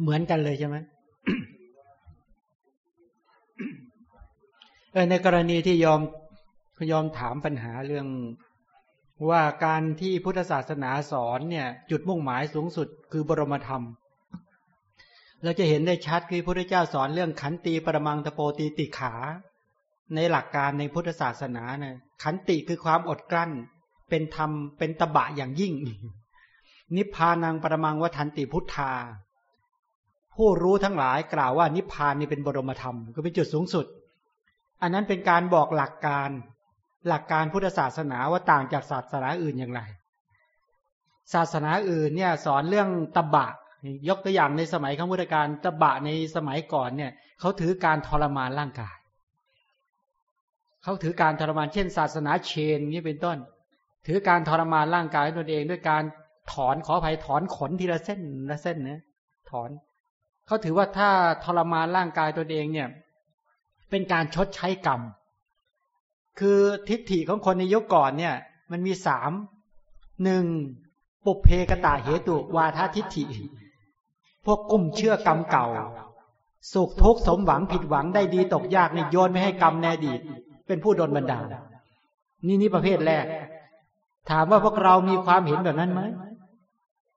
เหมือนกันเลยใช่ไหมเออในกรณีที่ยอมยอมถามปัญหาเรื่องว่าการที่พุทธศาสนาสอนเนี่ย จุดมุ่งหมายสูงสุดคือบรมธรรม เราจะเห็นได้ชัดคือพระพุทธเจ้าสอนเรื่องขันตีปรมังตโปตีติขา ในหลักการในพุทธศาสนาเนี่ยขันติคือความอดกลั้น เป็นธรรมเป็นตบะอย่างยิ่ง นิพพานังปรมังวัฏันติพุทธา ผู้รู้ทั้งหลายกล่าวว่านิพพานนี่เป็นบรมธรรมก็เป็นจุดสูงสุด อันนั้นเป็นการบอกหลักการหลักการพุทธศาสนาว่าต่างจากศาสนาอื่นอย่างไร ศาสนาอื่นเนี่ยสอนเรื่องตบะ ยกตัวอย่างในสมัยข้าพุทธการตบะในสมัยก่อนเนี่ยเขาถือการทรมานร่างกาย เขาถือการทรมานเช่น ศาสนาเชนนี่เป็นต้น ถือการทรมานร่างกายตนเองด้วยการถอนขออภัยถอนขนทีละเส้นละเส้นนะถอน เขาถือว่าถ้าทรมานร่างกายตนเองเนี่ย เป็นการชดใช้กรรม คือทิฏฐิของคนในยุคก่อนเนี่ย มันมีสามหนึ่งปุเพกตาเหตุวาททิฏฐิ พวกกลุ่มเชื่อกรรมเก่า สุขทุกข์สมหวังผิดหวังได้ดีตกยากในโยนไม่ให้กรรมแนดีเป็นผู้โดนบันดาลนี่นี่ประเภทแรก ถามว่าพวกเรามีความเห็นแบบนั้นไหม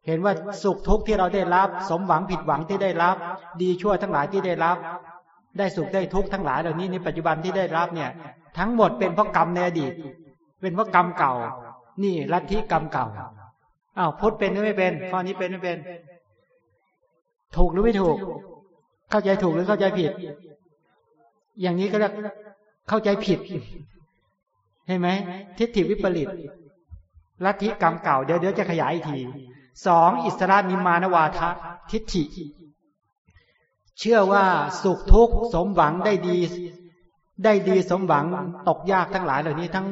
เห็นว่าสุขทุกข์ที่เราได้รับ สมหวังผิดหวังที่ได้รับ ดีชั่วทั้งหลายที่ได้รับ ได้สุขได้ทุกข์ทั้งหลายเหล่านี้ในปัจจุบันที่ได้รับเนี่ย ทั้งหมดเป็นเพราะกรรมในอดีต เป็นเพราะกรรมเก่า นี่ลัทธิกรรมเก่าอ้าวพุทธเป็นหรือไม่เป็นข้อนี้เป็นไม่เป็น ถูกหรือไม่ถูก เข้าใจถูกหรือเข้าใจผิด อย่างนี้ก็เรียกเข้าใจผิดเห็นไหมทิฏฐิวิปริตลัทธิกรรมเก่าเดี๋ยวเดี๋ยวจะขยายอีกที สองอิสระนิมานวาทะทิฏฐิ เชื่อว่าสุขทุกข์สมหวังได้ดี ได้ดีสมหวังตกยากทั้งหลายเหล่านี้ทั้ง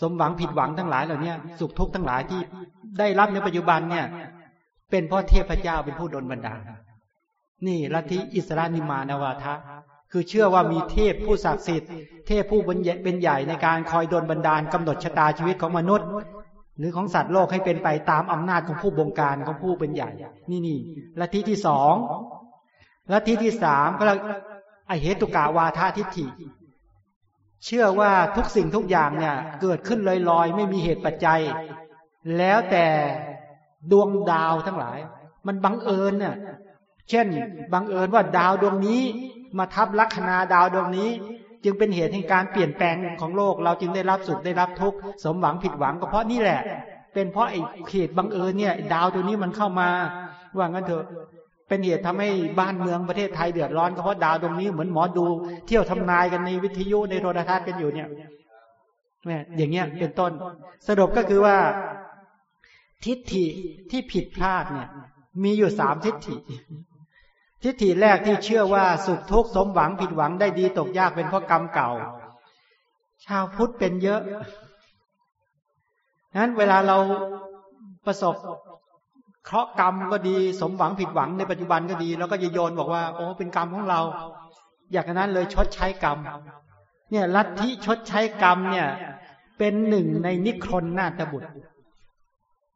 สมหวังผิดหวังทั้งหลายเหล่านี้สุขทุกข์ทั้งหลายที่ได้รับในปัจจุบันเนี่ย เป็นเพราะเทพเจ้าเป็นผู้ดลบันดาลนี่ลัทธิอิสรานิมานวาทะคือเชื่อว่ามีเทพผู้ศักดิ์สิทธิ์เทพผู้เป็นใหญ่ในการคอยดลบันดาลกำหนดชะตาชีวิตของมนุษย์ หรือของสัตว์โลกให้เป็นไปตามอำนาจของผู้บงการของผู้เป็นใหญ่ นี่นี่ลัทธิที่สองลัทธิที่สามก็ไอเหตุกาวาทาทิฏฐิ เชื่อว่าทุกสิ่งทุกอย่างเนี่ย เกิดขึ้นลอยๆ ไม่มีเหตุปัจจัย แล้วแต่ดวงดาวทั้งหลาย มันบังเอิญเนี่ยเช่น บังเอิญว่าดาวดวงนี้ มาทับลัคนาดาวดวงนี้ จึงเป็นเหตุแห่งการเปลี่ยนแปลงของโลก เราจึงได้รับสุขได้รับทุกข์สมหวังผิดหวังก็เพราะนี่แหละ เป็นเพราะไอ้เหตุบังเอิญเนี่ย ดาวตัวนี้มันเข้ามา ว่างั้นเถอะเป็นเหตุทำให้บ้านเมืองประเทศไทยเดือดร้อนก็เพราะดาวตรงนี้เหมือนหมอดู เที่ยวทำนายกันในวิทยุในโทรทัศน์กันอยู่เนี่ยเนี่ยอย่างเงี้ยเป็นต้น สรุปก็คือว่า ทิฏฐิที่ผิดพลาดเนี่ย มีอยู่สามทิฏฐิ ทิฏฐิแรกที่เชื่อว่าสุขทุกข์สมหวังผิดหวังได้ดีตกยากเป็นเพราะกรรมเก่า ชาวพุทธเป็นเยอะนั้นเวลาเราประสบเคราะกรรมก็ดีสมหวังผิดหวังในปัจจุบันก็ดี แล้วก็จะโยนบอกว่า โอ้เป็นกรรมของเรา อยากนั้นเลยชดใช้กรรม เนี่ยลัทธิชดใช้กรรมเนี่ย เป็นหนึ่งในนิครนนาตบุตร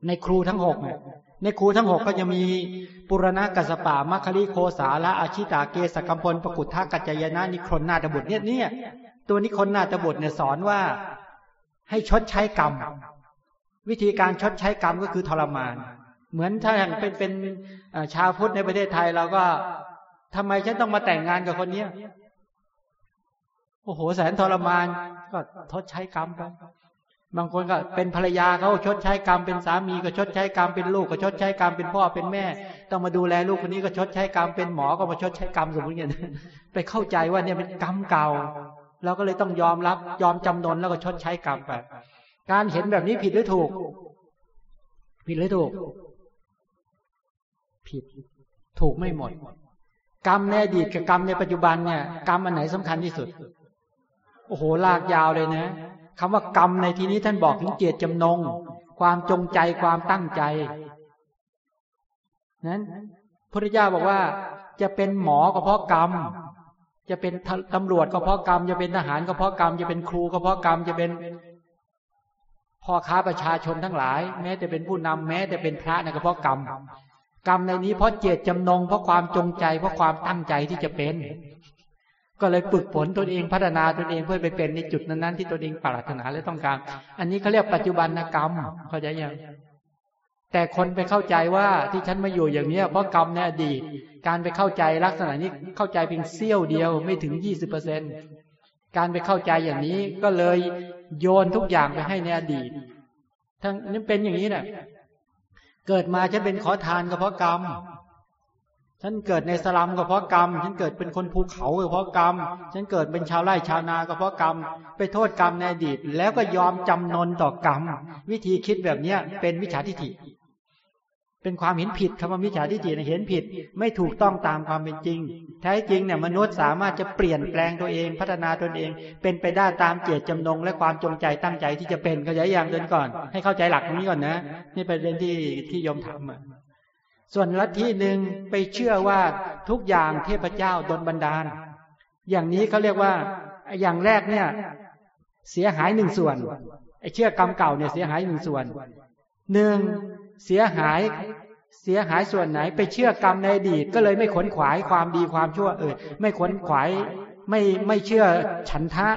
ในครูทั้งหกเนี่ย ในครูทั้งหกก็จะมีปุรณะกัสปามัคคิโคสาละอาชิตาเกสกัมพลปกุทธากัจจยนะนิครนนาตบุตรเนี่ยเนี่ยตัวนิครนนาตบุตรเนี่ยสอนว่าให้ชดใช้กรรม วิธีการชดใช้กรรมก็คือทรมาน เหมือนถ้าอย่างเป็นเป็นชาวพุทธในประเทศไทยเราก็ทำไมฉันต้องมาแต่งงานกับคนเนี้ยโอ้โหแสนทรมานก็ทดใช้กรรมไป บางคนก็เป็นภรรยาเขาชดใช้กรรมเป็นสามีก็ชดใช้กรรมเป็นลูกก็ชดใช้กรรมเป็นพ่อเป็นแม่ ต้องมาดูแลลูกคนนี้ก็ชดใช้กรรมเป็นหมอก็มาชดใช้กรรมสมมติอย่างนี้ไปเข้าใจว่าเนี่ยเป็นกรรมเก่าเราก็เลยต้องยอมรับยอมจำนนแล้วก็ชดใช้กรรมไปการเห็นแบบนี้ผิดหรือถูก ผิดหรือถูก ผิดถูกไม่หมด กรรมในอดีตกับกรรมในปัจจุบันเนี่ย กรรมอันไหนสำคัญที่สุด โอ้โหลากยาวเลยนะ คำว่ากรรมในที่นี้ท่านบอกถึงเจตจำนง ความจงใจความตั้งใจ นั้นพระเจ้าบอกว่า จะเป็นหมอก็เพราะกรรม จะเป็นตำรวจก็เพราะกรรม จะเป็นทหารก็เพราะกรรม จะเป็นครูก็เพราะกรรม จะเป็นพ่อค้าประชาชนทั้งหลาย แม้แต่เป็นผู้นำแม้ แต่เป็นพระนะก็เพราะกรรม กรรมในนี้เพราะเจตจำนง เพราะความจงใจ เพราะความตั้งใจที่จะเป็น ก็เลยฝึกฝนตนเองพัฒนาตนเองเพื่อไปเป็นในจุดนั้นๆที่ตนเองปรารถนาและต้องการ อันนี้เขาเรียกปัจจุบันกรรมเข้าใจยังแต่คนไปเข้าใจว่าที่ฉันมาอยู่อย่างเนี้ยเพราะกรรมในอดีตการไปเข้าใจลักษณะนี้เข้าใจเพียงเสี้ยวเดียวไม่ถึงยี่สิบเปอร์เซ็นการไปเข้าใจอย่างนี้ก็เลยโยนทุกอย่างไปให้ในอดีต ทั้งนี้เป็นอย่างนี้แหละเกิดมาฉันเป็นขอทานก็เพราะกรรม ฉันเกิดในสลัมก็เพราะกรรม ฉันเกิดเป็นคนภูเขาก็เพราะกรรม ฉันเกิดเป็นชาวไร่ชาวนาก็เพราะกรรม ไปโทษกรรมในอดีต แล้วก็ยอมจำนนต่อกรรม วิธีคิดแบบเนี้ยเป็นวิชาทิฏฐิ เป็นความเห็นผิดคำว่ามิจฉาทิฏฐิเห็นผิด ไม่ถูกต้องตามความเป็นจริง แท้จริงเนี่ยมนุษย์สามารถจะเปลี่ยนแปลงตัวเองพัฒนาตนเอง เป็นไปได้ตามเจตจำนง และความจงใจตั้งใจที่จะเป็นเข้าใจอย่างเดินก่อน ให้เข้าใจหลักตรงนี้ก่อนนะ นี่เป็นเรื่องที่ที่ยอมทำ ส่วนลัทธิหนึ่งไปเชื่อว่าทุกอย่างเทพเจ้าดนบันดาล อย่างนี้เขาเรียกว่าอย่างแรกเนี่ย เสียหายหนึ่งส่วนไอ้เชื่อกรรมเก่าเนี่ยเสียหายหนึ่งส่วนหนึ่งเสียหายเสียหายส่วนไหน ไปเชื่อกรรมในอดีตก็เลยไม่ขนขวายความดีความชั่วเออไม่ขนขวายไม่ไม่เชื่อฉันทะ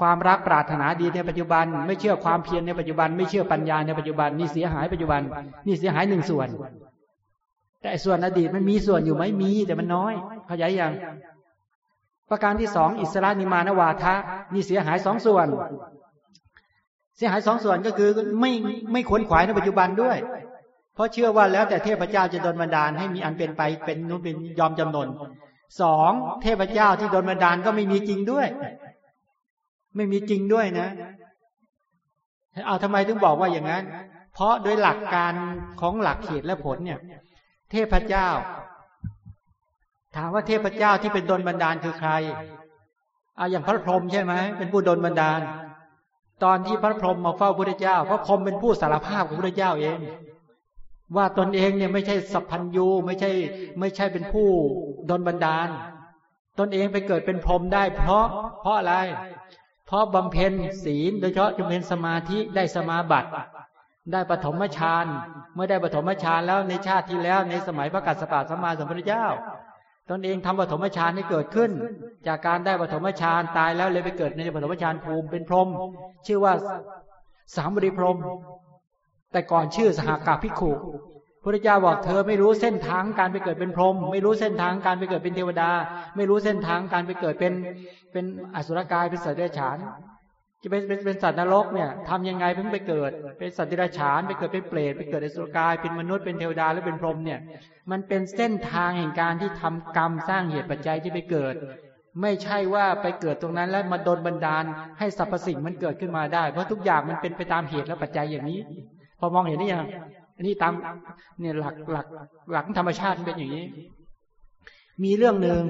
ความรักปรารถนาดีในปัจจุบัน ไม่เชื่อความเพียรในปัจจุบัน ไม่เชื่อปัญญาในปัจจุบันนี่เสียหายปัจจุบันนี่เสียหายหนึ่งส่วน แต่ส่วนอดีตมันมีส่วนอยู่ไหมมี แต่มันน้อยเขาใหญ่ยังประการที่สองอิสระนิมานวาทะนี่เสียหายสองส่วน เสียหายสองส่วนก็คือไม่ไม่ขวนขวายในปัจจุบันด้วย เพราะเชื่อว่าแล้วแต่เทพเจ้าจะโดนบันดาลให้มีอันเป็นไปเป็นนู้นเป็นยอมจำนนสองเทพเจ้าที่โดนบันดาลก็ไม่มีจริงด้วย ไม่มีจริงด้วยนะเอาทำไมถึงบอกว่าอย่างนั้น เพราะโดยหลักการของหลักเหตุและผลเนี่ย เทพเจ้า ถามว่าเทพเจ้าที่เป็นโดนบันดาลคือใครอาอย่างพระพรหมใช่ไหมเป็นผู้โดนบันดาล ตอนที่พระพรหมมาเฝ้าพระเจ้า พระพรหมเป็นผู้สารภาพของพระเจ้าเอง ว่าตนเองเนี่ยไม่ใช่สัพพัญญูไม่ใช่ ไม่ใช่เป็นผู้ดนบันดาล ตนเองไปเกิดเป็นพรหมได้ เพราะเพราะอะไร เพราะบำเพ็ญศีลโดยเฉพาะจำเป็นสมาธิได้สมาบัติ ได้ปฐมฌานเมื่อได้ปฐมฌานแล้วในชาติที่แล้วในสมัยพระกัสสปะสมมาสัมพุทธเจ้า ตนเองทำปฐมฌานให้เกิดขึ้น จากการได้ปฐมฌานตายแล้วเลยไปเกิดในปฐมฌานภูมิเป็นพรหมชื่อว่าสามบริพรหมแต่ก่อนชื่อสหกาพิขุพระเจ้าบอกเธอไม่รู้เส้นทางการไปเกิดเป็นพรหมไม่รู้เส้นทางการไปเกิดเป็นเทวดา ไม่รู้เส้นทางการไปเกิดเป็นเป็นอสุรกายเป็นสัตว์เดรัจฉาน จะเป็นเป็นเป็นสัตว์นรกเนี่ยทำยังไงเพิ่งไปเกิด เป็นสัตว์เดรัจฉานไปเกิดเป็นเปรตไปเกิดในสุรกายเป็นมนุษย์เป็นเทวดาหรือเป็นพรหมเนี่ย มันเป็นเส้นทางแห่งการที่ทำกรรมสร้างเหตุปัจจัยที่ไปเกิด ไม่ใช่ว่าไปเกิดตรงนั้นแล้วมาโดนบันดาลให้สรรพสิ่งมันเกิดขึ้นมาได้ เพราะทุกอย่างมันเป็นไปตามเหตุและปัจจัยอย่างนี้ พอมองเห็นนี่ยังอันนี้ตามเนี่ยหลักหลักหลักธรรมชาติเป็นอย่างนี้ มีเรื่องหนึ่ง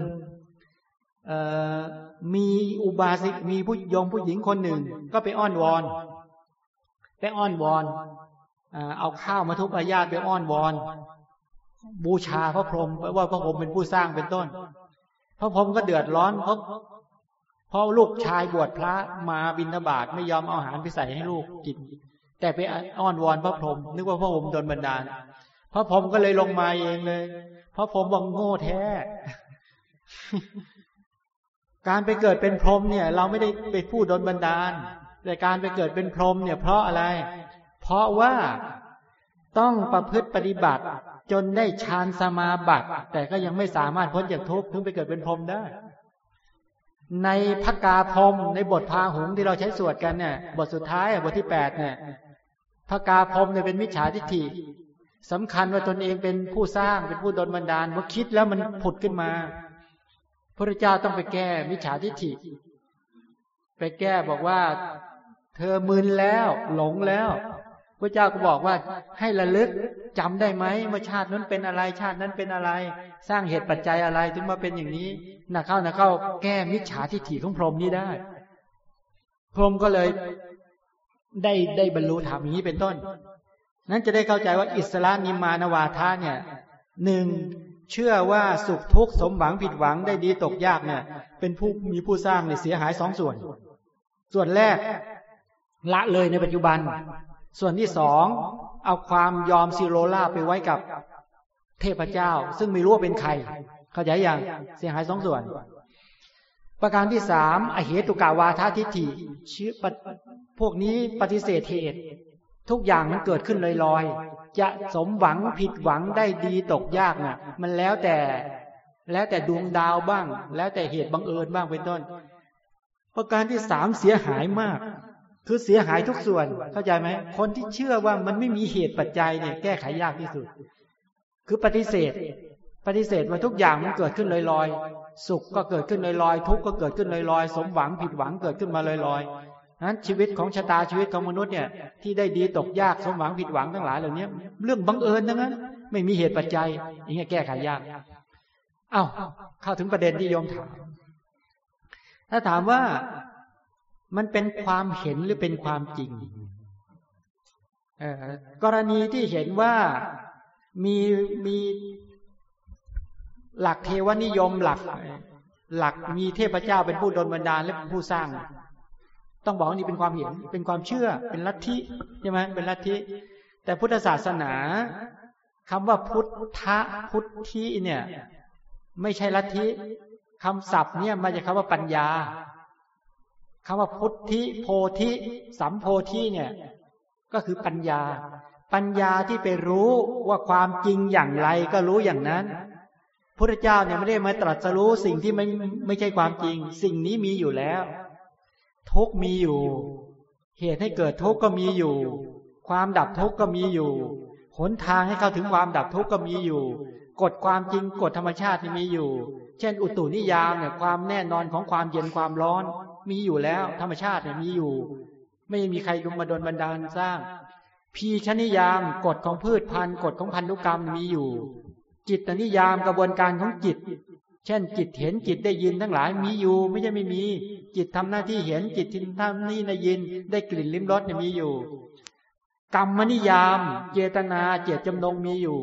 มีอุบาสิกมีผู้ยงผู้หญิงคนหนึ่ง ก็ไปอ้อนวอน ไปอ้อนวอนเอาข้าวมาทุบอาญาไปอ้อนวอน บูชาพระพรหมว่าพระพรหมเป็นผู้สร้างเป็นต้น พระพรหมก็เดือดร้อนเพราะเพราะลูกชายบวชพระมาบิณฑบาตไม่ยอมเอาอาหารไปใส่ให้ลูกกิน แต่ไปอ้อนวอนพระพรหมนึกว่าพระพรหมโดนบันดาล พระพรหมก็เลยลงมาเองเลย พระพรหมบอกโง่แท้ การไปเกิดเป็นพรหมเนี่ย เราไม่ได้ไปพูดโดนบันดาล แต่การไปเกิดเป็นพรหมเนี่ย เพราะอะไร เพราะว่าต้องประพฤติปฏิบัติ จนได้ฌานสมาบัติ แต่ก็ยังไม่สามารถพ้นจากทุกข์ถึงไปเกิดเป็นพรหมได้ ในพระกาพรมในบทพาหุงที่เราใช้สวดกันเนี่ยบทสุดท้ายบทที่แปดเนี่ยพระกาพรมเนี่ยเป็นมิจฉาทิฏฐิสำคัญว่าตนเองเป็นผู้สร้างเป็นผู้ดลบันดาลเมื่อคิดแล้วมันผุดขึ้นมา พระเจ้าต้องไปแก้มิจฉาทิฏฐิ ไปแก้บอกว่า เธอมึนแล้ว หลงแล้ว พระเจ้าก็บอกว่าให้ระลึกจำได้ไหมเมื่อชาตินั้นเป็นอะไรชาตินั้นเป็นอะไร สร้างเหตุปัจจัยอะไรถึงมาเป็นอย่างนี้นักเข้านักเข้า แก้มิจฉาทิฏฐิของพรหมนี้ได้ พรหมก็เลยได้ได้บรรลุธรรมอย่างนี้เป็นต้น นั้นจะได้เข้าใจว่าอิสระนิมานวาทะเนี่ยหนึ่ง เชื่อว่าสุขทุกข์สมหวังผิดหวังได้ดีตกยากเนี่ย เป็นผู้มีผู้สร้างเนี่ยเสียหายสองส่วน ส่วนแรกละเลยในปัจจุบัน ส่วนที่สองเอาความยอมซีโรล่าไปไว้กับเทพเจ้า ซึ่งไม่รู้ว่าเป็นใคร เข้าใจอย่างเสียหายสองส่วน ประการที่สามอเหตุกาวาทาทิฏฐิชื่อพวกนี้ปฏิเสธเหตุ ทุกอย่างมันเกิดขึ้นลอยๆ จะสมหวังผิดหวังได้ดีตกยากนะ่ะ มันแล้วแต่ แล้วแต่ดวงดาวบ้าง แล้วแต่เหตุบังเอิญบ้างเป็นต้น ประการที่สามเสียหายมาก คือเสียหายทุกส่วน เข้าใจไหม คนที่เชื่อว่ามันไม่มีเหตุปัจจัยเนี่ยแก้ไขยากที่สุด คือปฏิเสธ ปฏิเสธว่าทุกอย่างมันเกิดขึ้นลอยๆ สุขก็เกิดขึ้นลอยๆ ทุกข์ก็เกิดขึ้นลอยๆ สมหวังผิดหวังเกิดขึ้นมาลอยๆ นั้นชีวิตของชะตาชีวิตของมนุษย์เนี่ยที่ได้ดีตกยากสมหวังผิดหวังทั้งหลายเหล่านี้เรื่องบังเอิญทั้งนั้น ไม่มีเหตุปัจจัยอย่างเงี้ยแก้ไขยากเอา้าเข้าถึงประเด็นที่โยมถามถ้าถามว่ามันเป็นความเห็นหรือเป็นความจริงกรณีที่เห็นว่ามีมีหลักเทวนิยมหลัก หลักมีเทพเจ้าเป็นผู้ดลบันดาลและผู้สร้าง ต้องบอกว่านี่เป็นความเห็น เป็นความเชื่อ เป็นลัทธิใช่ไหมเป็นลัทธิ แต่พุทธศาสนาคำว่าพุทธะพุทธิเนี่ย ไม่ใช่ลัทธิคำศัพท์เนี่ยมาจากคำว่าปัญญาคำว่าพุทธิ โพธิ สัมโพธิเนี่ย ก็คือปัญญา ปัญญาที่ไปรู้ว่าความจริงอย่างไรก็รู้อย่างนั้นพุทธเจ้าเนี่ยไม่ได้มาตรัสรู้สิ่งที่ไม่ไม่ใช่ความจริง สิ่งนี้มีอยู่แล้ว ทุกมีอยู่ เหตุให้เกิดทุกก็มีอยู่ ความดับทุกก็มีอยู่ หนทางให้เข้าถึงความดับทุกก็มีอยู่ กฎความจริงกฎธรรมชาติมีอยู่ เช่น อุตุนิยามเนี่ยความแน่นอนของความเย็นความร้อน มีอยู่แล้วธรรมชาติเนี่ยมีอยู่ ไม่มีใครลงมาดนบันดาลสร้าง พีชนิยามกฎของพืชพันธุ์กฎของพันธุกรรมมีอยู่ จิตนิยามกระบวนการของจิต เช่นจิตเห็นจิตได้ยินทั้งหลายมีอยู่ ไม่ใช่ไม่มี จิตทำหน้าที่เห็นจิตที่ทำนี่ได้ยิน ได้กลิ่นลิ้มรสเนี่ยมีอยู่ กรรมนิยาม เจตนาเจตจำนงมีอยู่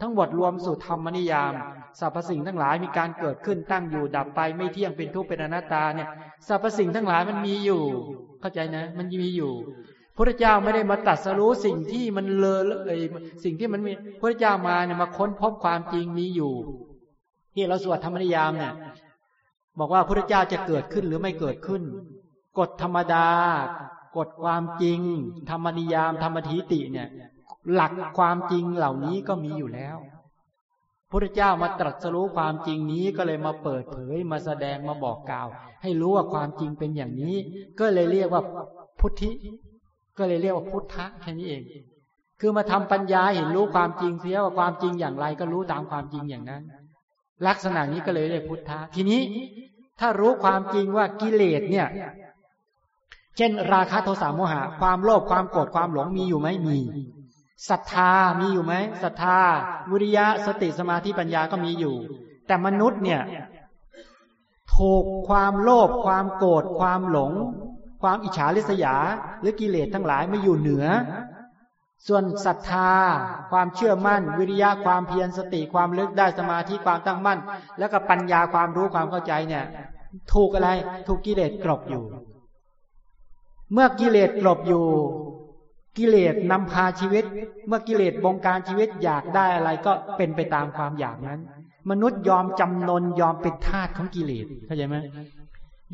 ทั้งหมดรวมสู่ธรรมนิยามสรรพสิ่งทั้งหลายมีการเกิดขึ้นตั้งอยู่ดับไปไม่เที่ยงเป็นทุกข์เป็นอนัตตาเนี่ยสรรพสิ่งทั้งหลายมันมีอยู่ เข้าใจนะ มันมีอยู่พระเจ้าไม่ได้มาตัดสรู้สิ่งที่มันเลอะเลยสิ่งที่มันมีพระเจ้ามาเนี่ยมาค้นพบความจริงมีอยู่ ที่เราสวดธรรมนิยามเนี่ยบอกว่าพระเจ้าจะเกิดขึ้นหรือไม่เกิดขึ้น กฎธรรมดากฎความจริง ธรรมนิยาม ธรรมทิติเนี่ย หลักความจริงเหล่านี้ก็มีอยู่แล้วพระเจ้ามาตรัสรู้ความจริงนี้ก็เลยมาเปิดเผยมาแสดงมาบอกกล่าว ให้รู้ว่าความจริงเป็นอย่างนี้ ก็เลยเรียกว่าพุทธิ ก็เลยเรียกว่าพุทธะแค่นี้เอง คือมาทำปัญญาเห็นรู้ความจริงเสียว่าความจริงอย่างไร ก็รู้ตามความจริงอย่างนั้น ลักษณะนี้ก็เลยเรียกพุทธะทีนี้ถ้ารู้ความจริงว่ากิเลสเนี่ย เช่น ราคะโทสะโมหะ ความโลภความโกรธความหลงมีอยู่ไหมมีศรัทธามีอยู่ไหมศรัทธาวิริยะสติสมาธิปัญญาก็มีอยู่ แต่มนุษย์เนี่ยถูกความโลภความโกรธความหลง ความอิจฉาริษยา หรือกิเลสทั้งหลายไม่อยู่เหนือ ส่วนศรัทธา ความเชื่อมั่น วิริยะความเพียรสติความลึกได้สมาธิความตั้งมั่น แล้วก็ปัญญาความรู้ความเข้าใจเนี่ย ถูกอะไรถูกกิเลสกลบอยู่ เมื่อกิเลสกลบอยู่ กิเลสนำพาชีวิต เมื่อกิเลสบงการชีวิตอยากได้อะไรก็เป็นไปตามความอยากนั้น มนุษย์ยอมจำนนยอมเป็นทาสของกิเลสเข้าใจไหม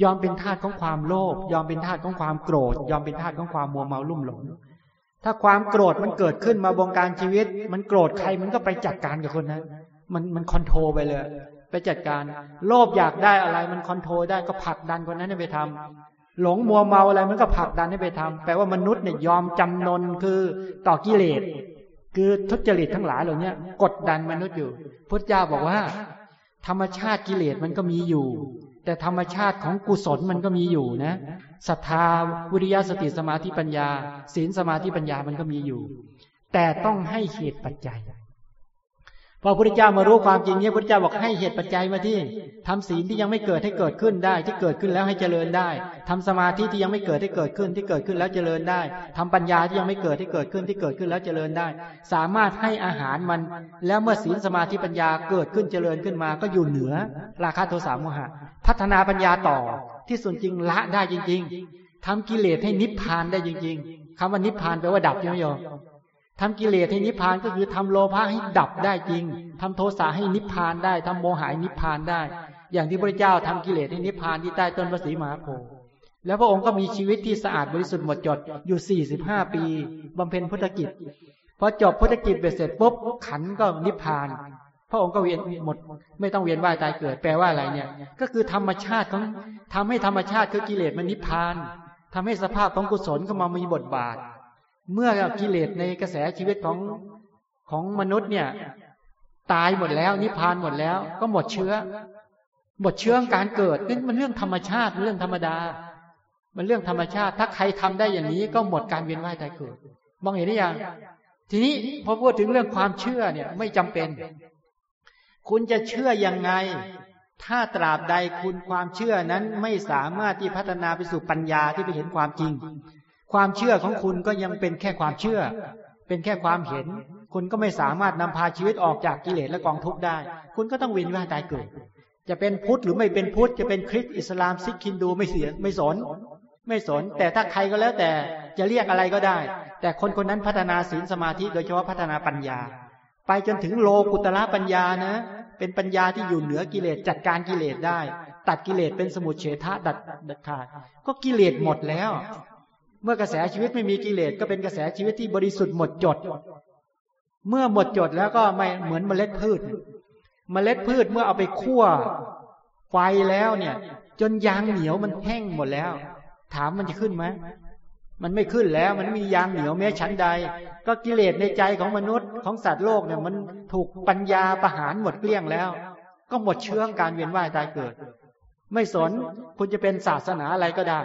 ยอมเป็นทาสของความโลภยอมเป็นทาสของความโกรธ ยอมเป็นทาสของความมัวเมาลุ่มหลง ถ้าความโกรธมันเกิดขึ้นมาบงการชีวิต มันโกรธใครมันก็ไปจัดการกับคนนั้น มันมันคอนโทรไปเลย ไปจัดการ โลภอยากได้อะไร มันคอนโทรได้ก็ผลักดันคนนั้นไปทำหลงมัวเมาอะไรมันก็ผลักดันให้ไปทำแปลว่ามนุษย์เนี่ยยอมจำนนคือต่อกิเลส คือทุจริตทั้งหลายเหล่านี้กดดันมนุษย์อยู่พุทธเจ้าบอกว่า ธรรมชาติกิเลสมันก็มีอยู่ แต่ธรรมชาติของกุศลมันก็มีอยู่นะศรัทธาวิริยะสติสมาธิปัญญา ศีลสมาธิปัญญามันก็มีอยู่ แต่ต้องให้เหตุปัจจัย พอพระพุทธเจ้ามารู้ความจริงนี้พระพุทธเจ้าบอกให้เหตุปัจจัยมาที่ทำศีลที่ยังไม่เกิดให้เกิดขึ้นได้ ที่เกิดขึ้นแล้วให้เจริญได้ทำสมาธิที่ยังไม่เกิดให้เกิดขึ้น ที่เกิดขึ้นแล้วเจริญได้ทำปัญญาที่ยังไม่เกิดให้เกิดขึ้น ที่เกิดขึ้นแล้วเจริญได้ สามารถให้อาหารมัน แล้วเมื่อศีลสมาธิปัญญาเกิดขึ้นเจริญขึ้นมาก็อยู่เหนือ ราคาโทสะโมหะ พัฒนาปัญญาต่อที่ส่วนจริงละได้จริง ๆทำกิเลสให้นิพพานได้จริง ๆคำว่านิพพานแปลว่าดับใช่ไหมโยม ทำกิเลสให้นิพพานก็คือทำโลภะให้ดับได้จริงทำโทสะให้นิพพานได้ทำโมหะให้นิพพานได้ อย่างที่พระเจ้าทำกิเลสให้นิพพานที่ใต้ต้นพระศรีมหาโพธิ์แล้วพระองค์ก็มีชีวิตที่สะอาดบริสุทธิ์หมดจดอยู่ 45 ปีบำเพ็ญพุทธกิจพอจบพุทธกิจเบ็ดเสร็จปุ๊บขันก็นิพพาน พระองค์ก็เวียนหมด ไม่ต้องเวียนว่ายตายเกิดแปลว่าอะไรเนี่ย ก็คือธรรมชาติของทำให้ธรรมชาติคือกิเลสมันนิพพานทำให้สภาพของกุศลเข้ามามีบทบาท เมื่อกิเลสในกระแสชีวิตของของมนุษย์เนี่ย ตายหมดแล้ว นิพพานหมดแล้ว ก็หมดเชื้อ หมดเชื้อการเกิดนี่มันเรื่องธรรมชาติเรื่องธรรมดา มันเรื่องธรรมชาติ ถ้าใครทำได้อย่างนี้ ก็หมดการเวียนว่ายตายเกิด มองเห็นได้ยังทีนี้พอพูดถึงเรื่องความเชื่อเนี่ย ไม่จำเป็น คุณจะเชื่อยังไง ถ้าตราบใดคุณความเชื่อนั้นไม่สามารถที่พัฒนาไปสู่ปัญญาที่ไปเห็นความจริง ความเชื่อของคุณก็ยังเป็นแค่ความเชื่อ เป็นแค่ความเห็น คุณก็ไม่สามารถนำพาชีวิตออกจากกิเลสและกองทุกข์ได้ คุณก็ต้องวียนว่าตายเกิด จะเป็นพุทธหรือไม่เป็นพุทธ จะเป็นคริสต์อิสลามซิกคินดูไม่เสียไม่สน ไม่สน แต่ถ้าใครก็แล้วแต่จะเรียกอะไรก็ได้ แต่คนคนนั้นพัฒนาศีลสมาธิโดยเฉพาะพัฒนาปัญญา ไปจนถึงโลกุตละปัญญานะ เป็นปัญญาที่อยู่เหนือกิเลสจัดการกิเลสได้ ตัดกิเลสเป็นสมุทเฉทะดัดดัดขาดก็กิเลสหมดแล้ว เมื่อกระแสชีวิตไม่มีกิเลสก็เป็นกระแสชีวิตที่บริสุทธิ์หมดจด เมื่อหมดจดแล้วก็ไม่เหมือนเมล็ดพืช เมล็ดพืชเมื่อเอาไปคั่วไฟแล้วเนี่ย จนยางเหนียวมันแห้งหมดแล้ว ถามมันจะขึ้นไหมมันไม่ขึ้นแล้ว มันมียางเหนียวแม้ชั้นใด ก็กิเลสในใจของมนุษย์ของสัตว์โลกเนี่ย มันถูกปัญญาประหารหมดเกลี้ยงแล้ว ก็หมดเชื้อการเวียนว่ายตายเกิด ไม่สนคุณจะเป็นศาสนาอะไรก็ได้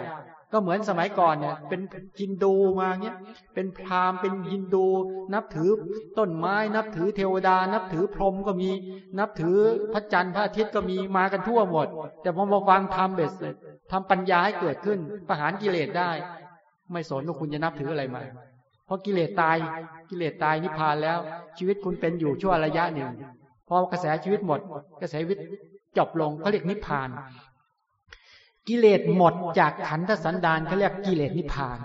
ก็เหมือนสมัยก่อนเนี่ย เป็นฮินดูมาเนี้ย เป็นพราหมณ์เป็นฮินดู นับถือต้นไม้ นับถือเทวดา นับถือพรหมก็มี นับถือพระจันทร์พระอาทิตย์ก็มีมากันทั่วหมด แต่พอมาฟังธรรมเบ็ดเสร็จทำปัญญาให้เกิดขึ้นประหารกิเลสได้ ไม่สนว่าคุณจะนับถืออะไรมาเพราะกิเลสตายกิเลสตายนิพพานแล้ว ชีวิตคุณเป็นอยู่ชั่วระยะหนึ่งพอกระแสชีวิตหมด กระแสชีวิตจบลงเขาเรียกนิพพาน กิเลสหมดจากขันธสันดานเขาเรียกกิเลสนิพพาน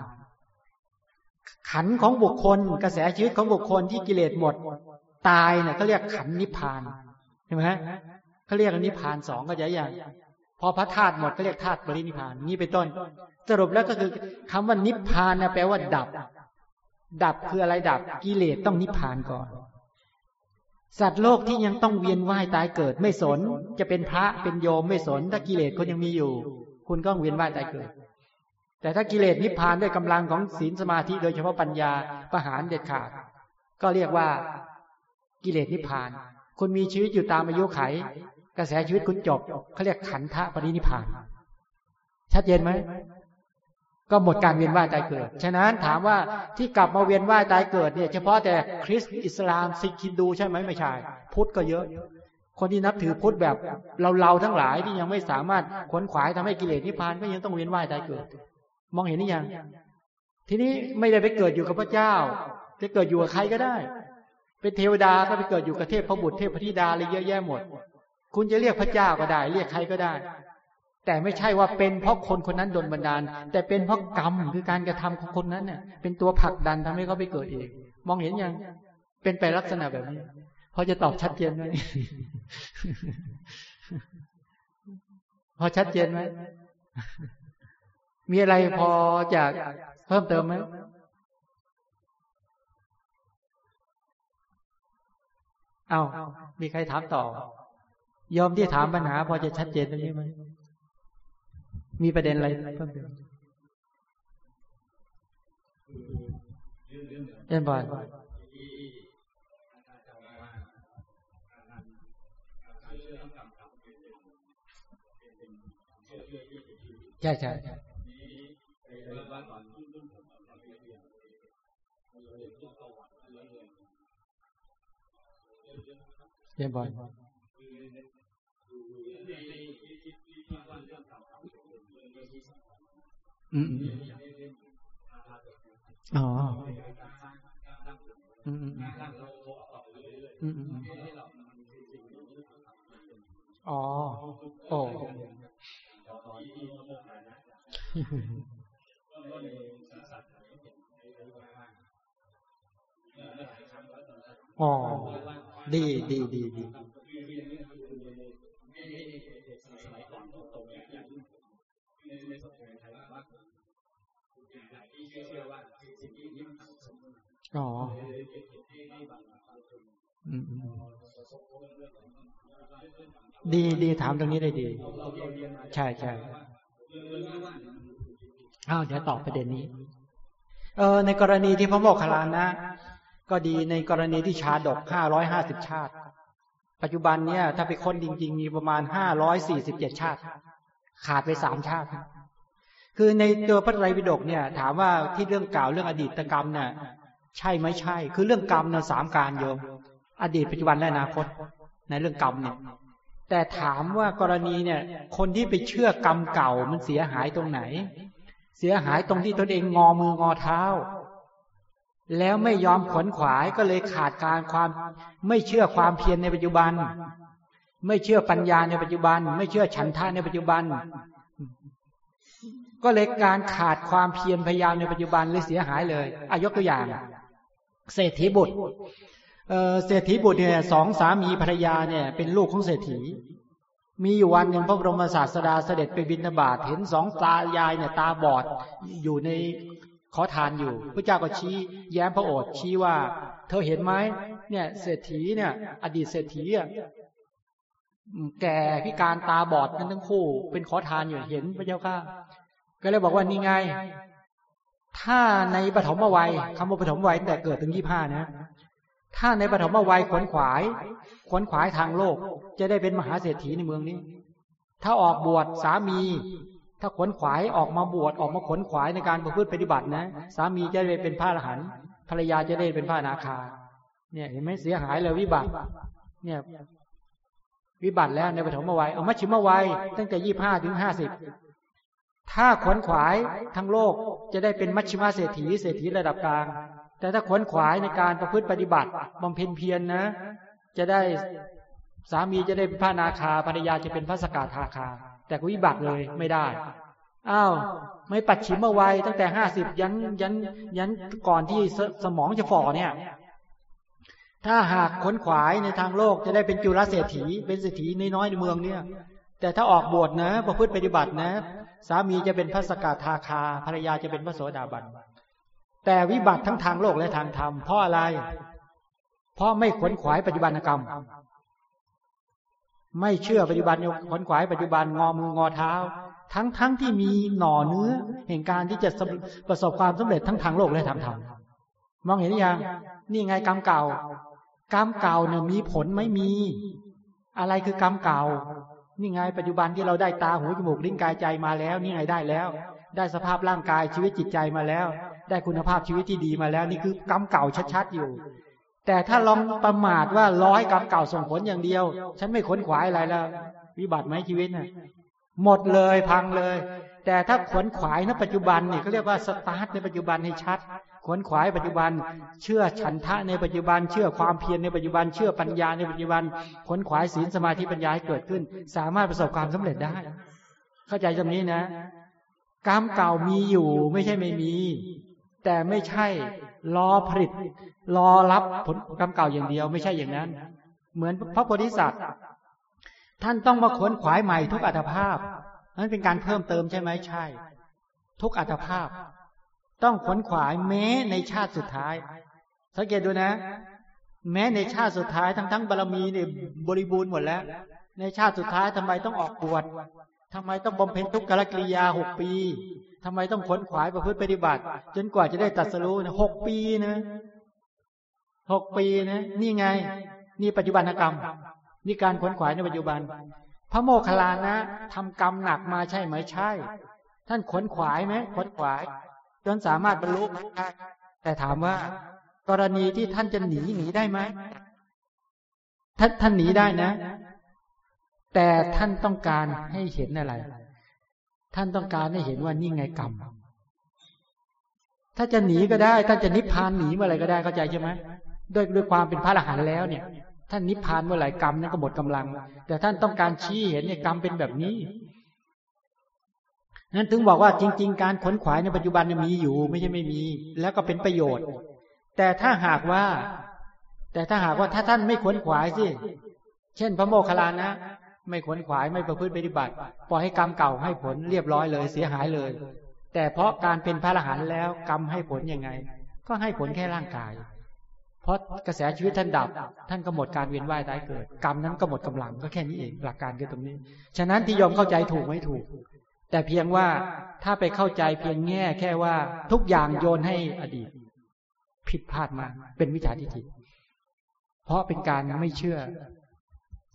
ขันของบุคคล กระแสชีวิตของบุคคลที่กิเลสหมด ตายเนี่ยเขาเรียกขันนิพพานเห็นไหมเขาเรียกนิพพานสองก็จะอย่างพอพระธาตุหมดก็เรียกธาตุปรินิพานนี้เป็นต้น สรุปแล้วก็คือคำว่านิพพานนะแปลว่าดับ ดับคืออะไรดับกิเลสต้องนิพพานก่อน สัตว์โลกที่ยังต้องเวียนว่ายตายเกิดไม่สน จะเป็นพระเป็นโยมไม่สน ถ้ากิเลสคนยังมีอยู่ คุณก็เวียนว่ายตายเกิด แต่ถ้ากิเลสนิพพานด้วยกำลังของศีลสมาธิโดยเฉพาะปัญญาประหารเด็ดขาด ก็เรียกว่ากิเลสนิพพาน คุณมีชีวิตอยู่ตามอายุไข กระแสชีวิตคุณจบเขาเรียกขันธปรินิพาน ชัดเจนไหมก็หมดการเวียนว่ายตายเกิด ฉะนั้นถามว่าที่กลับมาเวียนว่ายตายเกิดเนี่ย เฉพาะแต่คริสต์อิสลามซิกคินดูใช่ไหมไม่ใช่ พุทธก็เยอะ คนที่นับถือพุทธแบบเราเราทั้งหลายที่ยังไม่สามารถขวนขวายทำให้กิเลสนิพพานก็ยังต้องเวียนว่ายตายเกิด มองเห็นหรือยัง ทีนี้ไม่ได้ไปเกิดอยู่กับพระเจ้า จะเกิดอยู่กับใครก็ได้ เป็นเทวดาก็ไปเกิดอยู่กับเทพพระบุตรเทพธิดาอะไรเยอะแยะหมด คุณจะเรียกพระเจ้าก็ได้ เรียกใครก็ได้ แต่ไม่ใช่ว่าเป็นเพราะคนคนนั้นโดนบันดาล แต่เป็นเพราะกรรมคือการกระทำของคนนั้นเนี่ยเป็นตัวผลักดันทำให้เขาไปเกิดเอง มองเห็นยังเป็นไปลักษณะแบบนี้ พอจะตอบชัดเจนไหมพอชัดเจนไหมมีอะไรพอจะเพิ่มเติมไหมเอามีใครถามต่อยอมที่ถามปัญหา พอจะชัดเจนตรงนี้ไหมมีประเด็นอะไรเพิ่มเติมเอ็นบอล ใช่ใช่เอ็นบอลอืมอ๋ออืมอืมอืมอ๋อโอ้ อ๋อ ดีดีดีดีอ๋อดีดีถามตรงนี้ได้ดี ใช่ใช่ อ้าวเดี๋ยวตอบประเด็นนี้ เออ ในกรณีที่พระโมคคัลลานะ ก็ดีในกรณีที่ชาดกห้าร้อยห้าสิบชาติ ปัจจุบันเนี่ย ถ้าไปค้นจริง ๆ มีประมาณห้าร้อยสี่สิบเจ็ดชาติ ขาดไปสามชาติ คือในตัวพระไตรปิฎกเนี่ย ถามว่าที่เรื่องกล่าวเรื่องอดีตกรรมเนี่ย ใช่ไหมใช่ คือเรื่องกรรมเนี่ยสามการโยม อดีตปัจจุบันและอนาคต ในเรื่องกรรมเนี่ย แต่ถามว่ากรณีเนี่ย คนที่ไปเชื่อกรรมเก่ามันเสียหายตรงไหน เสียหายตรงที่ตนเองงอมืองอเท้า แล้วไม่ยอมขวนขวายก็เลยขาดการความไม่เชื่อความเพียรในปัจจุบัน ไม่เชื่อปัญญาในปัจจุบัน ไม่เชื่อฉันทะในปัจจุบัน ก็เลยการขาดความเพียรพยายามในปัจจุบันเลยเสียหายเลยอายกตัวอย่าง เศรษฐีบุตร เศรษฐีบุตรเนี่ยสองสามีภรรยาเนี่ยเป็นลูกของเศรษฐี มีอยู่วันหนึ่งพระบรมศาสดาเสด็จไปบิณฑบาตเห็นสองตายายเนี่ยตาบอดอยู่ในขอทานอยู่ พระเจ้าก็ชี้ แย้มพระโอษฐ์ชี้ว่า เธอเห็นไหมเนี่ย เศรษฐีเนี่ย อดีตเศรษฐีอะแก่พิการตาบอดนั้นทั้งคู่ เป็นขอทานอยู่เห็นพระเจ้าข้าก็เลยบอกว่านี่ไง ถ้าในปฐมวัยคำว่าปฐมวัยแต่เกิดถึงยี่ห้านะ ถ้าในปฐมวัยขวนขวาย ขวนขวายทางโลก จะได้เป็นมหาเศรษฐีในเมืองนี้ ถ้าออกบวชสามี ถ้าขวนขวายออกมาบวชออกมาขวนขวายในการประพฤติปฏิบัตินะ สามีจะได้เป็นพระอรหันต์ภรรยาจะได้เป็นพระนาคา เนี่ยเห็นไหมเสียหายเลยวิบัติ เนี่ยวิบัติแล้วในปฐมวัยเอามัชชิมวัยตั้งแต่ยี่ห้าถึงห้าสิบถ้าขวนขวายทั้งโลกจะได้เป็นมัชชิมาเศรษฐีเศรษฐีระดับกลาง แต่ถ้าขวนขวายในการประพฤติปฏิบัติบำเพ็ญเพียรนนะ จะได้สามีจะได้เป็นพระนาคาภรรยาจะเป็นพระสกาธาคา แต่ก็วิบัติเลยไม่ได้อ้าวไม่ปัดฉิมเอาไว้ตั้งแต่ห้าสิบยันยันยันก่อนที่สสมองจะฝ่อเนี่ย ถ้าหากขนขวายในทางโลกจะได้เป็นจุลเศรษฐี เป็นเศรษฐีน้อยในเมืองเนี่ย แต่ถ้าออกบวชนะ ประพฤติปฏิบัตินะ สามีจะเป็นพระสกทาคาภรรยาจะเป็นพระโสดาบัน แต่วิบัติทั้งทางโลกและทางธรรมเพราะอะไร เพราะไม่ขวนขวายปัจจุบันกรรม ไม่เชื่อปัจจุบันขวนขวายปัจจุบันงอมืองอเท้า ทั้งทั้งที่มีหน่อเนื้อแห่งการที่จะประสบความสำเร็จทั้งทางโลกและทางธรรมมองเห็นยังนี่ไงกรรมเก่า กรรมเก่าเนี่ยมีผลไม่มี อะไรคือกรรมเก่านี่ไงปัจจุบันที่เราได้ตาหูจมูกลิ้นกายใจมาแล้ว นี่ไงได้แล้ว ได้สภาพร่างกายชีวิตจิตใจมาแล้ว ได้คุณภาพชีวิตที่ดีมาแล้ว นี่คือกรรมเก่าชัดๆอยู่ แต่ถ้าลองประมาทว่าร้อยกรรมเก่าส่งผลอย่างเดียว ฉันไม่ค้นขวายอะไรแล้ว วิบัติไหมชีวิตน่ะหมดเลยพังเลย แต่ถ้าขวนขวายณปัจจุบันเนี่ยเขาเรียกว่าสตาร์ทในปัจจุบันให้ชัด ขวนขวายปัจจุบัน เชื่อฉันทะในปัจจุบัน เชื่อความเพียรในปัจจุบัน เชื่อปัญญาในปัจจุบัน ขวนขวายศีลสมาธิปัญญาให้เกิดขึ้น สามารถประสบความสำเร็จได้ เข้าใจตรงนี้นะ กรรมเก่ามีอยู่ไม่ใช่ไม่มี แต่ไม่ใช่รอผลิต รอรับผลกรรมเก่าอย่างเดียว ไม่ใช่อย่างนั้น เหมือนพระโพธิสัตว์ ท่านต้องมาขวนขวายใหม่ทุกอัตภาพนั้นเป็นการเพิ่มเติมใช่ไหมใช่ ทุกอัตภาพ ต้องขวนขวายแม้ในชาติสุดท้าย สังเกตดูนะ แม้ในชาติสุดท้ายทั้งทั้งบารมีเนี่ยบริบูรณ์หมดแล้ว ในชาติสุดท้ายทำไมต้องออกบวชทำไมต้องบำเพ็ญทุกขกิริยาหกปี ทำไมต้องขนขวายประพฤติปฏิบัติ จนกว่าจะได้ตัดสู้นะหกปีนะหกปีนะ นี่ไง นี่ปัจจุบันกรรม นี่การขนขวายในปัจจุบัน พระโมคคัลลานะทำกรรมหนักมาใช่ไหมใช่ ท่านขนขวายไหมขนขวาย จนสามารถบรรลุได้แต่ถามว่า กรณีที่ท่านจะหนีหนีได้ไหมท่านท่านหนีได้นะ แต่ท่านต้องการให้เห็นอะไร ท่านต้องการให้เห็นว่านี่ไงกรรม ถ้าจะหนีก็ได้ ท่านจะนิพพานหนีเมื่อไรก็ได้เข้าใจใช่ไหมด้วยด้วยความเป็นพระอรหันต์แล้วเนี่ย ท่านนิพพานเมื่อไหร่กรรมนั้นก็หมดกำลัง แต่ท่านต้องการชี้เห็นเนี่ยกรรมเป็นแบบนี้นั้นถึงบอกว่าจริง ๆ การขนขวายในปัจจุบันมีอยู่ไม่ใช่ไม่มี แล้วก็เป็นประโยชน์ แต่ถ้าหากว่า แต่ถ้าหากว่าถ้าท่านไม่ขวนขวายสิเช่นพระโมคคัลลานะ ไม่ขวนขวายไม่ประพฤติปฏิบัติปล่อยให้กรรมเก่าให้ผลเรียบร้อยเลยเสียหายเลย แต่เพราะการเป็นพระอรหันต์แล้วกรรมให้ผลยังไง ก็ให้ผลแค่ร่างกาย เพราะกระแสชีวิตท่านดับ ท่านก็หมดการเวียนว่ายตายเกิด กรรมนั้นก็หมดกำลังก็แค่นี้เองหลักการคือตรงนี้ ฉะนั้นที่ยอมเข้าใจถูกไม่ถูก แต่เพียงว่าถ้าไปเข้าใจเพียงแง่แค่ว่าทุกอย่างโยนให้อดีต ผิดพลาดมาเป็นวิจารทิฏฐิเพราะเป็นการไม่เชื่อ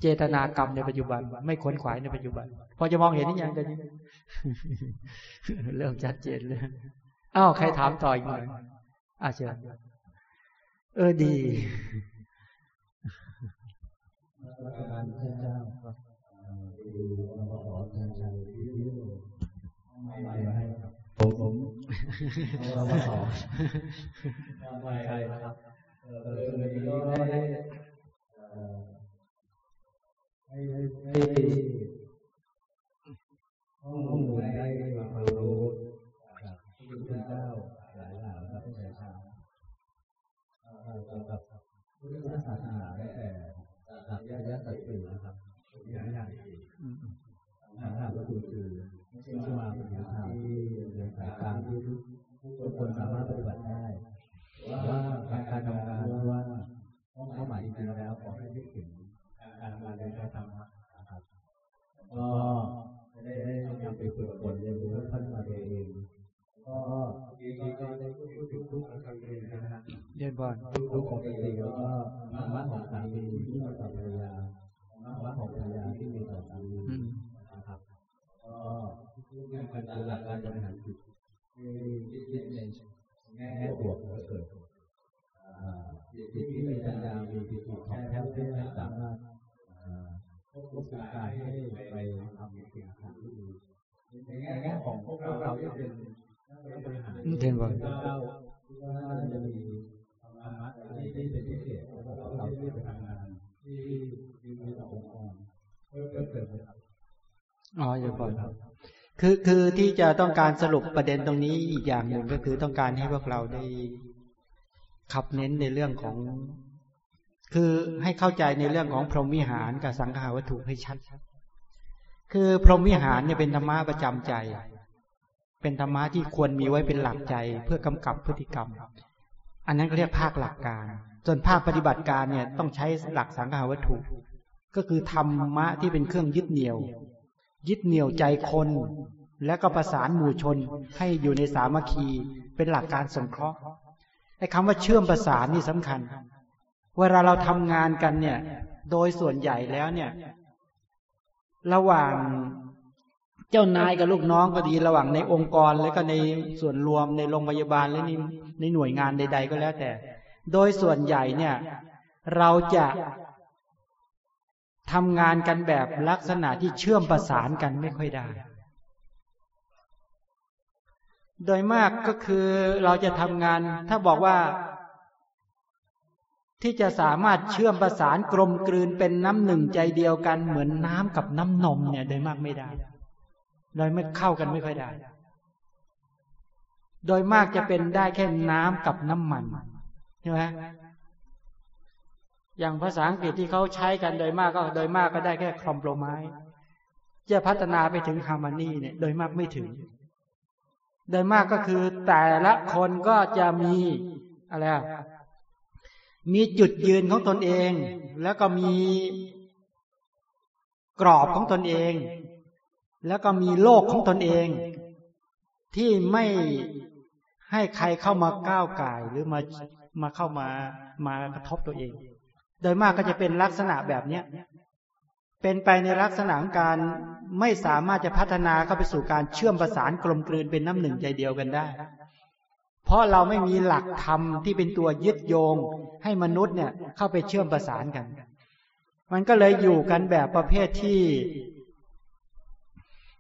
เจตนากรรมในปัจจุบัน ไม่ขวนขวายในปัจจุบัน พอจะมองเห็นนี่ยังจะเริ่มชัดเจนเลยอ้าวใครถามต่ออีกหน่อยอาเชิญเออดีการเจ้าดูอสอชันชัยที่ไม่ให้ผมผมอสอไม่ใช่ครับเออเลยก็ได้ให้ให้ข้อมูลได้ มาความ นะฮะเรียนบอลทุกข์ของตัวเองแล้วก็ธรรมะของสามีที่มีต่อภรรยาธรรมะของภรรยาที่มีต่อสามีนะครับก็เรื่องการหลักการบริหารจิตที่คิดในแง่บวกเกิดจิตที่มีปัญญามีปิติของแท้ที่สามารถควบคุมกายให้ไปทำสิ่งต่างที่ดีในแง่ของพวกเราเราที่เป็นบริหารเทนบอล อ๋ออย่ก่อนคือคือที่จะต้องการสรุปประเด็นตรงนี้อีกอย่างหนึ่งก็คือต้องการให้พวกเราได้ขับเน้นในเรื่องของ คือให้เข้าใจในเรื่องของพรหมวิหารกับสังขาวัตถุให้ชัด คือพรหมวิหารเนี่ยเป็นธรรมะประจำใจ เป็นธรรมะที่ควรมีไว้เป็นหลักใจ เพื่อกำกับพฤติกรรม อันนั้นเรียกภาคหลักการ ส่วนภาคปฏิบัติการเนี่ยต้องใช้หลักสังขาวัตถุ ก็คือธรรมะที่เป็นเครื่องยึดเหนี่ยว ยึดเหนี่ยวใจคน และก็ประสานหมู่ชนให้อยู่ในสามัคคีเป็นหลักการสงเคราะห์ไอ้คำว่าเชื่อมประสานนี่สำคัญ เวลาเราทำงานกันเนี่ย โดยส่วนใหญ่แล้วเนี่ย ระหว่างเจ้านายกับลูกน้องก็ดี ระหว่างในองค์กรแล้วก็ในส่วนรวมในโรงพยาบาลและในในหน่วยงานใด ๆ ก็แล้วแต่ โดยส่วนใหญ่เนี่ย เราจะ ทำงานกันแบบลักษณะที่เชื่อมประสานกันไม่ค่อยได้ โดยมากก็คือเราจะทำงาน ถ้าบอกว่า ที่จะสามารถเชื่อมประสานกลมกลืนเป็นน้ำหนึ่งใจเดียวกัน เหมือนน้ำกับน้ำนมเนี่ยโดยมากไม่ได้โดยไม่เข้ากันไม่ค่อยได้ โดยมากจะเป็นได้แค่น้ำกับน้ำมันใช่ไหม อย่างภาษาอังกฤษที่เขาใช้กันโดยมากก็โดยมากก็ได้แค่คอมโพไมจะพัฒนาไปถึงฮาร์มานีเนี่ย โดยมากไม่ถึง โดยมากก็คือแต่ละคนก็จะมีอะไรมีจุดยืนของตนเอง แล้วก็มีกรอบของตนเอง แล้วก็มีโลกของตนเอง ที่ไม่ให้ใครเข้ามาก้าวไก่หรือมามาเข้ามามากระทบตัวเอง โดยมากก็จะเป็นลักษณะแบบเนี้ยเป็นไปในลักษณะของการไม่สามารถจะพัฒนาเข้าไปสู่การเชื่อมประสานกลมกลืนเป็นน้ำหนึ่งใจเดียวกันได้ เพราะเราไม่มีหลักธรรมที่เป็นตัวยึดโยง ให้มนุษย์เนี่ยเข้าไปเชื่อมประสานกัน มันก็เลยอยู่กันแบบประเภทที่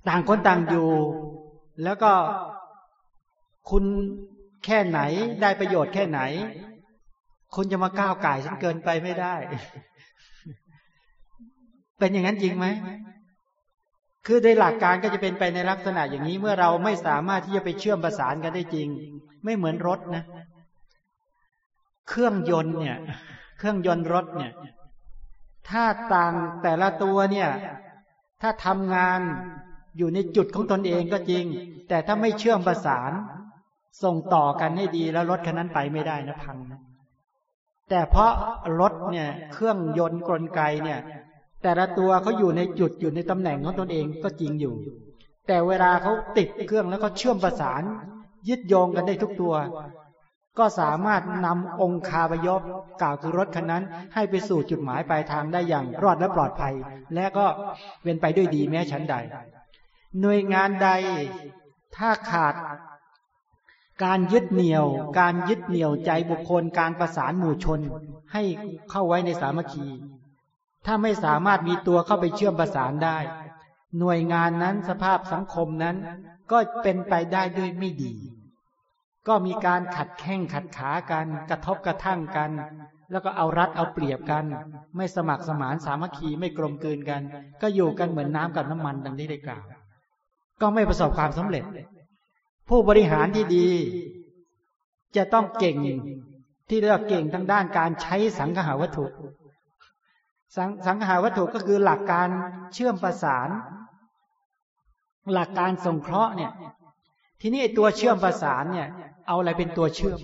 ต่างคนต่างอยู่ แล้วก็คุณแค่ไหนได้ประโยชน์แค่ไหน คุณจะมาก้าวไก่ฉันเกินไปไม่ได้ เป็นอย่างนั้นจริงไหม คือโดยหลักการก็จะเป็นไปในลักษณะอย่างนี้เมื่อเราไม่สามารถที่จะไปเชื่อมประสานกันได้จริง ไม่เหมือนรถนะ เครื่องยนต์เนี่ย เครื่องยนต์รถเนี่ย ถ้าต่างแต่ละตัวเนี่ย ถ้าทำงานอยู่ในจุดของตนเองก็จริง แต่ถ้าไม่เชื่อมประสาน ส่งต่อกันให้ดีแล้วรถคันนั้นไปไม่ได้นะพังนะ แต่เพราะรถเนี่ยเครื่องยนต์กลไกเนี่ย แต่ละตัวเขาอยู่ในจุดอยู่ในตำแหน่งของตนเองก็จริงอยู่ แต่เวลาเขาติดเครื่องแล้วก็เชื่อมประสาน ยึดโยงกันได้ทุกตัว ก็สามารถนำองค์คาบยบกล่าวคือรถคันนั้น ให้ไปสู่จุดหมายปลายทางได้อย่างรอดและปลอดภัย และก็เป็นไปด้วยดีแม้ชั้นใด หน่วยงานใดถ้าขาด การยึดเหนี่ยว การยึดเหนี่ยวใจบุคคล การประสานหมู่ชน ให้เข้าไว้ในสามัคคี ถ้าไม่สามารถมีตัวเข้าไปเชื่อมประสานได้ หน่วยงานนั้นสภาพสังคมนั้น ก็เป็นไปได้ด้วยไม่ดี ก็มีการขัดแข้งขัดขากัน กระทบกระทั่งกัน แล้วก็เอารัดเอาเปรียบกัน ไม่สมัครสมานสามัคคีไม่กลมกลืนกัน ก็อยู่กันเหมือนน้ำกับน้ำมันดังที่ได้กล่าว ก็ไม่ประสบความสำเร็จ ผู้บริหารที่ดี จะต้องเก่งที่เรียกเก่งทางด้านการใช้สังหาวัตถุสังสังหาวัตถุก็คือหลักการเชื่อมประสาน หลักการส่งเคราะห์เนี่ย ทีนี้ตัวเชื่อมประสานเนี่ย เอาอะไรเป็นตัวเชื่อม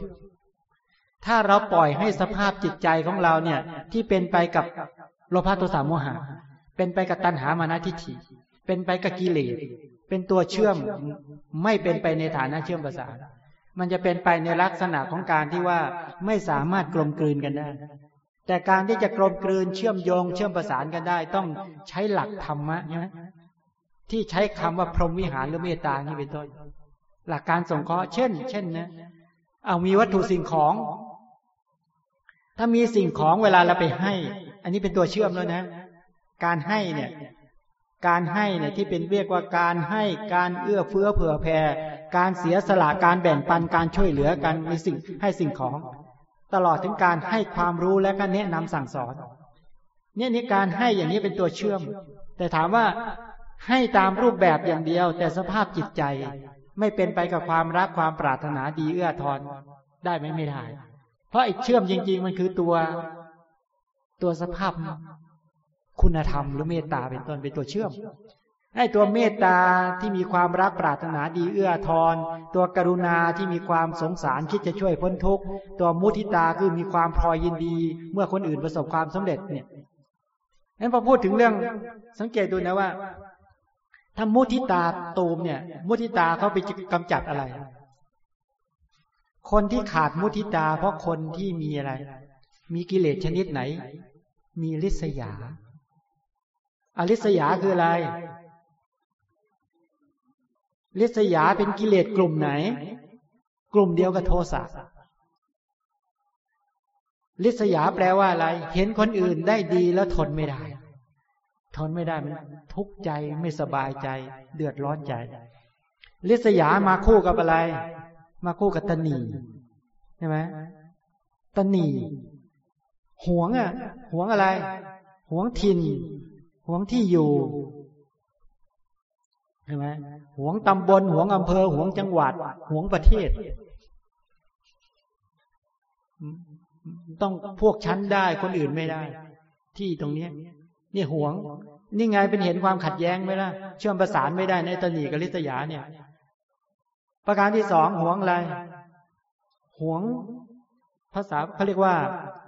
ถ้าเราปล่อยให้สภาพจิตใจของเราเนี่ย ที่เป็นไปกับโลภะโทสะโมหะ เป็นไปกับตัณหามานะทิฏฐิ เป็นไปกับกิเลส เป็นตัวเชื่อมไม่เป็นไปในฐานะเชื่อมประสานมันจะเป็นไปในลักษณะของการที่ว่าไม่สามารถกลมกลืนกันได้ แต่การที่จะกลมกลืนเชื่อมโยง เชื่อมประสานกันได้ ต้องใช้หลักธรรมะใช่ไหมที่ใช้คำว่าพรหมวิหารหรือเมตตานี่เป็นต้นหลักการสงเคราะห์เช่น เช่นนะเอามีวัตถุสิ่งของ ถ้ามีสิ่งของเวลาเราไปให้ อันนี้เป็นตัวเชื่อมแล้วนะ การให้เนี่ย การให้เนี่ยที่เป็นเรียกว่าการให้การเอื้อเฟื้อเผื่อแผ่ การเสียสละการแบ่งปันการช่วยเหลือกันในสิ่งให้สิ่งของ ตลอดถึงการให้ความรู้และก็แนะนำสั่งสอน เนี่ยนี่การให้อย่างนี้เป็นตัวเชื่อม แต่ถามว่าให้ตามรูปแบบอย่างเดียว แต่สภาพจิตใจ ไม่เป็นไปกับความรักความปรารถนาดีเอื้อทอนได้ไหมไม่ได้เพราะไอ้เชื่อมจริง ๆ มันคือตัว ตัวสภาพ คุณธรรมหรือเมตตาเป็นต้นเป็นตัวเชื่อมไอ้ตัวเมตตาที่มีความรักปรารถนาดีเอื้อทอนตัวกรุณาที่มีความสงสารคิดจะช่วยพ้นทุกข์ตัวมุทิตาคือมีความพอยยินดี เมื่อคนอื่นประสบความสำเร็จเนี่ยนั้นพอพูดถึงเรื่องสังเกตดูนะว่าถ้ามุทิตาตูมเนี่ย มุทิตาเขาไปกำจัดอะไร คนที่ขาดมุทิตา เพราะคนที่มีอะไร มีกิเลสชนิดไหน มีลิษยา อริษยาคืออะไร ลิษยาเป็นกิเลสกลุ่มไหน กลุ่มเดียวกับโทสะลิษยาแปลว่าอะไร เห็นคนอื่นได้ดีแล้วทนไม่ได้ ทนไม่ได้มันทุกข์ใจไม่สบายใจ เดือดร้อนใจ ลิษยามาคู่กับอะไร มาคู่กับตนีใช่ไหมตนีหวงอะหวงอะไรหวงทิน หวงที่อยู่ใช่ไหมหวงตำบลหวงอำเภอหวงจังหวัดหวงประเทศ ต้องพวกชั้นได้คนอื่นไม่ได้ ที่ตรงนี้นี่หวง นี่ไงเป็นเห็นความขัดแย้งไหมล่ะเชื่อมประสานไม่ได้ในตนีกับลิษยาเนี่ย ประการที่สองหวงอะไรหวงภาษาเขาเรียกว่า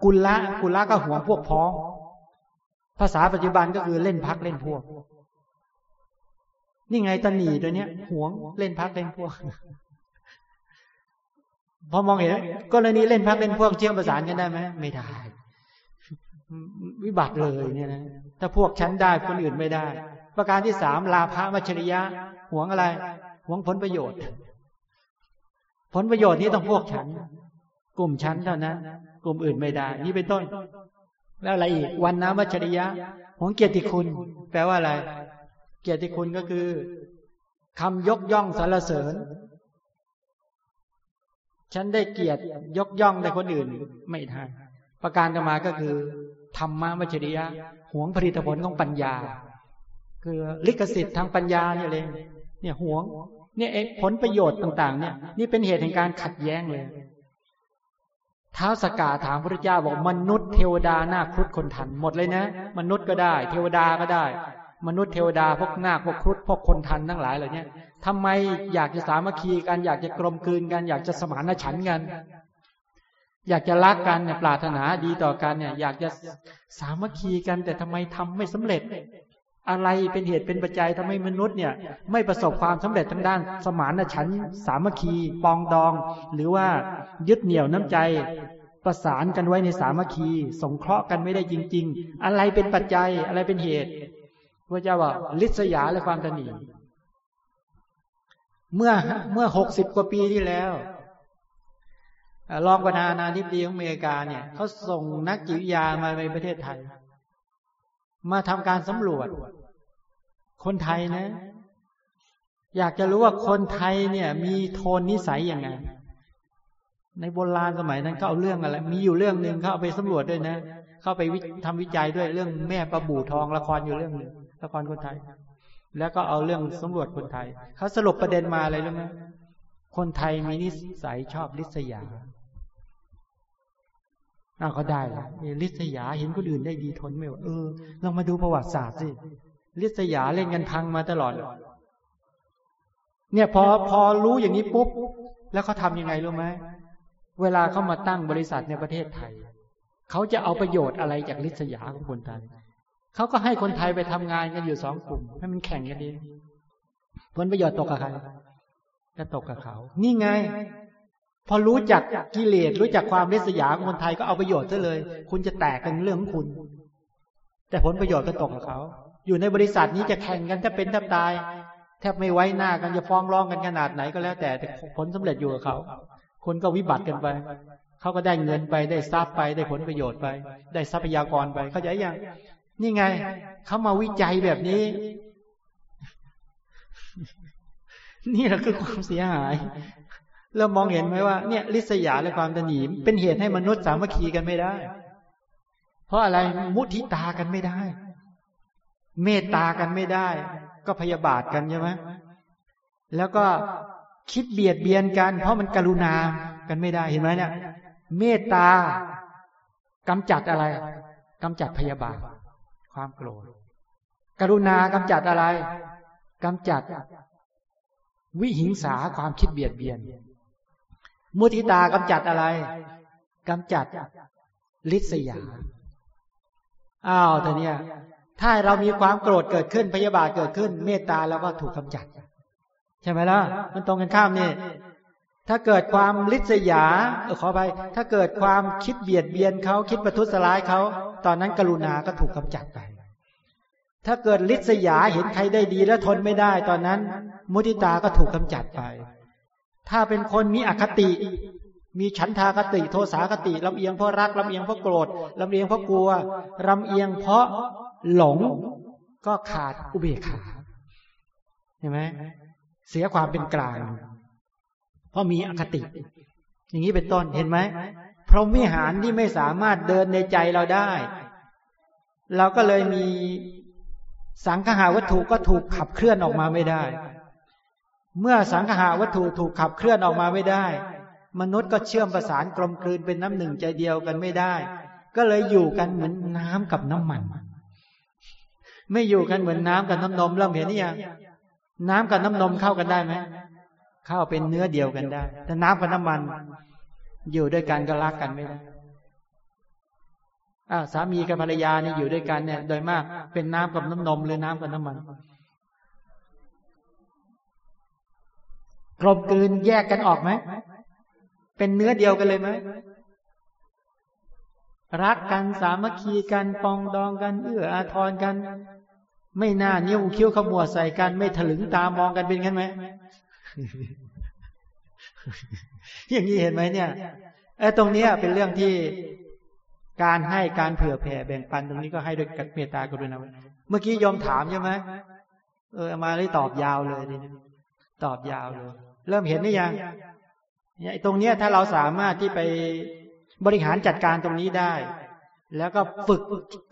กุลละกุลละก็หวงพวกพ้อง ภาษาปัจจุบันก็คือเล่นพักเล่นพวก นี่ไงตันหนีตัวเนี้ยหวงเล่นพักเล่นพวก พอมองเห็นกรณีเล่นพักเล่นพวกเชื่อมประสานกันได้ไหมไม่ได้ วิบัติเลยเนี่ยนะถ้าพวกฉันได้คนอื่นไม่ได้ ประการที่สามลาภมัชริยะหวงอะไรหวงผลประโยชน์ ผลประโยชน์นี้ต้องพวกฉัน กลุ่มฉันเท่านั้น กลุ่มอื่นไม่ได้ นี่เป็นต้น แล้วอะไรอีก วันน้ำวัชริยะของเกียรติคุณ แปลว่าอะไร เกียรติคุณก็คือคำยกย่องสรรเสริญ ฉันได้เกียรติยกย่องในคนอื่น ไม่ทันประการต่อมาก็คือธรรมะวัชริยะหวงผลิตผลของปัญญา คือลิขสิทธิ์ทางปัญญาเนี่ยเลยเนี่ยหวงเนี่ยผลประโยชน์ต่าง ๆ เนี่ย นี่เป็นเหตุแห่งการขัดแย้งเลย ท้าวสกาถามพระเจ้าบอกมนุษย์เทวดาหน้าครุฑคนทันหมดเลยนะ มนุษย์ก็ได้ เทวดาก็ได้ มนุษย์เทวดาพวกนาคพวกครุฑพวกคนทันทั้งหลายเหล่านี้ทำไมอยากจะสามัคคีกันอยากจะกลมกลืนกันอยากจะสมานฉันท์กัน อยากจะรักกันเนี่ยปรารถนาดีต่อกันเนี่ย อยากจะสามัคคีกันแต่ทำไมทำไม่สำเร็จ อะไรเป็นเหตุเป็นปัจจัยทำให้มนุษย์เนี่ยไม่ประสบความสำเร็จทางด้าน สมานฉันท์สามัคคี ปองดอง หรือว่ายึดเหนี่ยวน้ำใจ ประสานกันไว้ในสามัคคี สงเคราะห์กันไม่ได้จริง ๆ อะไรเป็นปัจจัยอะไรเป็นเหตุพระเจ้าว่าลิษยาและความตนีเมื่อเมื่อหกสิบกว่าปีที่แล้วรองประธานาธิบดีของอเมริกาเนี่ยเขาส่งนักจิตวิทยามาในประเทศไทย มาทำการสำรวจ คนไทยนะ อยากจะรู้ว่าคนไทยเนี่ย มีโทนนิสัยยังไง ในโบราณสมัยนั้นเขาเอาเรื่องอะไร มีอยู่เรื่องหนึ่งเขาเอาไปสำรวจด้วยนะ เข้าไปทำวิจัยด้วยเรื่องแม่ประบู่ทองละครอยู่เรื่องหนึ่งละครคนไทย แล้วก็เอาเรื่องสำรวจคนไทย เขาสรุปประเด็นมาอะไรรู้ไหมคนไทยมีนิสัยชอบลิษยาอ้าวก็ได้ละลิษยาเห็นคนอื่นได้ดีทนไม่ไหวเออลองมาดูประวัติศาสตร์สิ ลิษยาเล่นกันพังมาตลอด เนี่ยพอพอรู้อย่างนี้ปุ๊บ แล้วเขาทำยังไงรู้ไหมเวลาเขามาตั้งบริษัทในประเทศไทย เขาจะเอาประโยชน์อะไรจากลิษยาของคนไทยเขาก็ให้คนไทยไปทำงานกันอยู่สองกลุ่ม ให้มันแข่งกันดีผลประโยชน์ตกกับใครก็ตกกับเขา นี่ไง พอรู้จักกิเลสรู้จักความริษยาของคนไทยก็เอาประโยชน์ซะเลย คุณจะแตกกันเรื่องของคุณ แต่ผลประโยชน์ก็ตกกับเขา อยู่ในบริษัทนี้จะแข่งกันถ้าเป็นถ้าตาย แทบไม่ไว้หน้ากันจะฟ้องร้องกันขนาดไหนก็แล้วแต่แต่ผลสำเร็จอยู่กับเขา คนก็วิบัติกันไป เขาก็ได้เงินไปได้ทรัพย์ไปได้ผลประโยชน์ไป ได้ทรัพยากรไป เขาใจยังนี่ไงเขามาวิจัยแบบนี้ นี่แหละคือความเสียหายเรามองเห็นไหมว่าเนี่ยลิษยาและความตนีเป็นเหตุให้มนุษย์สามัคคีกันไม่ได้ เพราะอะไรมุทิตากันไม่ได้ เมตตากันไม่ได้ ก็พยาบาทกันใช่ไหมแล้วก็คิดเบียดเบียนกัน เพราะมันกรุณากันไม่ได้เห็นไหมเนี่ย เมตตากำจัดอะไรกำจัดพยาบาท ความโกรธ กรุณากำจัดอะไรกำจัด วิหิงสาความคิดเบียดเบียน มุทิตากำจัดอะไรกำจัดลิษยาอ้าวแต่เนี้ย ถ้าเรามีความโกรธเกิดขึ้นพยาบาทเกิดขึ้น เมตตาเราก็ถูกกำจัด ใช่ไหมล่ะ มันตรงกันข้ามนี่ ถ้าเกิดความลิษยาเออขอไป ถ้าเกิดความคิดเบียดเบียนเขาคิดประทุษร้ายเขา ตอนนั้นกรุณาก็ถูกกำจัดไป ถ้าเกิดลิษยาเห็นใครได้ดีแล้วทนไม่ได้ ตอนนั้น มุติตาก็ถูกกำจัดไป ถ้าเป็นคนมีอคติมีฉันทากติโทสาคติลำเอียงเพราะรักลำเอียงเพราะโกรธลำเอียงเพราะกลัวลำเอียงเพราะ หลงก็ขาดอุเบกขาเห็นไหมเสียความเป็นกลาง เพราะมีอคติ อย่างนี้เป็นต้นเห็นไหมพรหมวิหารที่ไม่สามารถเดินในใจเราได้ เราก็เลยมีสังขาวัตถุก็ถูกขับเคลื่อนออกมาไม่ได้ เมื่อสังขาวัตถุถูกขับเคลื่อนออกมาไม่ได้ มนุษย์ก็เชื่อมประสานกลมกลืนเป็นน้ำหนึ่งใจเดียวกันไม่ได้ ก็เลยอยู่กันเหมือนน้ำกับน้ำมัน ไม่อยู่กันเหมือนน้ำกับน้ำนมเริ่มเห็นนี่ยังน้ำกับน้ำนมเข้ากันได้ไหมเข้าเป็นเนื้อเดียวกันได้ แต่น้ำกับน้ำมัน อยู่ด้วยกันก็รักกันไม่ได้อ้าสามีกับภรรยาเนี่ยอยู่ด้วยกันเนี่ย โดยมากเป็นน้ำกับน้ำนมหรือน้ำกับน้ำมันกลมกลืนแยกกันออกไหมเป็นเนื้อเดียวกันเลยไหมรักกันสามัคคีกันปองดองกัน เอื้ออาทรกัน ไม่น่านิ้วคิ้วขมวดใส่กันไม่ถลึงตามองกันเป็นกันไหมอย่างนี้เห็นไหมเนี่ยไอ้ตรงนี้เป็นเรื่องที่การให้การเผื่อแผ่แบ่งปันตรงนี้ก็ให้ด้วยเมตตากรุณาเมื่อกี้ยอมถามใช่ไหมเออมาได้ตอบยาวเลยนี่ตอบยาวเลย เริ่มเห็นหรือยังเนี่ยตรงเนี้ยถ้าเราสามารถที่ไปบริหารจัดการตรงนี้ได้ แล้วก็ฝึก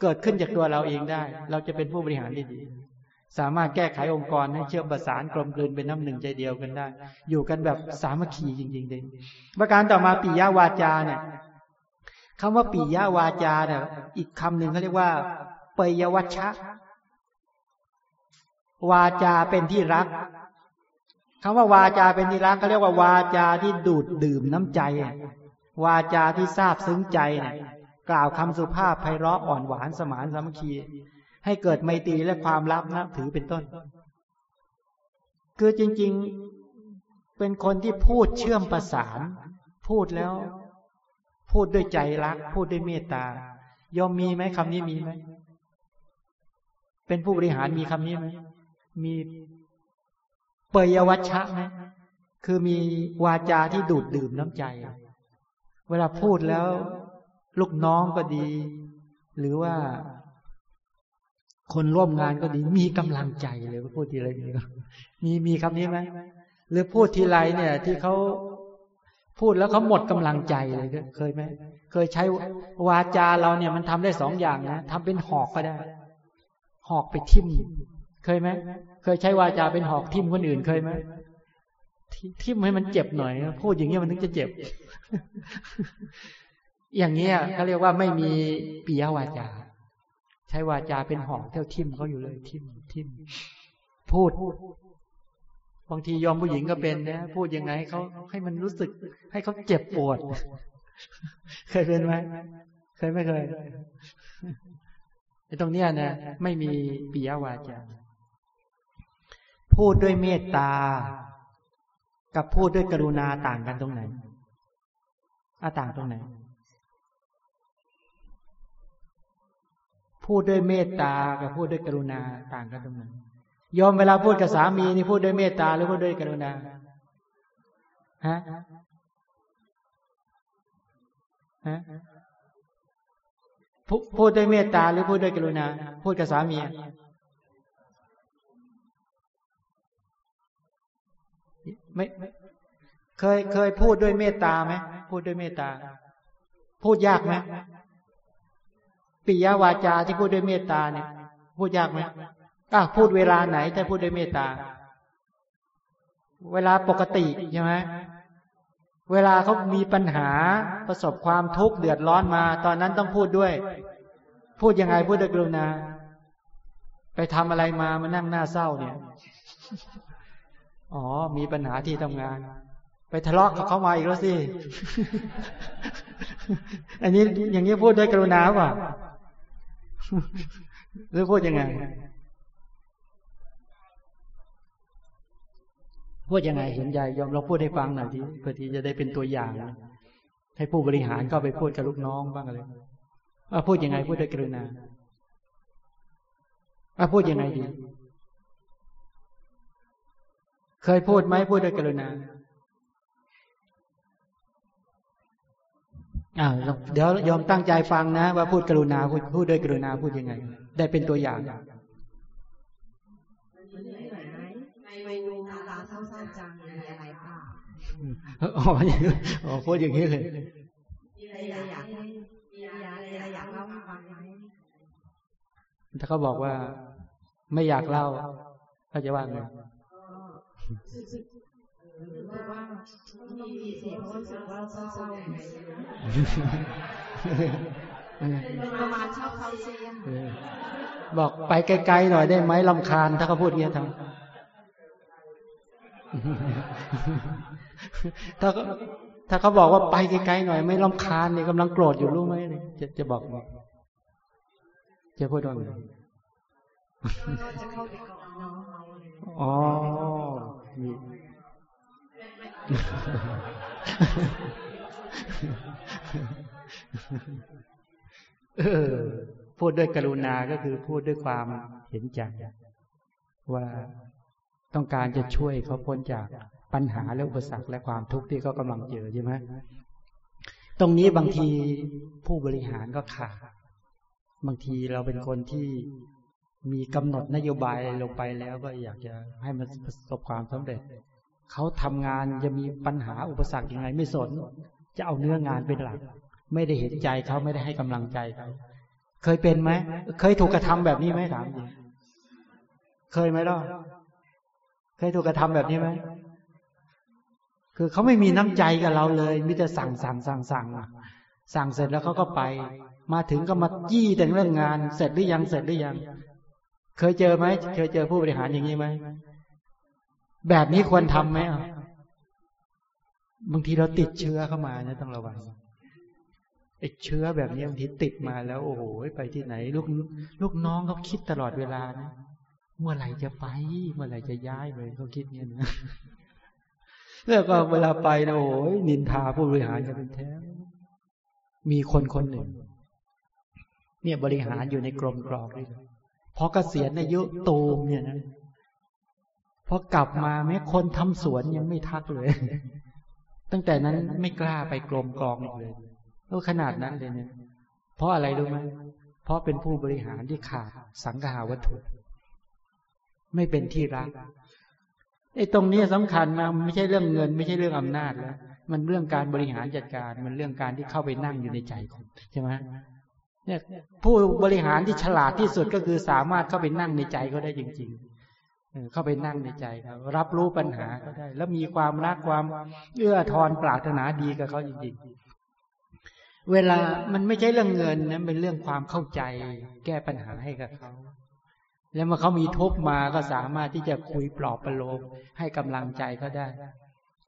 เกิดขึ้นจากตัวเราเองได้ เราจะเป็นผู้บริหารที่ดี สามารถแก้ไของค์กรให้เชื่อมประสานกลมกลืนเป็นน้ำหนึ่งใจเดียวกันได้ อยู่กันแบบสามัคคีจริงๆเลยประการต่อมาปิยาวาจาเนี่ยคำว่าปิยวาจาเนี่ยอีกคำหนึ่งเขาเรียกว่าเปยวัชชะ วาจาเป็นที่รักคำว่าวาจาเป็นที่รักเขาเรียกว่าวาจาที่ดูดดื่มน้ำใจ วาจาที่ทราบซึ้งใจเนี่ย กล่าวคำสุภาพไพเราะอ่อนหวานสมานสามัคคี ให้เกิดไมตรีและความรักนับถือเป็นต้น คือจริง ๆเป็นคนที่พูดเชื่อมประสาน พูดแล้ว พูดด้วยใจรัก พูดด้วยเมตตายอมมีไหมคำนี้มีไหมเป็นผู้บริหารมีคำนี้ไหมมีเปยวัชชะไหมคือมีวาจาที่ดูดดื่มน้ำใจ เวลาพูดแล้ว ลูกน้องก็ดี หรือว่า คนร่วมงานก็ดี มีกำลังใจเลยพูดทีไรมีมีคำนี้ไหมหรือพูดทีไรเนี่ย ที่เขาพูดแล้วเขาหมดกำลังใจเลยเคยไหมเคยใช้วาจาเราเนี่ย มันทำได้สองอย่างนะทำเป็นหอกก็ได้ หอกไปทิ่มเคยไหมเคยใช้วาจาเป็นหอกทิ่มคนอื่นเคยไหมทิ่มให้มันเจ็บหน่อยพูดอย่างเงี้ยมันถึงจะเจ็บ อย่างเงี้ยเขาเรียกว่าไม่มีปียวาจา ใช้วาจาเป็นหอกเท่าทิ่มเขาอยู่เลยทิ่มทิ่มพูดบางทียอมผู้หญิงก็เป็นนะพูดยังไงเขาให้มันรู้สึก ให้เขาเจ็บปวด เคยเป็นไหมเคยไม่เคยไอ้ตรงเนี้ยนะไม่มีปียวาจาพูดด้วยเมตตา กับพูดด้วยกรุณาต่างกันตรงไหนอาต่างตรงไหน พูดด้วยเมตตากับพูดด้วยกรุณาต่างกันตรงไหนยอมเวลาพูดกับสามีนี่พูดด้วยเมตตาหรือพูดด้วยกรุณาฮะฮะพูดด้วยเมตตาหรือพูดด้วยกรุณา พูดกับสามีไม่เคยเคยพูดด้วยเมตตาไหมพูดด้วยเมตตา พูดยากไหม ปิยวาจาที่พูดด้วยเมตตาเนี่ย พูดยากไหมอะพูดเวลาไหนถ้าพูดด้วยเมตตา เวลาปกติใช่ไหมเวลาเขามีปัญหาประสบความทุกข์เดือดร้อนมา ตอนนั้นต้องพูดด้วย พูดยังไงพูดด้วยกรุณาไปทำอะไรมามานั่งหน้าเศร้าเนี่ย อ๋อ มีปัญหาที่ทำงาน ไปทะเลาะกับเขามาอีกแล้วสิ อันนี้อย่างนี้พูดด้วยกรุณาป่ะ หรือพูดยังไง พูดยังไงเห็นใจยอมเราพูดให้ฟังหน่อยทีเพื่อที่จะได้เป็นตัวอย่างให้ผู้บริหารก็ไปพูดกับลูกน้องบ้างอะไรพูดยังไงพูดด้วยกรุณาพูดยังไงดี เคยพูดไหมพูดด้วยกรุณา อ่าเดี๋ยวยอมตั้งใจฟังนะ ว่าพูดกรุณาพูดพูดด้วยกรุณาพูดยังไง ได้เป็นตัวอย่างอ๋ออ๋อพูดอย่างนี้เลยถ้าเขาบอกว่าไม่อยากเล่าเขาจะว่าไงรู้สึก ว่ามีเสียงรู้สึกว่าเศร้าประมาณชอบเขาเสียงบอกไปไกลๆหน่อยได้ไหมลำคาญถ้าเขาพูดเงี้ยทำถ้าถ้าเขาบอกว่าไปไกลๆหน่อยไม่ลำคาญเนี่ยกำลังโกรธอยู่รู้ไหมจะจะบอกจะพูดว่าไงอ๋อมี เออ พูดด้วยกรุณาก็คือพูดด้วยความเห็นใจว่าต้องการจะช่วยเขาพ้นจากปัญหาและอุปสรรคและความทุกข์ที่เขากำลังเจอใช่ไหมตรงนี้บางทีผู้บริหารก็ขาดบางทีเราเป็นคนที่มีกำหนดนโยบายลงไปแล้วก็อยากจะให้มันประสบความสำเร็จ เขาทำงานจะมีปัญหาอุปสรรคยังไงไม่สน จะเอาเนื้องานเป็นหลัก ไม่ได้เห็นใจเขาไม่ได้ให้กำลังใจเขาเคยเป็นไหมเคยถูกกระทำแบบนี้ไหมถามจริงเคยไหมล่ะเคยถูกกระทำแบบนี้ไหมคือเขาไม่มีน้ำใจกับเราเลยมิแต่สั่งสั่งสั่งสั่งสั่งเสร็จแล้วเขาก็ไป มาถึงก็มายี่แต่เรื่องงาน เสร็จหรือยังเสร็จหรือยัง เคยเจอไหมเคยเจอผู้บริหารอย่างนี้ไหม แบบนี้ควรทำไหมบางทีเราติดเชื้อเข้ามาเนี่ยต้องระวังไอ้เชื้อแบบนี้บางทีติดมาแล้วโอ้โหไปที่ไหน ลูกลูกน้องเขาคิดตลอดเวลานะเมื่อไหร่จะไป เมื่อไหร่จะย้ายไปเขาคิดเงี้ยนะแล้วก็เวลาไปนะโอ้ยนินทาผู้บริหารจะเป็นแท้มีคนคนหนึ่ง เนี่ยบริหารอยู่ในกรมกรอกนี่พอเกษียณอายุตูมเนี่ยนะ พอกลับมาแม้คนทำสวนยังไม่ทักเลย ตั้งแต่นั้นไม่กล้าไปกรมกองอีกเลยก็ขนาดนั้นเลยเนี่ย เพราะอะไรรู้ไหมเพราะเป็นผู้บริหารที่ขาดสังหาวัตถุ ไม่เป็นที่รักไอ้ตรงนี้สำคัญนะไม่ใช่เรื่องเงิน ไม่ใช่เรื่องอำนาจแล้วมันเรื่องการบริหารจัดการ มันเรื่องการที่เข้าไปนั่งอยู่ในใจคนใช่ไหมเนี่ยผู้บริหารที่ฉลาดที่สุดก็คือสามารถเข้าไปนั่งในใจเขาได้จริง ๆ เข้าไปนั่งในใจเขารับรู้ปัญหาเขาได้ แล้วมีความรักความเอื้อทอนปรารถนาดีกับเขาจริงๆ เวลามันไม่ใช่เรื่องเงินนะเป็นเรื่องความเข้าใจ แก้ปัญหาให้กับเขาแล้วเมื่อเขามีทุกมาก็สามารถที่จะคุยปลอบประโลมให้กำลังใจเขาได้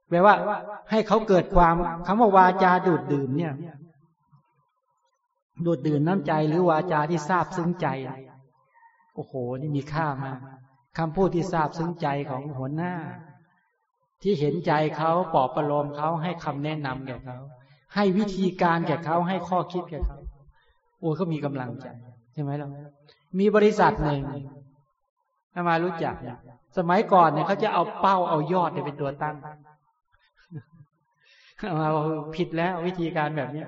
แปลว่า ให้เขาเกิดความคำว่าวาจาดูดดื่มเนี่ย ดูดดื่มน้ำใจหรือวาจาที่ทราบซึ้งใจโอ้โห นี่มีค่ามาก คำพูดที่ทราบซึ้งใจของหัวหน้า ที่เห็นใจเขาปลอบประโลมเขาให้คำแนะนำแก่เขา ให้วิธีการแก่เขาให้ข้อคิดแก่เขาโอ้เขามีกำลังใจใช่ไหมล่ะมีบริษัทหนึ่งถ้ามารู้จักเนี่ยสมัยก่อนเนี่ยเขาจะเอาเป้าเอายอดเนี่ยเป็นตัวตั้งมาผิดแล้ววิธีการแบบเนี้ย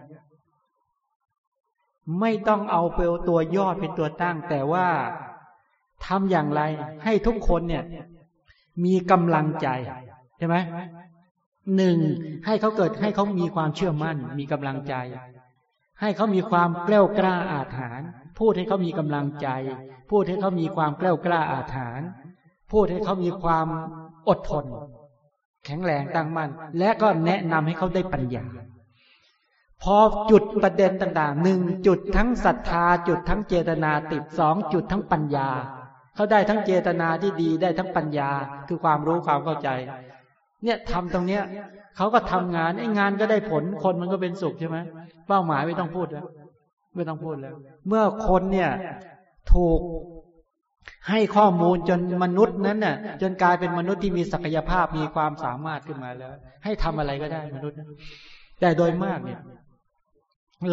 ไม่ต้องเอาเปลตัวยอดเป็นตัวตั้ง แต่ว่า ทำอย่างไร ให้ทุกคนเนี่ย มีกำลังใจใช่ไหมหนึ่งให้เขาเกิดให้เขามีความเชื่อมั่น มีกำลังใจ ให้เขามีความกล้ากล้าอาถรรพ์พูดให้เขามีกำลังใจ พูดให้เขามีความกล้ากล้าอาถรรพ์พูดให้เขามีความอดทน แข็งแรงตั้งมั่นและก็แนะนำให้เขาได้ปัญญาพอจุดประเด็นต่างๆหนึ่งจุดทั้งศรัทธาจุดทั้งเจตนาติดสองจุดทั้งปัญญา เขาได้ทั้งเจตนาที่ดีได้ทั้งปัญญา คือความรู้ความเข้าใจ เนี่ยทำตรงเนี้ยเขาก็ทำงานไอ้งานก็ได้ผลคนมันก็เป็นสุขใช่ไหมเป้าหมายไม่ต้องพูดแล้วไม่ต้องพูดแล้ว เมื่อคนเนี่ยถูกให้ข้อมูลจนมนุษย์นั้นน่ะ จนกลายเป็นมนุษย์ที่มีศักยภาพมีความสามารถขึ้นมาแล้ว ให้ทำอะไรก็ได้มนุษย์ แต่โดยมากเนี่ย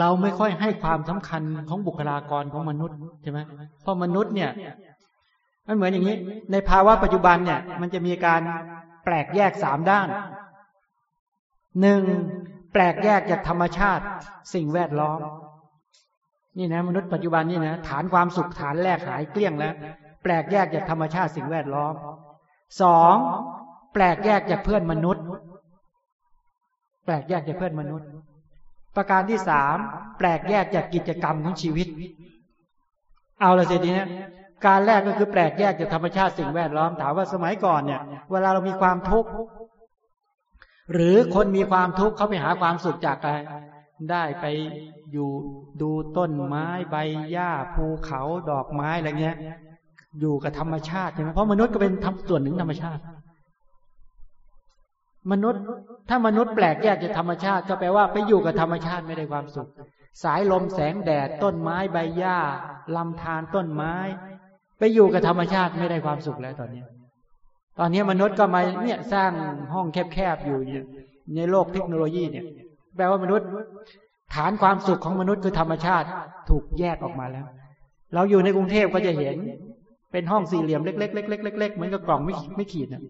เราไม่ค่อยให้ความสำคัญของบุคลากรของมนุษย์ใช่ไหมเพราะมนุษย์เนี่ย มันเหมือนอย่างนี้ ในภาวะปัจจุบันเนี่ย มันจะมีการแปลกแยกสามด้านหนึ่งแปลกแยกจากธรรมชาติสิ่งแวดล้อม นี่นะ มนุษย์ปัจจุบันนี่นะฐานความสุขฐานแรกหายเกลี้ยงแล้ว แปลกแยกจากธรรมชาติสิ่งแวดล้อมสองแปลกแยกจากเพื่อนมนุษย์ แปลกแยกจากเพื่อนมนุษย์ ประการที่สามแปลกแยกจากกิจกรรมของชีวิต เอาละสิทีนี้ การแรกก็คือแปลกแยกจากธรรมชาติสิ่งแวดล้อมถามว่าสมัยก่อนเนี่ย เวลาเรามีความทุกข์หรือคนมีความทุกข์เขาไปหาความสุขจากอะไรได้ไปอยู่ดูต้นไม้ใบหญ้าภูเขาดอกไม้อะไรเงี้ย อยู่กับธรรมชาติใช่ไหมเพราะมนุษย์ก็เป็นทำส่วนหนึ่งธรรมชาติ มนุษย์ถ้ามนุษย์แปลกแยกจากธรรมชาติก็แปลว่าไปอยู่กับธรรมชาติไม่ได้ความสุข สายลมแสงแดดต้นไม้ใบหญ้าลำธารต้นไม้ ไปอยู่กับธรรมชาติไม่ได้ความสุขแล้วตอนนี้ ตอนนี้มนุษย์ก็มาเนี่ยสร้างห้องแคบๆอยู่ในโลกเทคโนโลยีเนี่ย แปลว่ามนุษย์ ฐานความสุขของมนุษย์คือธรรมชาติถูกแยกออกมาแล้ว เราอยู่ในกรุงเทพก็จะเห็น เป็นห้องสี่เหลี่ยมเล็กๆเล็กๆเหมือนกับกล่องไม่ไม่ขีดนะ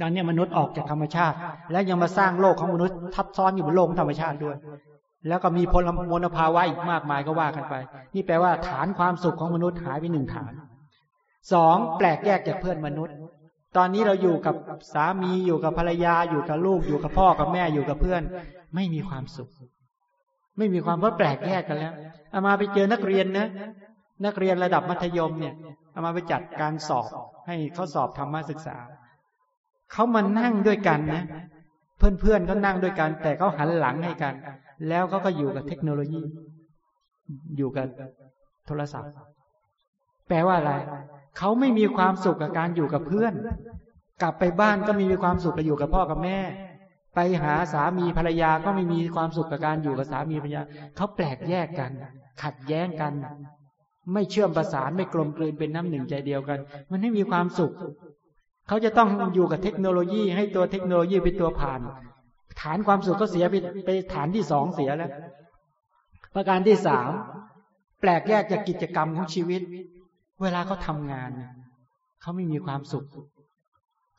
ดังนี้มนุษย์ออกจากธรรมชาติ และยังมาสร้างโลกของมนุษย์ทับซ้อนอยู่บนโลกธรรมชาติด้วย แล้วก็มีพลมลภาวะอีกมากมายก็ว่ากันไป นี่แปลว่าฐานความสุขของมนุษย์หายไปหนึ่งฐานสองแปลกแยกจากเพื่อนมนุษย์ ตอนนี้เราอยู่กับสามีอยู่กับภรรยาอยู่กับลูกอยู่กับพ่อกับแม่อยู่กับเพื่อน ไม่มีความสุข ไม่มีความเพราะแปลกแยกกันแล้วเอามาไปเจอนักเรียนนะนักเรียนระดับมัธยมเนี่ยเอามาไปจัดการสอบให้เขาสอบธรรมศึกษาเขามานั่งด้วยกันนะ เพื่อนๆเขานั่งด้วยกัน แต่เขาหันหลังให้กัน แล้วเขาก็อยู่กับเทคโนโลยี อยู่กับโทรศัพท์ แปลว่าอะไร เขาไม่มีความสุขกับการอยู่กับเพื่อน กลับไปบ้านก็มีความสุขกับอยู่กับพ่อกับแม่ ไปหาสามีภรรยาก็ไม่มีความสุขกับการอยู่กับสามีภรรยา เขาแปลกแยกกัน ขัดแย้งกัน ไม่เชื่อมประสานไม่กลมกลืนเป็นน้ำหนึ่งใจเดียวกัน มันไม่มีความสุข เขาจะต้องอยู่กับเทคโนโลยี ให้ตัวเทคโนโลยีเป็นตัวผ่าน ฐานความสุขก็เสียไปไปฐานที่สองเสียแล้ว ประการที่สามแปลกแยกจากกิจกรรมของชีวิต เวลาเขาทางานเขาไม่มีความสุข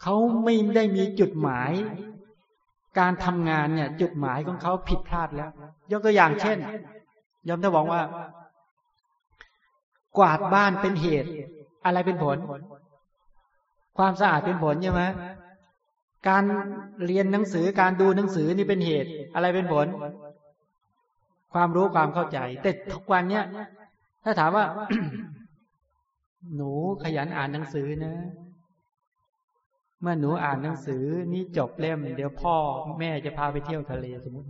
เขาไม่ได้มีจุดหมาย การทำงานเนี่ย จุดหมายของเขาผิดพลาดแล้ว ยกตัวอย่างเช่นยอมจะบอกว่า กวาดบ้านเป็นเหตุ อะไรเป็นผล ความสะอาดเป็นผลใช่ไหม การเรียนหนังสือการดูหนังสือนี่เป็นเหตุ อะไรเป็นผล ความรู้ความเข้าใจ แต่ทุกวันเนี้ยถ้าถามว่า หนูขยันอ่านหนังสือนะ เมื่อหนูอ่านหนังสือ นี่จบเล่ม เดี๋ยวพ่อแม่จะพาไปเที่ยวทะเลสมมติ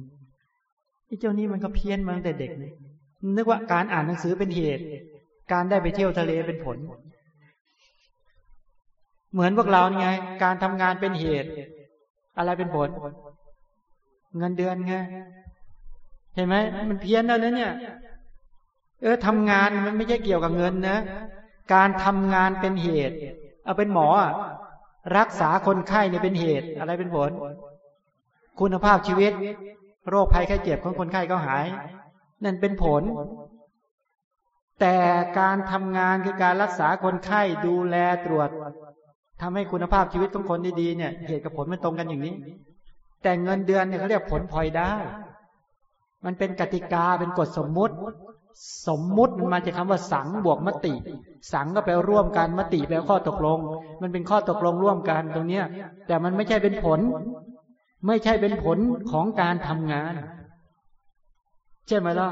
ไอ้เจ้านี่มันก็เพี้ยนมาตั้งแต่เด็กนึกว่าการอ่านหนังสือเป็นเหตุ การได้ไปเที่ยวทะเลเป็นผล เหมือนพวกเราไง การทำงานเป็นเหตุ อะไรเป็นผล เงินเดือนไงเห็นไหมมันเพี้ยนแล้วนะเนี่ย เออทำงานมันไม่ใช่เกี่ยวกับเงินนะการทำงานเป็นเหตุ เอาเป็นหมอรักษาคนไข้เนี่ยเป็นเหตุ อะไรเป็นผล คุณภาพชีวิต โรคภัยไข้เจ็บของคนไข้ก็หาย นั่นเป็นผล แต่การทำงานคือการรักษาคนไข้ดูแลตรวจ ทำให้คุณภาพชีวิตของคนดีๆเนี่ยเหตุกับผลมันตรงกันอย่างนี้ แต่เงินเดือนเนี่ยเขาเรียกผลพลอยได้ มันเป็นกติกาเป็นกฎสมมุติ สมมุติมันมาจากคาว่าสังบวกมติ สังก็แปลร่วมกันมติแปลข้อตกลง มันเป็นข้อตกลงร่วมกันตรงเนี้ย แต่มันไม่ใช่เป็นผล ไม่ใช่เป็นผลของการทำงาน ใช่ไหมล่ะ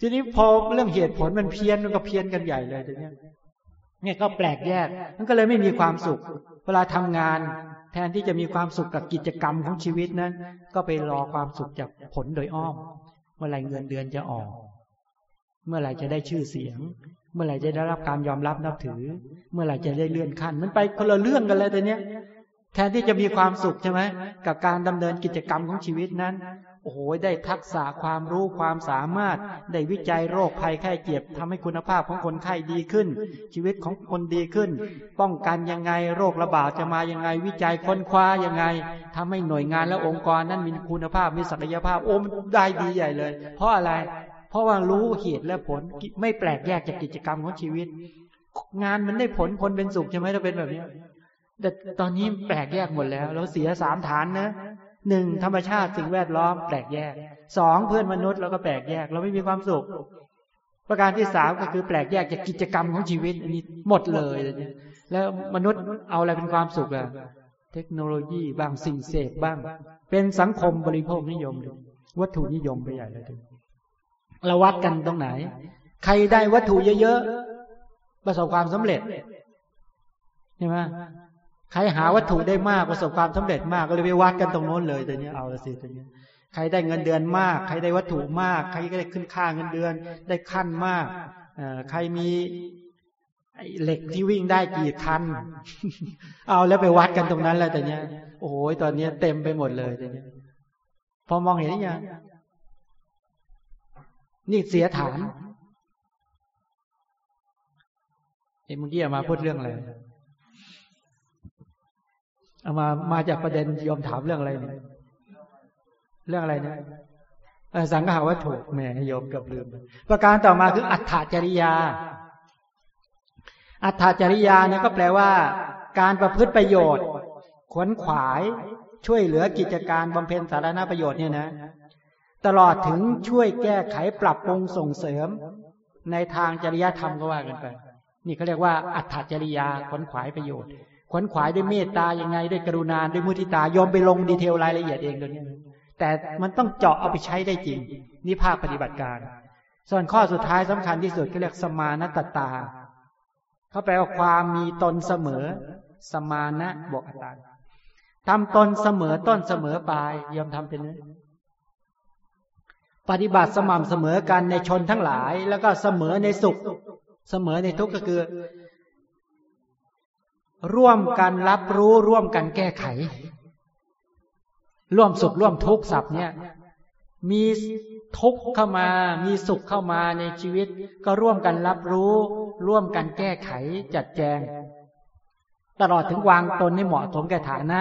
ทีนี้พอเรื่องเหตุผลมันเพี้ยนมันก็เพี้ยนกันใหญ่เลยทีนี้ย เนี่ยก็แปลกแยก มันก็เลยไม่มีความสุข เวลาทำงาน แทนที่จะมีความสุขกับกิจกรรมของชีวิตนั้น ก็ไปรอความสุขจากผลโดยอ้อม เมื่อไรเงินเดือนจะออก เมื่อไรจะได้ชื่อเสียง เมื่อไรจะได้รับการยอมรับนับถือ เมื่อไรจะได้เลื่อนขั้น มันไปคนละเรื่องกันเลยแต่เนี้ยแทนที่จะมีความสุขใช่ไหมกับการดำเนินกิจกรรมของชีวิตนั้น โอ้โหได้ทักษะความรู้ความสามารถ ได้วิจัยโรคภัยไข้เจ็บทำให้คุณภาพของคนไข้ดีขึ้น ชีวิตของคนดีขึ้น ป้องกันยังไงโรคระบาดจะมายังไงวิจัยค้นคว้ายังไงทำให้หน่วยงานและองค์กรนั้นมีคุณภาพมีศักยภาพโอ้มันได้ดีใหญ่เลย เพราะอะไร เพราะว่ารู้เหตุและผลไม่แปลกแยกจากกิจกรรมของชีวิต งานมันได้ผลคนเป็นสุขใช่ไหมถ้าเป็นแบบนี้แต่ตอนนี้แปลกแยกหมดแล้ว เราเสียสามฐานนะ หนึ่งธรรมชาติสิ่งแวดล้อมแปลกแยกสองเพื่อนมนุษย์เราก็แปลกแยก เราไม่มีความสุข ประการที่สามก็คือแปลกแยกจากกิจกรรมของชีวิตนี้หมดเลยแล้วมนุษย์เอาอะไรเป็นความสุขอะเทคโนโลยีบ้างสิ่งเสพบ้าง เป็นสังคมบริโภคนิยม วัตถุนิยมไปใหญ่เลยเราวัดกันตรงไหน ใครได้วัตถุเยอะๆประสบความสำเร็จใช่ไหม ใครหาวัตถุได้มากประสบความสำเร็จมากก็เลยไปวัดกันตรงโน้นเลยตัวนี้เอาละสิตัวนี้ใครได้เงินเดือนมาก ใครได้วัตถุมาก ใครก็ได้ขึ้นค่าเงินเดือน ได้ขั้นมากใครมีเหล็กที่วิ่งได้กี่คัน เอาแล้วไปวัดกันตรงนั้นแล้วแต่เนี้ย โอ้โหตอนนี้เต็มไปหมดเลยแต่เนี้ย พอมองเห็นยังนี่เสียฐานเอ็เมื่อกี้มาพูดเรื่องอะไร เอามามาจากประเด็นยอมถามเรื่องอะไรเนี่ยเรื่องอะไรเนี่ยสังฆาวัตถุแหมโยมกับลืม ประการต่อมาคืออัฏฐจริยา อัฏฐจริยาเนี่ยก็แปลว่า การประพฤติประโยชน์ ขวนขวายช่วยเหลือกิจการบำเพ็ญสาธารณประโยชน์เนี่ยนะ ตลอดถึงช่วยแก้ไขปรับปรุงส่งเสริม ในทางจริยธรรมก็ว่ากันไป นี่เขาเรียกว่าอัฏฐจริยาขวนขวายประโยชน์ ขวนขวายด้วยเมตตายังไงด้วยกรุณาด้วยมุทิตายอมไปลงดีเทลรายละเอียดเองตัวนี้แต่มันต้องเจาะเอาไปใช้ได้จริง นี่ภาคปฏิบัติการ ส่วนข้อสุดท้ายสำคัญที่สุดก็เรียกสมานตตา เขาแปลว่าความมีตนเสมอ สมานะบอกอัตตาทำตนเสมอต้นเสมอปลายยอมทำเป็นปฏิบัติสม่ำเสมอกันในชนทั้งหลาย แล้วก็เสมอในสุข เสมอในทุกข์ก็คือ ร่วมกันรับรู้ร่วมกันแก้ไข ร่วมสุขร่วมทุกข์สับเนี่ย มีทุกข์เข้ามา มีสุขเข้ามาในชีวิต ก็ร่วมกันรับรู้ ร่วมกันแก้ไขจัดแจง ตลอดถึงวางตนให้เหมาะสมแก่ฐานะ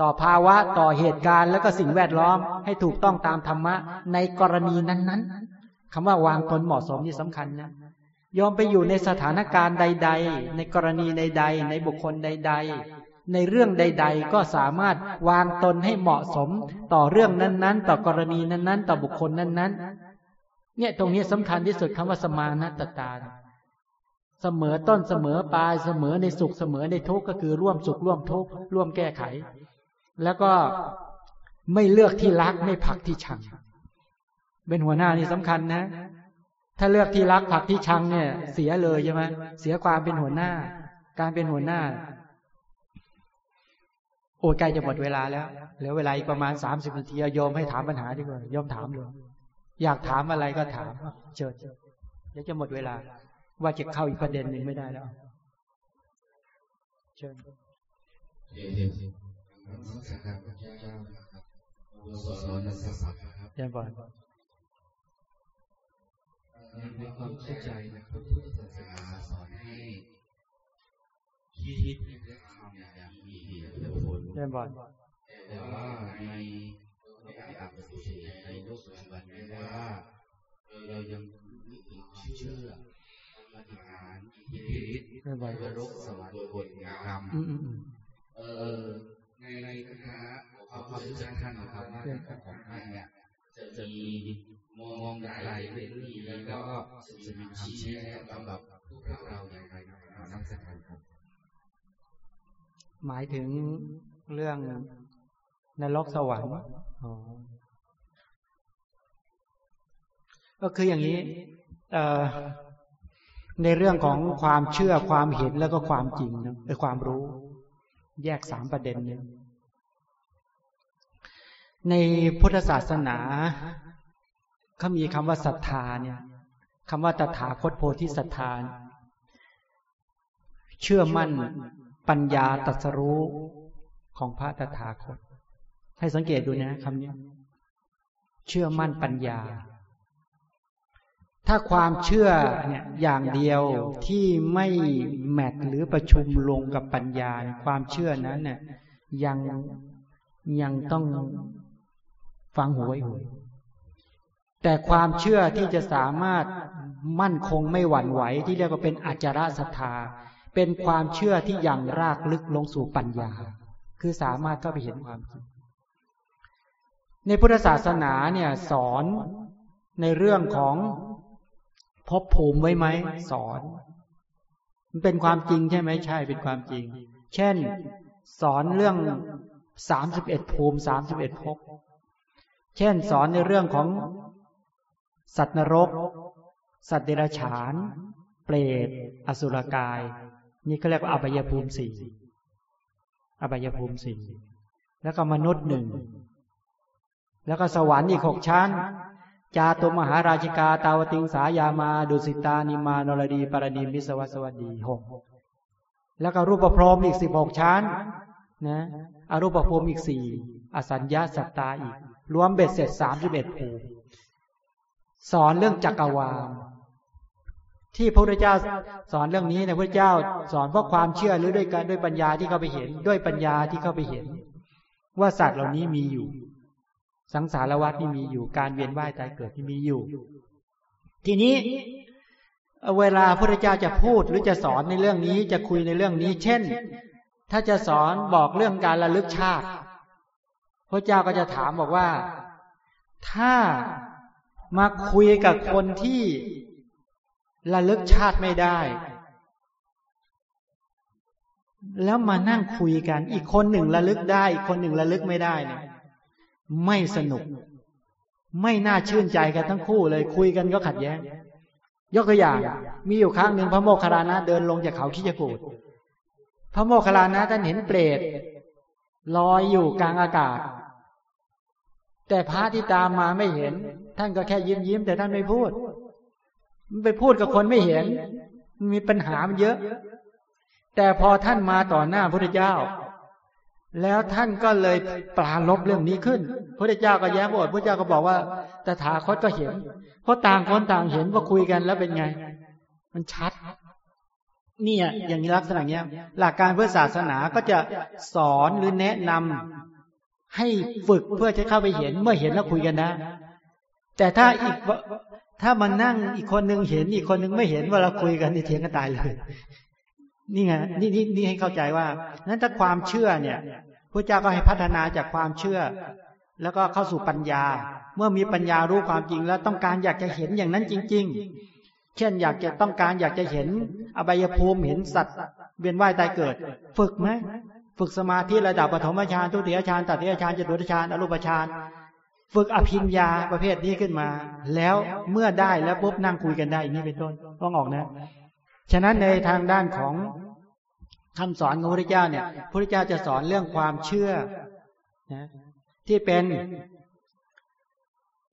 ต่อภาวะต่อเหตุการณ์แล้วก็สิ่งแวดล้อมให้ถูกต้องตามธรรมะ ในกรณีนั้นๆคำว่าวางตนเหมาะสมนี่สำคัญนะ ยอมไปอยู่ในสถานการณ์ใด ๆ ในกรณีใด ๆ ในบุคคลใด ๆ ในเรื่องใด ๆ ก็สามารถวางตนให้เหมาะสมต่อเรื่องนั้น ๆ ต่อกรณีนั้น ๆ ต่อบุคคลนั้น ๆ เนี่ยตรงนี้สำคัญที่สุดคำว่าสมานัตตาเสมอต้นเสมอปลายเสมอในสุขเสมอในทุกข์ก็คือร่วมสุขร่วมทุกข์ร่วมแก้ไข แล้วก็ไม่เลือกที่รักไม่ผักที่ชัง เป็นหัวหน้านี่สำคัญนะ ถ้าเลือกที่รักผักที่ชังเนี่ย เสียเลยใช่ไหมเสียความเป็นหัวหน้า การเป็นหัวหน้า โอ้ใกล้จะหมดเวลาแล้วเหลือเวลาอีกประมาณสามสิบนาทีโยมให้ถามปัญหาดีกว่าโยมถามเลยอยากถามอะไรก็ถามเชิญเดี๋ยวจะหมดเวลา ว่าจะเข้าอีกประเด็นหนึ่งไม่ได้แล้วเชิญเรียนนักสักการพระเจ้านะครับสอน ในความเข้าใจนะครับพุทธศาสนาสอนให้คิดและทำอย่างมีเหตุและผลแน่นอนแต่ว่าในในอาปฏิเสธในโลกปัจจุบันนี้ว่าเรายังมีเชื่อปฏิหารอิทธิฤทธิ์นรกสวรรค์บนกรรมเออในในคณะของความรู้จักท่านนะครับว่าของท่านเนี่ยจะมี มองหลายเรื่องนี้แล้วก็จะมีคำชี้แนะสำหรับพวกเราอย่างไรนะครับนักสักการครับ หมายถึงเรื่องนรกสวรรค์ก็คืออย่างนี้ในเรื่องของความเชื่อความเห็นแล้วก็ความจริงนะคือความรู้ แยกสามประเด็นเนี่ยในพุทธศาสนา เขามีคำว่าศรัทธาเนี่ยคำว่าตถาคตโพธิศรัทธาเชื่อมั่นปัญญาตรัสรู้ของพระตถาคต ให้สังเกตดูนะคำนี้เชื่อมั่นปัญญา ถ้าความเชื่อเนี่ยอย่างเดียวที่ไม่แมทหรือประชุมลงกับปัญญา ความเชื่อนั้นเนี่ยยังยังต้องฟังหูไว้หู แต่ความเชื่อที่จะสามารถมั่นคงไม่หวั่นไหวที่เรียกว่าเป็นอาจาระศรัทธา เป็นความเชื่อที่ยังรากลึกลงสู่ปัญญา คือสามารถเข้าไปเห็นความจริงในพุทธศาสนาเนี่ยสอนในเรื่องของพบภูมิไว้ไหมสอน มันเป็นความจริงใช่ไหมใช่เป็นความจริง เช่น สอนเรื่องสามสิบเอ็ดภูมิสามสิบเอ็ดภพเช่น สอนในเรื่องของ สัตว์นรก สัตว์เดรัจฉาน เปรต อสุรกาย นี่เขาเรียกว่าอบายภูมิสี่อบายภูมิสี่แล้วก็มนุษย์หนึ่ง แล้วก็สวรรค์อีกหกชั้น จาตุมหาราชิกา ตาวติงสายามา ดุสิตานิมานรดีปรณีมิสวัสวัสดีหกแล้วก็รูปพรหมอีกสิบหกชั้น นะอรูปภูมิอีกสี่อสัญญาสัตตาอีก รวมเบ็ดเสร็จสามสิบเอ็ดภูมิ สอนเรื่องจักรวาลที่พระพุทธเจ้าสอนเรื่องนี้นะพระเจ้าสอนเพราะความเชื่อหรือด้วยการด้วยปัญญาที่เข้าไปเห็น ด้วยปัญญาที่เข้าไปเห็น ว่าสัตว์เหล่านี้มีอยู่ สังสารวัฏที่มีอยู่การเวียนว่ายตายเกิดที่มีอยู่ ทีนี้เวลาพระพุทธเจ้าจะพูดหรือจะสอนในเรื่องนี้จะคุยในเรื่องนี้ เช่น ถ้าจะสอนบอกเรื่องการระลึกชาติ พระเจ้าก็จะถามบอกว่า ถ้า มาคุยกับคนที่ระลึกชาติไม่ได้ แล้วมานั่งคุยกัน อีกคนหนึ่งระลึกได้ อีกคนหนึ่งระลึกไม่ได้เนี่ยไม่สนุก ไม่น่าชื่นใจกันทั้งคู่เลยคุยกันก็ขัดแย้ง ยกตัวอย่าง มีอยู่ครั้งหนึ่งพระโมคคัลลานะเดินลงจากเขาขี้จกูดพระโมคคัลลานะท่านเห็นเปรตลอยอยู่กลางอากาศ แต่พระที่ตามมาไม่เห็น ท่านก็แค่ยิ้มยิ้มแต่ท่านไม่พูด มันไปพูดกับคนไม่เห็น มีปัญหามันเยอะ แต่พอท่านมาต่อหน้าพระเจ้า แล้วท่านก็เลยปราลบเรื่องนี้ขึ้น พระเจ้าก็แย้มบทพระเจ้าก็บอกว่าตถาคตก็เห็น เพราะต่างคนต่างเห็นว่าคุยกันแล้วเป็นไง มันชัดนี่อย่างนี้ลักษณะเนี้ย หลักการเพื่อศาสนาก็จะสอนหรือแนะนำ ให้ฝึกเพื่อจะเข้าไปเห็น เมื่อเห็นแล้วคุยกันนะ แต่ถ้าอีกถ้ามันนั่งอีกคนนึงเห็นอีกคนนึงไม่เห็นว่าเราคุยกันนี่เถียงกันตายเลย นี่ไงนี่นี่นี่ให้เข้าใจว่า นั้นถ้าความเชื่อเนี่ยพระเจ้าก็ให้พัฒนาจากความเชื่อ แล้วก็เข้าสู่ปัญญา เมื่อมีปัญญารู้ความจริงแล้วต้องการอยากจะเห็นอย่างนั้นจริง ๆ เช่นอยากจะต้องการอยากจะเห็นอบายภูมิเห็นสัตว์เวียนว่ายตายเกิด ฝึกไหม ฝึกสมาธิระดับปฐมฌานทุติยฌานตติยฌานจตุตฌานอรูปฌานฝึกอภิญญาประเภทนี้ขึ้นมา แล้วเมื่อได้แล้วปุ๊บนั่งคุยกันได้นี่เป็นต้นต้องออกนะ ฉะนั้นในทางด้านของคำสอนของพระเจ้าเนี่ยพระเจ้าจะสอนเรื่องความเชื่อนะที่เป็น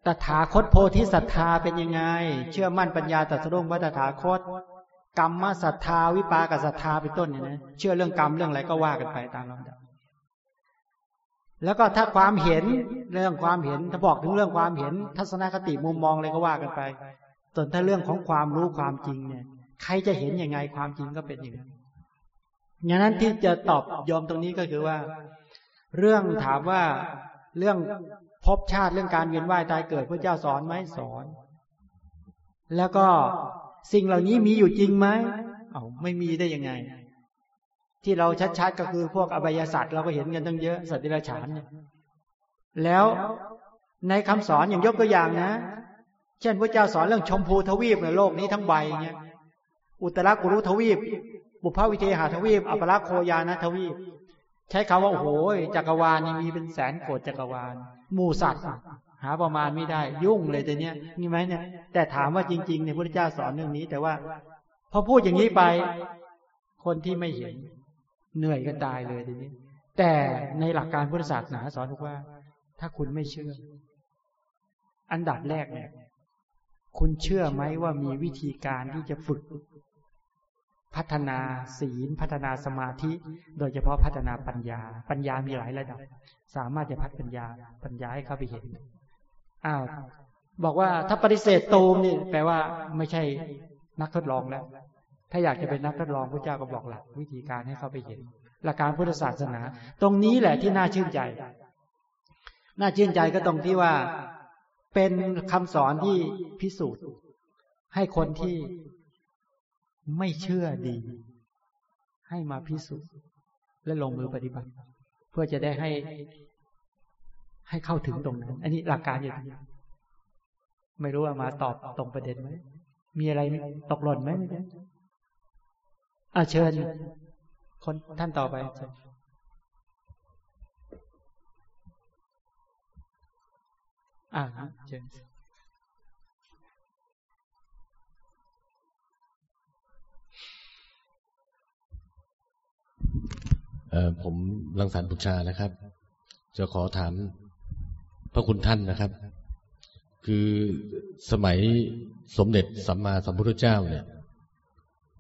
ตถาคตโพธิศรัทธาเป็นยังไง เชื่อมั่นปัญญาตรัสรู้พระตถาคต กรรมศรัทธาวิปากศรัทธาเป็นต้นเนี่ยนะเชื่อเรื่องกรรมเรื่องอะไรก็ว่ากันไปตามลำดับแล้วก็ถ้าความเห็นเรื่องความเห็น ถ้าบอกถึงเรื่องความเห็น ทัศนคติมุมมองอะไรก็ว่ากันไปส่วนถ้าเรื่องของความรู้ความจริงเนี่ย ใครจะเห็นยังไงความจริงก็เป็นอย่างนั้นอย่างนั้นที่จะตอบยอมตรงนี้ก็คือว่า เรื่องถามว่าเรื่องพบชาติเรื่องการเวียนว่ายตายเกิดพระเจ้าสอนไหมสอน แล้วก็ สิ่งเหล่านี้มีอยู่จริงไหมเอาไม่มีได้ยังไง ที่เราชัดๆก็คือพวกอบายศาสตร์เราก็เห็นกันตั้งเยอะสัตว์ดิลฉานเนี่ยแล้วในคำสอนอย่างยกตัวอย่างนะ เช่นพระเจ้าสอนเรื่องชมพูทวีปในโลกนี้ทั้งใบเงี้ยอุตรากุรุทวีป บุพวิเทหาทวีป อัปราโคยานะทวีป ใช้คำว่าโอ้โหจักรวาลนี่มีเป็นแสนโกดจักรวาลหมู่สัตว์ หาประมาณไม่ได้ ยุ่งเลยแต่เนี้ยนี่ไหมเนี่ย แต่ถามว่าจริงๆเนี่ยพระเจ้าสอนเรื่องนี้ แต่ว่า พอพูดอย่างนี้ไป คนที่ไม่เห็น เหนื่อยก็ตายเลยทีนี้ แต่ในหลักการพุทธศาสนาสอนบอกว่า ถ้าคุณไม่เชื่อ อันดับแรกเนี่ยคุณเชื่อไหมว่ามีวิธีการที่จะฝึก พัฒนาศีล พัฒนาสมาธิ โดยเฉพาะพัฒนาปัญญา ปัญญามีหลายระดับ สามารถจะพัฒปัญญาปัญญาให้เข้าไปเห็น อ้าวบอกว่าถ้าปฏิเสธตูมนี่แปลว่าไม่ใช่นักทดลองแล้ว ถ้าอยากจะเป็นนักทดลองพระเจ้าก็บอกหลักวิธีการให้เขาไปเห็น หลักการพุทธศาสนา ตรงนี้แหละที่น่าชื่นใจ น่าชื่นใจก็ตรงที่ว่าเป็นคำสอนที่พิสูจน์ ให้คนที่ไม่เชื่อดี ให้มาพิสูจน์และลงมือปฏิบัติ เพื่อจะได้ให้ ให้เข้าถึงตรงนั้น อันนี้หลักการอย่างนี้ไม่รู้ว่ามาตอบตรงประเด็นไหม มีอะไรตกหล่นไหมอาเชิญ คนท่านต่อไป อ่าเชิญผมรังสรรค์บุชานะครับ จะขอถาม พระคุณท่านนะครับ คือสมัยสมเด็จสัมมาสัมพุทธเจ้าเนี่ย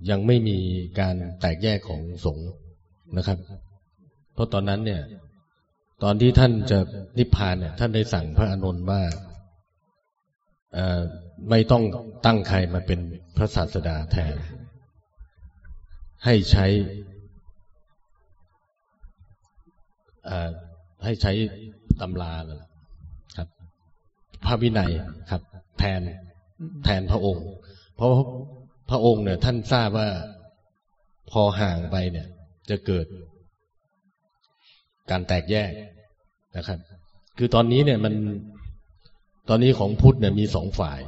ยังไม่มีการแตกแยกของสงฆ์นะครับ เพราะตอนนั้นเนี่ย ตอนที่ท่านจะนิพพานเนี่ย ท่านได้สั่งพระอนุนว่าไม่ต้องตั้งใครมาเป็นพระศาสดาแทน ให้ใช้ให้ใช้ตำราครับ พระวินัยครับ แทนแทนพระองค์ เพราะพระองค์เนี่ย ท่านทราบว่าพอห่างไปเนี่ย จะเกิด การแตกแยกนะครับ คือตอนนี้เนี่ยมันตอนนี้ของพุทธเนี่ยมีสองฝ่าย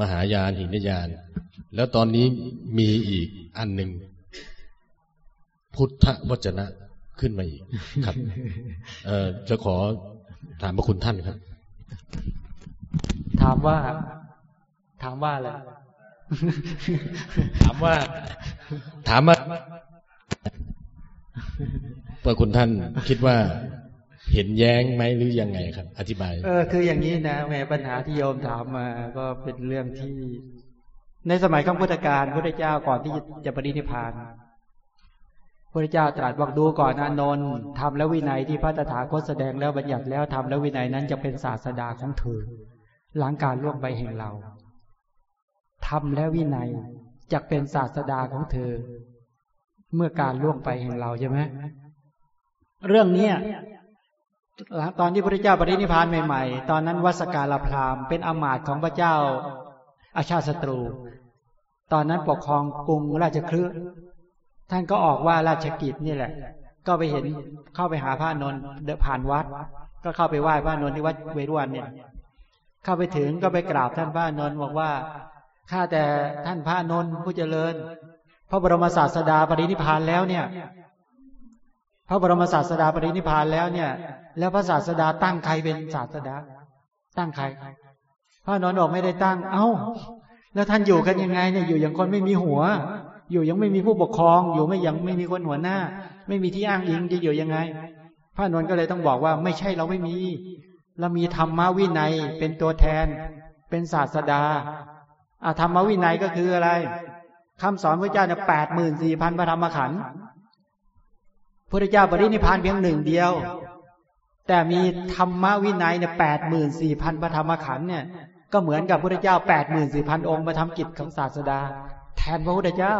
มหายานหินยาน แล้วตอนนี้มีอีกอันหนึ่งพุทธวจนะขึ้นมาอีกครับ เออจะขอถามพระคุณท่านครับ ถามว่า ถามว่าอะไรถามว่า ถามว่าเพื่อคุณท่านคิดว่าเห็นแย้งไหมหรือยังไงครับ อธิบาย เออคืออย่างนี้นะแม่ปัญหาที่โยมถามมาก็เป็นเรื่องที่ ในสมัยข้างพุทธกาลพระเจ้าก่อนที่จะปรินิพพาน พระเจ้าตรัสบอกดูก่อนอานนท์ทำแล้ววินัยที่พระตถาคตแสดงแล้วบัญญัติแล้วทำแล้ววินัยนั้นจะเป็นศาสดาของเธอหลังการล่วงไปแห่งเราทำแล้ววินัยจะเป็นศาสดาของเธอ เมื่อการล่วงไปแห่งเราใช่ไหมเรื่องเนี้ยตอนที่พระเจ้าปรินิพานใหม่ๆ ตอนนั้นวัสการพรามเป็นอมาตของพระเจ้าอาชาศัตรู ตอนนั้นปกครองกรุงราชคลื ท่านก็ออกว่าราชกิจนี่แหละ ก็ไปเห็นเข้าไปหาพระนนท์เดินผ่านวัด ก็เข้าไปไหว้พระนนท์ที่วัดเวรุวันเนี่ย เข้าไปถึงก็ไปกราบท่านพระนนท์บอกว่าข้าแต่ท่านพระนนท์ผู้เจริญ พระบรมศาสดาปรินิพานแล้วเนี่ย พระบรมศาสดาปรินิพานแล้วเนี่ย แล้วพระศาสดาตั้งใครเป็นศาสดา ตั้งใคร พระนนท์บอกไม่ได้ตั้ง เอ้า แล้วท่านอยู่กันยังไงเนี่ยอยู่อย่างคนไม่มีหัว อยู่ยังไม่มีผู้ปกครอง อยู่ไม่ยังไม่มีคนหัวหน้า ไม่มีที่อ้างอิงจะอยู่ยังไง พระนนท์ก็เลยต้องบอกว่าไม่ใช่เราไม่มี เรามีธรรมวินัยเป็นตัวแทน เป็นศาสดาอาธรรมวินัยก็คืออะไรคำสอนพระเจ้าเนี่ยแปดหมื่นสี่พันพระธรรมขันธ์พระเจ้าปรินิพานเพียงหนึ่งเดียว แต่มีธรรมวินัยเนี่ยแปดหมื่นสี่พันพระธรรมขันธ์เนี่ยก็เหมือนกับพระเจ้าแปดหมื่นสี่พันองค์มาทำกิจของศาสดา แทนพระพุทธเจ้า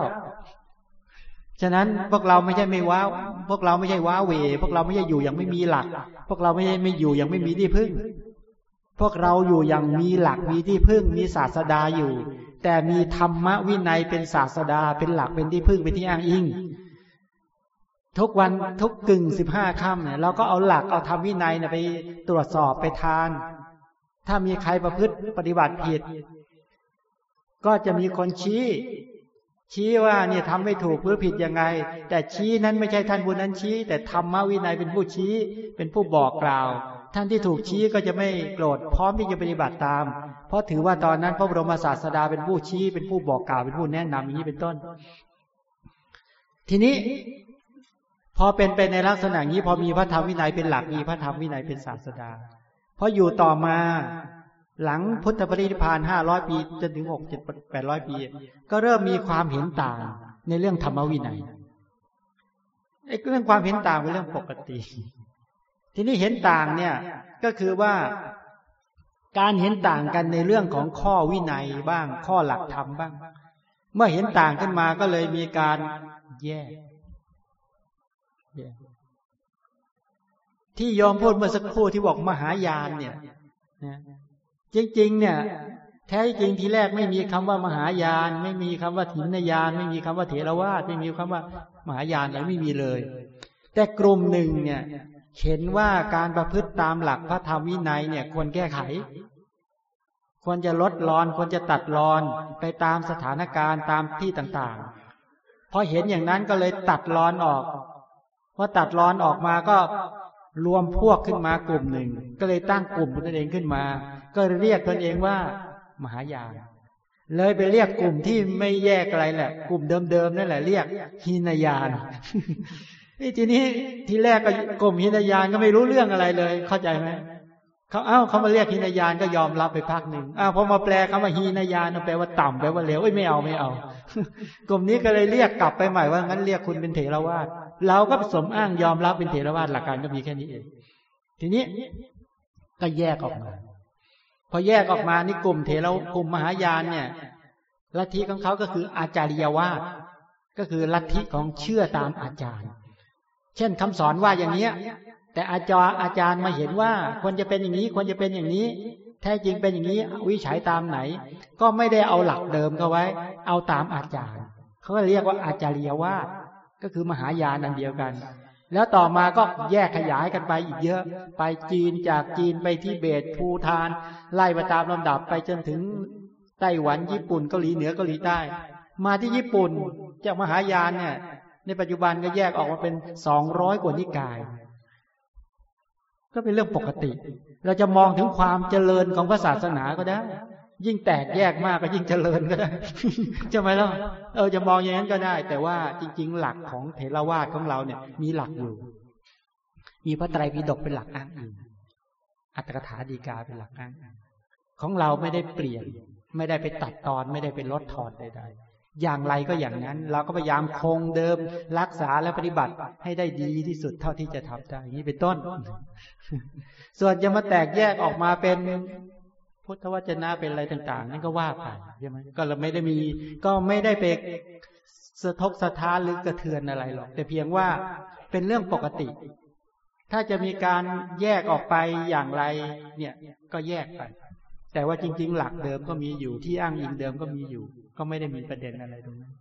ฉะนั้นพวกเราไม่ใช่ไม่ว้า พวกเราไม่ใช่ว้าเว พวกเราไม่ใช่อยู่อย่างไม่มีหลัก พวกเราไม่ใช่ไม่อยู่อย่างไม่มีที่พึ่ง พวกเราอยู่อย่างมีหลักมีที่พึ่ง มีศาสดาอยู่ แต่มีธรรมวินัยเป็นศาสดาเป็นหลักเป็นที่พึ่งเป็นที่อ้างอิงทุกวันทุกกึ่งสิบห้าค่ำเนี่ยเราก็เอาหลักเอาธรรมวินัยเนี่ยไปตรวจสอบไปทาน ถ้ามีใครประพฤติปฏิบัติผิด ก็จะมีคนชี้ ชี้ว่าเนี่ยทำไม่ถูกหรือผิดยังไง แต่ชี้นั้นไม่ใช่ท่านผู้นั้นชี้ แต่ธรรมวินัยเป็นผู้ชี้ เป็นผู้บอกกล่าว ท่านที่ถูกชี้ก็จะไม่โกรธพร้อมที่จะปฏิบัติตาม เพราะถือว่าตอนนั้นพระบรมศาสดาเป็นผู้ชี้ เป็นผู้บอกกล่าวเป็นผู้แนะนำอย่างนี้เป็นต้น ทีนี้พอเป็นไปในลักษณะนี้พอมีพระธรรมวินัยเป็นหลักมีพระธรรมวินัยเป็นศาสดาพออยู่ต่อมา หลังพุทธปรินิพานห้าร้อยปีจนถึงหกเจ็ดแปดร้อยปี ก็เริ่มมีความเห็นต่างในเรื่องธรรมวินัยไอ้เรื่องความเห็นต่างเป็นเรื่องปกติ ทีนี้เห็นต่างเนี่ยก็คือว่าการเห็นต่างกันในเรื่องของข้อวินัยบ้าง ข้อหลักธรรมบ้าง เมื่อเห็นต่างขึ้นมาก็เลยมีการแยกที่ยอมพูดเมื่อสักครู่ที่บอกมหายานเนี่ย จริงๆเนี่ย แท้จริงทีแรกไม่มีคำว่ามหายาน ไม่มีคำว่าถินยาน ไม่มีคำว่าเถรวาทไม่มีคำว่ามหายานอะไรไม่มีเลย แต่กลุ่มหนึ่งเนี่ยเห็นว่าการประพฤติตามหลักพระธรรมวินัยเนี่ยควรแก้ไข ควรจะลดรอน ควรจะตัดรอนไปตามสถานการณ์ตามที่ต่างๆพอเห็นอย่างนั้นก็เลยตัดรอนออกพอตัดรอนออกมาก็รวมพวกขึ้นมากลุ่มหนึ่ง ก็เลยตั้งกลุ่มตนเองขึ้นมา ก็เรียกตนเองว่า มหายานเลยไปเรียกกลุ่มที่ไม่แยกอะไรแหละ กลุ่มเดิมๆนั่นแหละ เรียกฮินายานนี่ทีนี้ทีแรกก็กรมหินยานก็ไม่รู้เรื่องอะไรเลย เข้าใจไหมเขาเอ้าเขามาเรียกหินยานก็ยอมรับไปพักหนึ่งอ้าวพอมาแปลคำว่าหินยานแปลว่าต่ำแปลว่าเลวเอ้ยไม่เอาไม่เอา กลุ่มนี้ก็เลยเรียกกลับไปใหม่ว่างั้นเรียกคุณเป็นเถรวาทเราก็สมอ้างยอมรับเป็นเถรวาทหลักการก็มีแค่นี้เองทีนี้ก็แยกออกมา พอแยกออกมานี่กลุ่มเถรกลุ่มมหายานเนี่ยลัทธิของเขาก็คืออาจาริยวาสก็คือลัทธิของเชื่อตามอาจารย์ เช่นคำสอนว่าอย่างเนี้ย แต่อาจารย์อาจารย์มาเห็นว่าควรจะเป็นอย่างนี้ควรจะเป็นอย่างนี้ แท้จริงเป็นอย่างนี้วิจัยตามไหน ก็ไม่ได้เอาหลักเดิมเข้าไว้ เอาตามอาจารย์ เขาก็เรียกว่าอาจาริยวาสก็คือมหายานอันเดียวกัน แล้วต่อมาก็แยกขยายกันไปอีกเยอะ ไปจีนจากจีนไปที่เบตภูทาน ไล่ไปตามลำดับไปจนถึงไต้หวันญี่ปุ่นเกาหลีเหนือเกาหลีใต้ มาที่ญี่ปุ่นจากมหายานเนี่ย ในปัจจุบันก็แยกออกมาเป็นสองร้อยกว่านิกาย ก็เป็นเรื่องปกติ เราจะมองถึงความเจริญของพระศาสนาก็ได้ ยิ่งแตกแยกมากก็ยิ่งเจริญก็ได้ใช่ไหมล่ะเออจะมองอย่างนั้นก็ได้ แต่ว่าจริง ๆ หลักของเทรวาสของเราเนี่ย มีหลักอยู่ มีพระไตรปิฎกเป็นหลักอ้างอิงอัตถกถาดีกาเป็นหลักอ้างอิงของเราไม่ได้เปลี่ยน ไม่ได้ไปตัดตอน ไม่ได้ไปลดทอนใดๆอย่างไรก็อย่างนั้น เราก็พยายามคงเดิม รักษาและปฏิบัติให้ได้ดีที่สุดเท่าที่จะทำได้นี้เป็นต้น ส่วนจะมาแตกแยกออกมาเป็น พุทธวจนะเป็นอะไรต่าง ๆ นั่นก็ว่าไปใช่ไหมก็เราไม่ได้มี ก็ไม่ได้ไปสะทกสะท้านหรือกระเทือนอะไรหรอก แต่เพียงว่าเป็นเรื่องปกติ ถ้าจะมีการแยกออกไปอย่างไร เนี่ย ก็แยกไป แต่ว่าจริง ๆ หลักเดิมก็มีอยู่ที่อ้างอิงเดิมก็มีอยู่ ก็ไม่ได้มีประเด็นอะไรตรงนั้น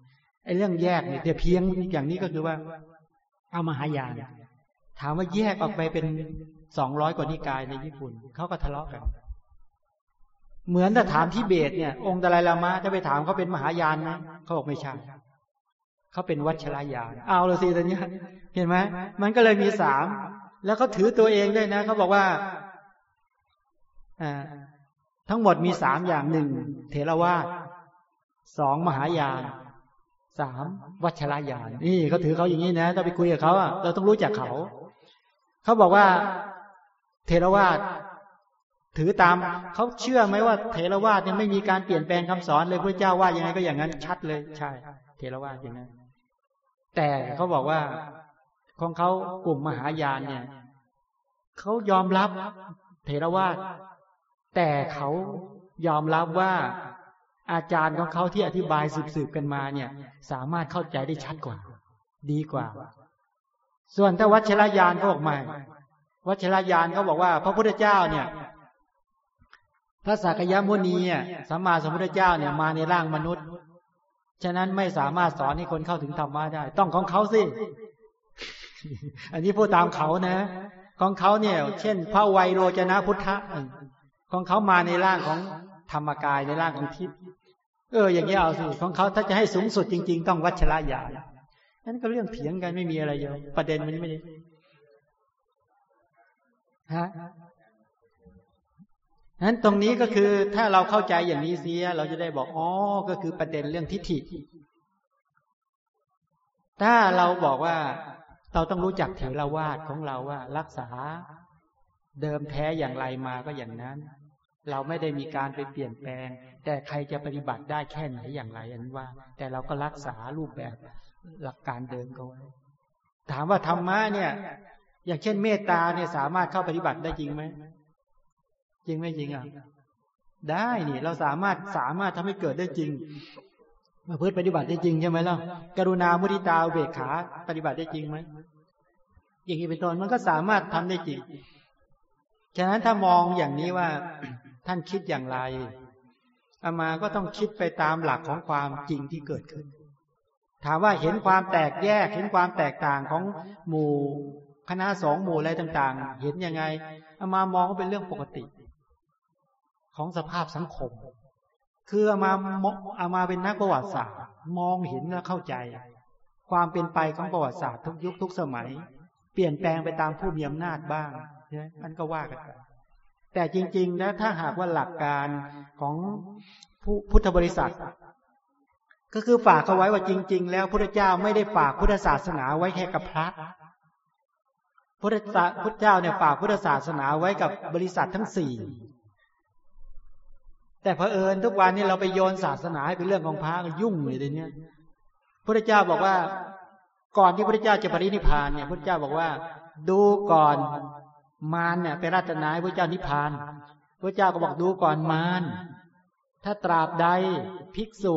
ไอ้เรื่องแยกเนี่ยแต่เพียงอย่างนี้ก็คือว่า เอามาหายานถามว่าแยกออกไปเป็นสองร้อยกว่านิกายในญี่ปุ่นเขาก็ทะเลาะกัน เหมือนถ้าถามที่เบตเนี่ย องค์ดลายลามะจะไปถามเขาเป็นมหายานไหมเขาบอกไม่ใช่เขาเป็นวัชรยานเอาเลยสิตอนนี้เห็นไหมมันก็เลยมีสามแล้วเขาถือตัวเองด้วยนะเขาบอกว่าอ่าทั้งหมดมีสามอย่างหนึ่งเทรวาสสองมหายานสามวัชรยานนี่เขาถือเขาอย่างนี้นะต้องไปคุยกับเขาอะเราต้องรู้จักเขา เขาบอกว่า เทรวาส ถือตามเขาเชื่อไหมว่าเทรวาสเนี่ยไม่มีการเปลี่ยนแปลงคำสอนเลยพระเจ้าว่ายังไงก็อย่างนั้นชัดเลย ใช่ เทรวาสอย่างนั้น แต่เขาบอกว่าของเขากลุ่มมหายานเนี่ยเขายอมรับเทรวาสแต่เขายอมรับว่าอาจารย์ของเขาที่อธิบายสืบๆกันมาเนี่ย สามารถเข้าใจได้ชัดกว่า ดีกว่า ส่วนถ้าวัชรยานเขาบอกมาวัชรยานเขาบอกว่า พระพุทธเจ้าเนี่ย พระสักยมุนีเนี่ยสัมมาสัมพุทธเจ้าเนี่ยมาในร่างมนุษย์ ฉะนั้นไม่สามารถสอนให้คนเข้าถึงธรรมะได้ ต้องของเขาสิ อันนี้พูดตามเขานะ ของเขาเนี่ย เช่น พระไวโรจนะพุทธะของเขามาในร่างของธรรมกายในร่างของทิพย์เออ อย่างนี้เอาสิของเขาถ้าจะให้สูงสุดจริง ๆ ต้องวัชระญาณนั่นก็เรื่องเถียงกันไม่มีอะไรเยอะประเด็นมันไม่ได้ฮะ นั้นตรงนี้ก็คือถ้าเราเข้าใจอย่างนี้เสีย เราจะได้บอกอ๋อก็คือประเด็นเรื่องทิฏฐิ ถ้าเราบอกว่าเราต้องรู้จักเถรวาทของเราว่า รักษาเดิมแท้อย่างไรมาก็อย่างนั้น เราไม่ได้มีการไปเปลี่ยนแปลง แต่ใครจะปฏิบัติได้แค่ไหนอย่างไรอันว่า แต่เราก็รักษารูปแบบหลักการเดิมก็ไว้ถามว่าธรรมะเนี่ย อย่างเช่นเมตตาเนี่ยสามารถเข้าปฏิบัติได้จริงไหม จริงไม่จริงอะ ได้นี่เราสามารถสามารถทำให้เกิดได้จริงมาพืชปฏิบัติได้จริงใช่ไหมล่ะกรุณามุทิตาเบกขาปฏิบัติได้จริงไหมอย่างนี้เป็นต้นมันก็สามารถทำได้จริง ฉะนั้นถ้ามองอย่างนี้ว่าท่านคิดอย่างไรอามาก็ต้องคิดไปตามหลักของความจริงที่เกิดขึ้น ถามว่าเห็นความแตกแยก เห็นความแตกต่างของหมู่คณะสองหมู่อะไรต่าง ๆ เห็นยังไงอามามองว่าเป็นเรื่องปกติ ของสภาพสังคม คืออามามอามาเป็นนักประวัติศาสตร์ มองเห็นและเข้าใจ ความเป็นไปของประวัติศาสตร์ทุกยุคทุกสมัย เปลี่ยนแปลงไปตามผู้มีอำนาจบ้างใช่มันก็ว่ากันไปแต่จริงๆแล้วถ้าหากว่าหลักการของผู้พุทธบริษัท ก็คือฝากเขาไว้ว่าจริง ๆ แล้วพระเจ้าไม่ได้ฝากพุทธศาสนาไว้แค่กับพระพุทธพุทธเจ้าเนี่ยฝากพุทธศาสนาไว้กับบริษัททั้งสี่ แต่เผอิญทุกวันนี้เราไปโยนศาสนาให้เป็นเรื่องของพระยุ่งเลยเดี๋ยวนี้พระเจ้าบอกว่าก่อนที่พระเจ้าจะปรินิพานเนี่ยพระเจ้าบอกว่า ดูก่อนมารเนี่ยไปราชนายพระเจ้านิพพาน พระเจ้าก็บอกดูก่อนมารถ้าตราบใดภิกษุ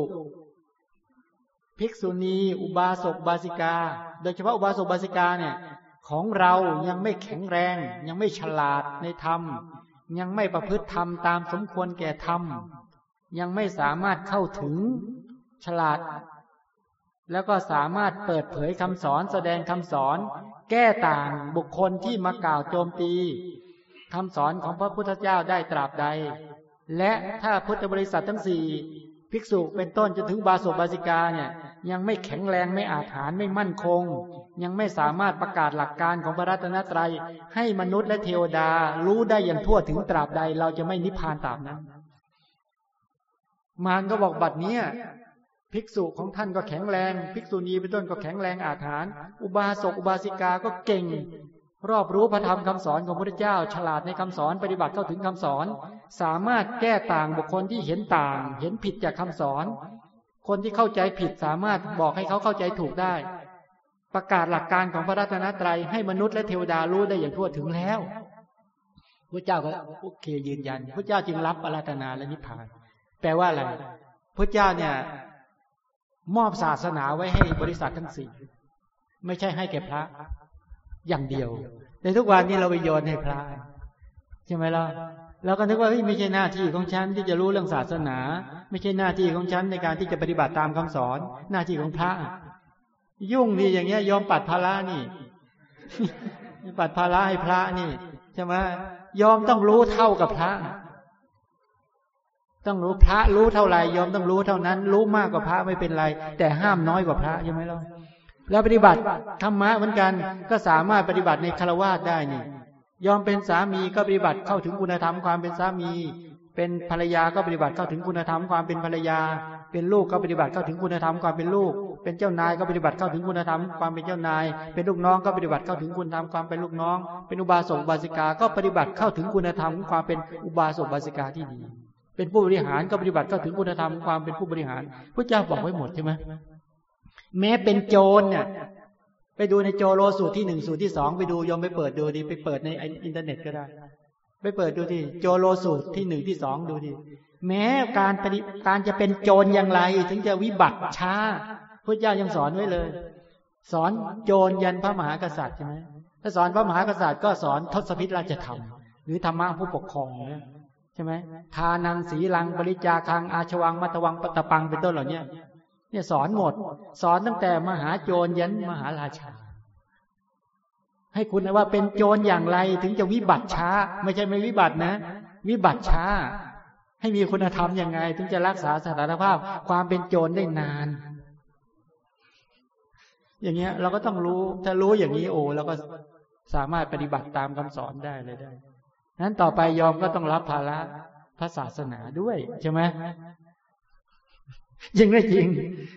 ภิกษุณี อุบาสกบาสิกา โดยเฉพาะอุบาสกบาสิกาเนี่ยของเรายังไม่แข็งแรง ยังไม่ฉลาดในธรรม ยังไม่ประพฤติธรรมตามสมควรแก่ธรรม ยังไม่สามารถเข้าถึงฉลาด แล้วก็สามารถเปิดเผยคำสอนแสดงคำสอน แก้ต่างบุคคลที่มากล่าวโจมตีคำสอนของพระพุทธเจ้าได้ตราบใด และถ้าพุทธบริษัททั้งสี่ ภิกษุเป็นต้นจนถึงบาสบาสิกาเนี่ยยังไม่แข็งแรงไม่อาถานไม่มั่นคง ยังไม่สามารถประกาศหลักการของพระรัตนตรัย ให้มนุษย์และเทวดารู้ได้อย่างทั่วถึงตราบใด เราจะไม่นิพพานตามนั้น มารก็บอกบัดเนี้ยภิกษุของท่านก็แข็งแรง ภิกษุณีเป็นต้นก็แข็งแรงอาถรรพ์อุบาสกอุบาสิกาก็เก่ง รอบรู้พระธรรมคำสอนของพระพุทธเจ้า ฉลาดในคำสอนปฏิบัติเข้าถึงคำสอน สามารถแก้ต่างบุคคลที่เห็นต่าง เห็นผิดจากคำสอน คนที่เข้าใจผิดสามารถบอกให้เขาเข้าใจถูกได้ ประกาศหลักการของพระรัตนตรัยให้มนุษย์และเทวดารู้ได้อย่างทั่วถึงแล้วพระเจ้าก็โอเคยืนยันพระเจ้าจึงรับอาราธนาและนิพพาน แปลว่าอะไรพระเจ้าเนี่ย มอบศาสนาไว้ให้บริษัททั้งสี่ไม่ใช่ให้แก่พระ อย่างเดียว ในทุกวันนี้เราไปโยนให้พระใช่ไหมล่ะเราก็นึกว่าไม่ใช่หน้าที่ของฉันที่จะรู้เรื่องศาสนา ไม่ใช่หน้าที่ของฉันในการที่จะปฏิบัติตามคำสอน หน้าที่ของพระ ยุ่งดีอย่างเงี้ยยอมปัดภาระนี่ ปัดภาระให้พระนี่ใช่ไหมยอมต้องรู้เท่ากับพระ ต้องรู้พระรู้เท่าไหร่ยอมต้องรู้เท่านั้น รู้มากกว่าพระไม่เป็นไร แต่ห้ามน้อยกว่าพระใช่ไหมล่ะ แล้วปฏิบัติธรรมะเหมือนกันก็สามารถปฏิบัติในคารวะได้นี่ยอมเป็นสามีก็ปฏิบัติเข้าถึงคุณธรรมความเป็นสามี เป็นภรรยาก็ปฏิบัติเข้าถึงคุณธรรมความเป็นภรรยา เป็นลูกก็ปฏิบัติเข้าถึงคุณธรรมความเป็นลูก เป็นเจ้านายก็ปฏิบัติเข้าถึงคุณธรรมความเป็นเจ้านาย เป็นลูกน้องก็ปฏิบัติเข้าถึงคุณธรรมความเป็นลูกน้อง เป็นอุบาสกบาสิกา ก็ปฏิบัติเข้าถึงคุณธรรมความเป็นอุบาสกบาสิกาที่ดี เป็นผู้บริหารก็ปฏิบัติเข้าถึงคุณธรรมความเป็นผู้บริหารพระเจ้าบอกไว้หมดใช่ไหม แม้เป็นโจรเนี่ยไปดูในโจโลสูตรที่หนึ่งสูตรที่สองไปดูยอมไปเปิดดูดีไปเปิดในอินเทอร์เน็ตก็ได้ ไปเปิดดูที่โจโลสูตรที่หนึ่งที่สองดูดีแม้การปฏิการจะเป็นโจรอย่างไร ถึงจะวิบัติช้าพระเจ้ายังสอนไว้เลย สอนโจรยันพระมหากษัตริย์ใช่ไหมถ้าสอนพระมหากษัตริย์ก็สอนทศพิธราชธรรม หรือธรรมะผู้ปกครองเนี่ยใช่ไหมทานังสีลังบริจาคังอาชวังมัตวังปตะปังเป็นต้นเหล่านี้ เนี่ยสอนหมด สอนตั้งแต่มหาโจรยันมหาราชา ให้คุณว่าเป็นโจรอย่างไรถึงจะวิบัติช้า ไม่ใช่ไม่วิบัตินะ วิบัติช้า ให้มีคุณธรรมยังไง ถึงจะรักษาสถานภาพ ความเป็นโจรได้นาน อย่างเงี้ย เราก็ต้องรู้ถ้ารู้อย่างนี้โอ้เราก็สามารถปฏิบัติตามคำสอนได้เลยได้นั้นต่อไปยอมก็ต้องรับภาระพระศาสนาด้วยใช่ไหม จริงไม่จริง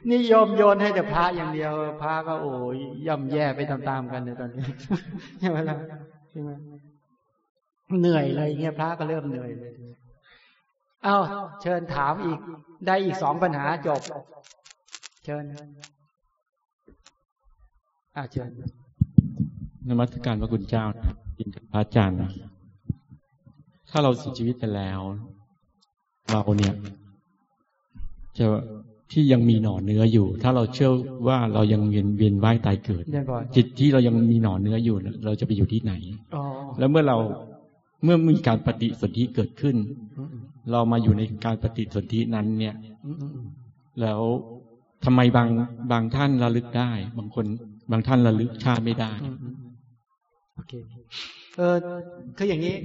นี่ยอมโยนให้แต่พระอย่างเดียว พระก็โอ้ยย่ำแย่ไปตามๆกันในตอนนี้ใช่ไหมล่ะใช่ไหมเหนื่อยเลยเงี้ยพระก็เริ่มเหนื่อยเลยเอ้าเชิญถามอีก ได้อีกสองปัญหาจบ เชิญอ่าเชิญนมัสการพระคุณเจ้ายินกับพระอาจารย์ถ้าเราเสียชีวิตไปแล้ว เราเนี่ย จะที่ยังมีหน่อเนื้ออยู่ ถ้าเราเชื่อว่าเรายังเวียนเวียนว่ายตายเกิด จิตที่เรายังมีหน่อเนื้ออยู่ เราจะไปอยู่ที่ไหนแล้วเมื่อเราเมื่อมีการปฏิสนธิเกิดขึ้น เรามาอยู่ในการปฏิสนธินั้น เนี่ย แล้วทำไมบางบางท่านระลึกได้ บางคน บางท่านระลึกชาติไม่ได้โอเค เออคืออย่างนี้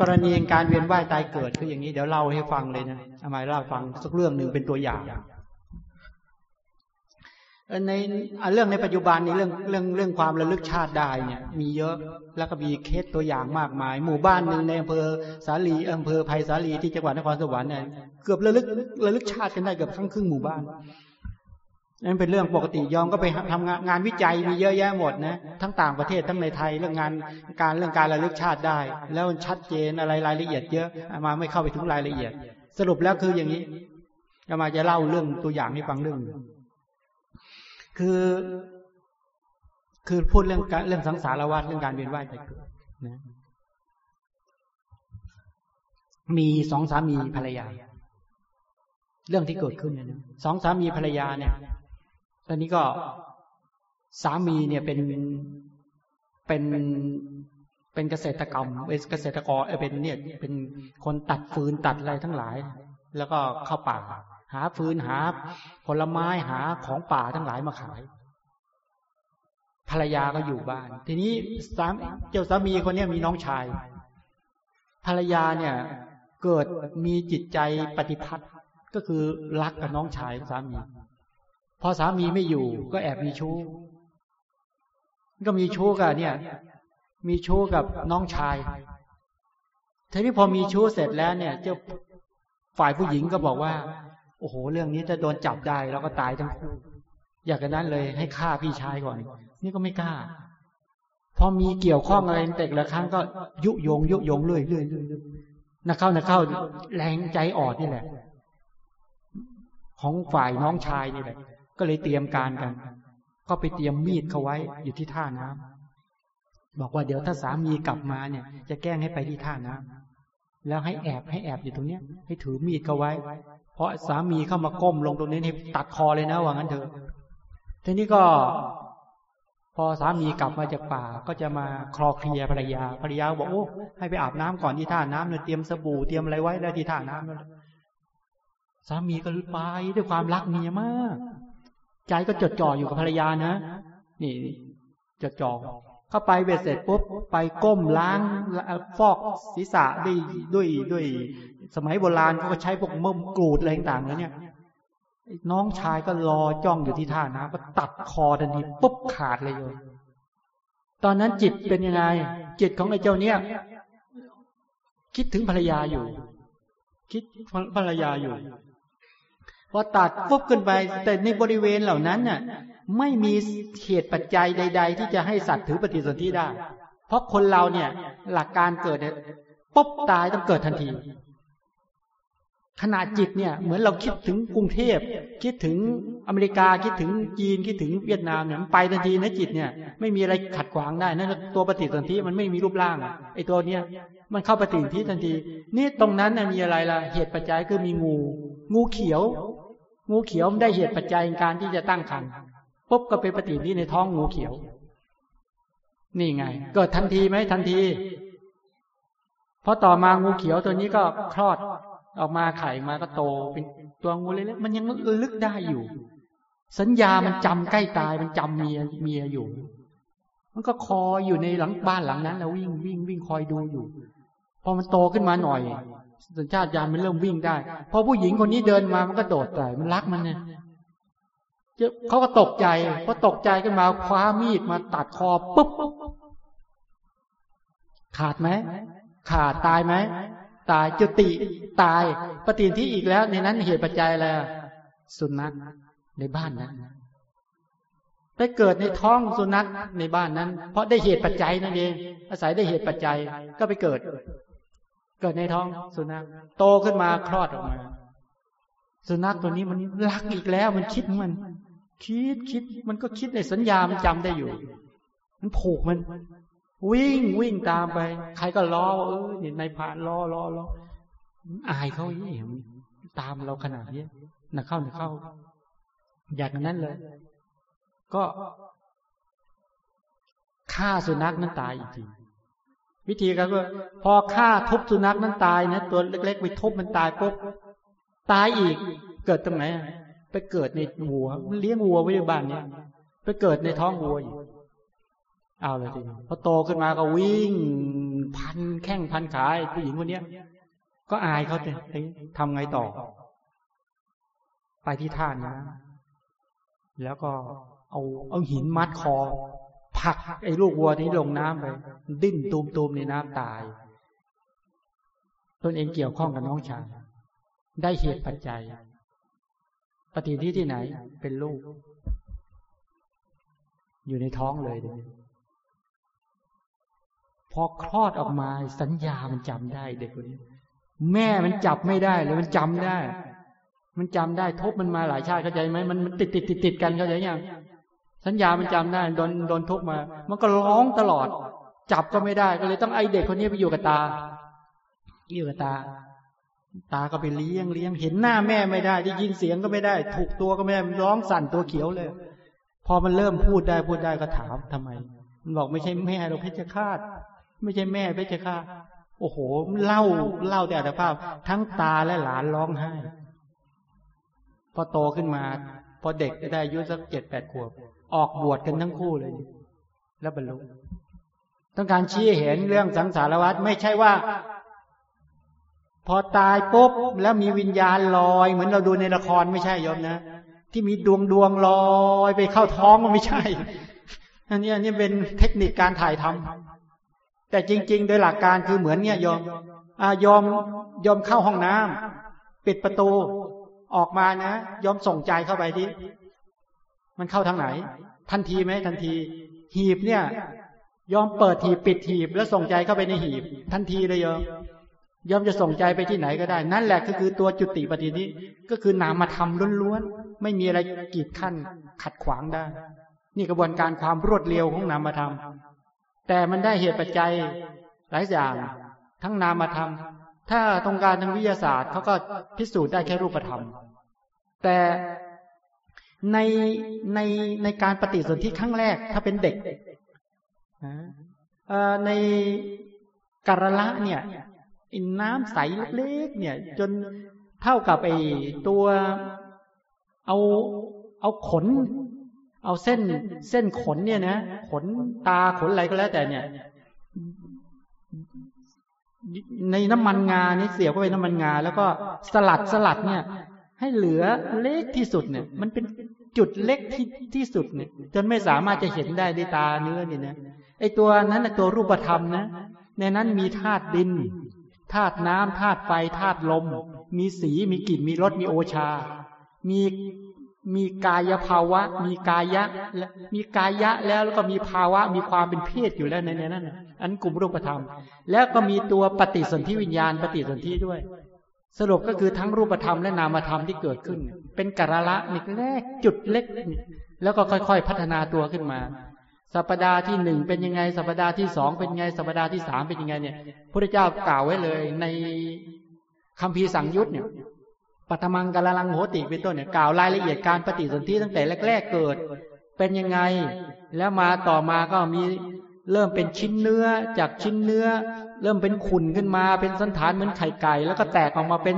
กรณีการเวียนว่ายตายเกิดคืออย่างนี้เดี๋ยวเล่าให้ฟังเลยนะทำไมเล่าฟังสักเรื่องหนึ่งเป็นตัวอย่างในเรื่องในปัจจุบันนี้เรื่องเรื่องเรื่องความระลึกชาติได้เนี่ย มีเยอะแล้วก็มีเคสตัวอย่างมากมาย หมู่บ้านหนึ่งในอำเภอสาลีอำเภอไผ่สาลีที่จังหวัดนครสวรรค์เนี่ยเกือบระลึกระลึกชาติกันได้เกือบทั้งครึ่งหมู่บ้าน นั่นเป็นเรื่องปกติยอมก็ไปทำงานงานวิจัยมีเยอะแยะหมดนะทั้งต่างประเทศทั้งในไทยเรื่องงานการเรื่องการระลึกชาติได้ แล้วชัดเจนอะไรรายละเอียดเยอะมาไม่เข้าไปถึงรายละเอียด สรุปแล้วคืออย่างนี้จะมาจะเล่าเรื่องตัวอย่างให้ฟังเรื่อง คือ คือพูดเรื่องเรื่องสังสารวัฏเรื่องการเวียนว่ายตายเกิดนะมีสองสามีภรรยา เรื่องที่เกิดขึ้นเนี่ยสองสามีภรรยาเนี่ย ตอนนี้ก็สามีเนี่ยเป็นเป็นเป็นเกษตรกรรมเป็นเกษตรกรเอเป็นเนี่ยเป็นคนตัดฟืนตัดอะไรทั้งหลาย แล้วก็เข้าป่า หาฟืนหา ผลไม้หาของป่าทั้งหลายมาขาย ภรรยาก็อยู่บ้าน ทีนี้สามเจ้าสามีคนนี้มีน้องชาย ภรรยาเนี่ยเกิดมีจิตใจปฏิพัทธ์ก็คือรักกับน้องชายสามี พอสามีไม่อยู่ก็แอบมีชู้ ก็มีชู้กับเนี่ย มีชู้กับน้องชายทีนี้พอมีชู้เสร็จแล้วเนี่ย เจ้าฝ่ายผู้หญิงก็บอกว่า โอ้โห เรื่องนี้จะโดนจับได้เราก็ตายทั้งคู่อยากกันนั้นเลยให้ฆ่าพี่ชายก่อน นี่ก็ไม่กล้า พอมีเกี่ยวข้องอะไรแต่ละครั้งก็ยุยง ยุยงเรื่อยเรื่อยเรื่อยนักเข้านักเข้า แรงใจอ่อนนี่แหละ ของฝ่ายน้องชายนี่แหละ ก็เลยเตรียมการกัน ก็ไปเตรียมมีดเขาไว้อยู่ที่ท่าน้ำบอกว่าเดี๋ยวถ้าสามีกลับมาเนี่ย จะแกล้งให้ไปที่ท่าน้ำแล้วให้แอบให้แอบอยู่ตรงเนี้ย ให้ถือมีดเขาไว้ เพราะสามีเข้ามาก้มลงตรงนี้ให้ตัดคอเลยนะว่างั้นเถอะทีนี้ก็ พอสามีกลับมาจากป่าก็จะมาคลอเคลียภรรยาภรรยาบอกโอ้ให้ไปอาบน้ำก่อนที่ท่าน้ำเนี่ยเตรียมสบู่เตรียมอะไรไว้แล้วที่ท่าน้ำนั่นสามีก็ไปด้วยความรักเมียมาก ใจก็จดจ่ออยู่กับภรรยานะ นี่จดจ่อเข้าไปเบ็ดเสร็จปุ๊บไปก้มล้างฟอกศีรษะด้วยด้วยด้วย สมัยโบราณเขาก็ใช้พวกม่มกรูดอะไรต่างๆแล้วเนี่ยน้องชายก็รอจ้องอยู่ที่ท่าน้ำก็ตัดคอทันทีปุ๊บขาดเลยโยมตอนนั้นจิตเป็นยังไง จิตของไอ้เจ้าเนี่ย คิดถึงภรรยาอยู่ คิดภรรยาอยู่ พอตัดปุ๊บขึ้นไป แต่ในบริเวณเหล่านั้นน่ะ ไม่มีเหตุปัจจัยใด ๆ ที่จะให้สัตว์ถือปฏิสนธิได้ เพราะคนเราเนี่ย หลักการเกิดเนี่ยปุ๊บตายต้องเกิดทันทีขณะจิตเนี่ยเหมือนเราคิดถึงกรุงเทพ คิดถึงอเมริกาคิดถึงจีนคิดถึงเวียดนามเนี่ยมันไปทันทีนะจิตเนี่ย ไม่มีอะไรขัดขวางได้นั่นตัวปฏิสนธิมันไม่มีรูปร่างไอ้ตัวเนี้ย มันเข้าปฏิสนธิทันที นี่ตรงนั้นนะมีอะไรล่ะ เหตุปัจจัยคือมีงู งูเขียว งูเขียวมันได้เหตุปัจจัยการที่จะตั้งครรภ์ปุ๊บก็เป็นปฏิสนในท้องงูเขียว นี่ไง เกิดทันทีไหมทันที เพราะต่อมางูเขียวตัวนี้ก็คลอดออกมาไข่มาก็โตเป็นตัวงูเล็กๆมันยังลึกได้อยู่ สัญญามันจำใกล้ตายมันจำเมียเมียอยู่ มันก็คอยอยู่ในหลังบ้านหลังนั้น แล้ววิ่งวิ่งวิ่งคอยดูอยู่ พอมันโตขึ้นมาหน่อย สัญชาตญาณมันเริ่มวิ่งได้ พอผู้หญิงคนนี้เดินมามันก็โดดใส่มันรักมันเนี่ยเขาก็ตกใจพอตกใจขึ้นมาคว้ามีดมาตัดคอปุ๊บขาดไหมขาดตายไหมตายจุติตายปฏิทิอีกแล้ว ในนั้นเหตุปัจจัยอะไรสุนัขในบ้านนั้นไปเกิดในท้องสุนัขในบ้านนั้น เพราะได้เหตุปัจจัยนั่นเองอาศัยได้เหตุปัจจัยก็ไปเกิด เกิดในท้องสุนัขโตขึ้นมาคลอดออกมา สุนัขตัวนี้มันรักอีกแล้วมันคิดมัน คิดคิดมันก็คิดในสัญญามันจำได้อยู่ มันผูกมัน วิ่งวิ่งตามไป ใครก็ล้อเออเนี่ยนายพานล้อล้อล้ออายเขาเองตามเราขนาดนี้นักเข้านักเข้า อยากนั้นเลย ก็ฆ่าสุนัขนั้นตายอีกที วิธีก็คือพอฆ่าทุบสุนัขนั้นตายนะตัวเล็ก ๆ ไปทุบมันตายปุ๊บตายอีก เกิดตรงไหนไปเกิดในวัวเลี้ยงวัวไว้ในบ้านเนี้ยไปเกิดในท้องวัวอีกเอาเลยทีพอโตขึ้นมาก็วิ่ง พันแข้งพันขาผู้หญิงคนเนี้ย ก็อายเขาเลยทำไงต่อ ไปที่ท่านะแล้วก็เอาเอาหินมัดคอ ผักไอ้ลูกวัวนี้ลงน้ำไปดิ้นตูมตูมในน้ำตายตนเองเกี่ยวข้องกับน้องชายได้เหตุปัจจัย ปฏิทิที่ไหนเป็นลูก อยู่ในท้องเลยเดยพอคลอดออกมาสัญญามันจำได้เด็กคนนี้ แม่มันจับไม่ได้เลยมันจำได้ มันจำได้ทบมันมาหลายชาติเข้าใจไหมมันติดติดติดติดกันเข้าใจยัง สัญญามันจำได้โดนโดนทุบมา มันก็ร้องตลอด จับก็ไม่ได้ก็เลยต้องไอเด็กคนนี้ไปอยู่กับตา อยู่กับตา ตาก็ไปเลี้ยงเลี้ยงเห็นหน้าแม่ไม่ได้ได้ยินเสียงก็ไม่ได้ ถูกตัวก็ไม่ได้ร้องสั่นตัวเขียวเลย พอมันเริ่มพูดได้พูดได้ก็ถามทำไม มันบอกไม่ใช่แม่เราเพชฌฆาต ไม่ใช่แม่เพชฌฆาตโอ้โห เล่าเล่าแต่อัตภาพ ทั้งตาและหลานร้องไห้ พอโตขึ้นมา พอเด็กได้อายุสักเจ็ดแปดขวบ ออกบวชกันทั้งคู่เลย แล้วบรรลุต้องการชี้เห็นเรื่องสังสารวัฏไม่ใช่ว่า พอตายปุ๊บแล้วมีวิญญาณลอย เหมือนเราดูในละครไม่ใช่ยมนะที่มีดวงดวงลอยไปเข้าท้องมันไม่ใช่อันนี้อันนี้เป็นเทคนิคการถ่ายทำแต่จริง ๆ โดยหลักการคือเหมือนเนี่ยยอมอยอมยอมเข้าห้องน้ำปิดประตูออกมานะยอมส่งใจเข้าไปที่ มันเข้าทางไหน ทันทีไหมทันที หีบเนี่ย ยอมเปิดหีบปิดหีบ แล้วส่งใจเข้าไปในหีบ ทันทีเลยยอมยอมจะส่งใจไปที่ไหนก็ได้ นั่นแหละก็คือตัวจุติปฏินี้ก็คือนามธรรมล้วนๆไม่มีอะไรกีดขั้นขัดขวางได้ นี่กระบวนการความรวดเร็วของนามธรรม แต่มันได้เหตุปัจจัยหลายอย่าง ทั้งนามธรรม ถ้าตรงการทางวิทยาศาสตร์เขาก็พิสูจน์ได้แค่รูปธรรม แต่ ในในในการปฏิสนธิครั้งแรก ถ้าเป็นเด็กในการละเนี่ยนน้ำใสเล็กๆเนี่ย จนเท่ากับไอ้ตัวเอาเอาขน เอาเส้นเส้นขนเนี่ยนะขนตาขนอะไรก็แล้วแต่เนี่ย ในน้ำมันงานี่เสียบเข้าไปน้ำมันงา แล้วก็สลัดสลัดเนี่ยให้เหลือเล็กที่สุดเนี่ย มันเป็น จุดเล็กที่ที่สุดเนี่ย จนไม่สามารถจะเห็นได้ด้วยตาเนื้อนี่นะไอตัวนั้นตัวรูปธรรมนะในนั้นมีธาตุดินธาตุน้ำธาตุไฟธาตุลม มีสีมีกลิ่นมีรสมีโอชา มีมีกายภาวะ มีกายะและมีกายะแล้วแล้วก็มีภาวะ มีความเป็นเพศอยู่แล้วในนั้นอันกลุ่มรูปธรรม แล้วก็มีตัวปฏิสนธิวิญญาณปฏิสนธิด้วย สรุปก็คือทั้งรูปธรรมและนามธรรมที่เกิดขึ้น เป็นกะละนี่แรกจุดเล็ก แล้วก็ค่อยๆพัฒนาตัวขึ้นมา สัปดาห์ที่หนึ่งเป็นยังไง สัปดาห์ที่สองเป็นยังไง สัปดาห์ที่สามเป็นยังไงเนี่ยพระเจ้ากล่าวไว้เลยในคำพีสังยุตเนี่ยปัตมังกาลังโหติเป็นต้นเนี่ยกล่าวรายละเอียดการปฏิสนธิตั้งแต่แรก ๆเกิด เป็นยังไง แล้วมาต่อมาก็มี เริ่มเป็นชิ้นเนื้อจากชิ้นเนื้อ เริ่มเป็นขุนขึ้นมา เป็นสันฐานเหมือนไข่ไก่ แล้วก็แตกออกมาเป็น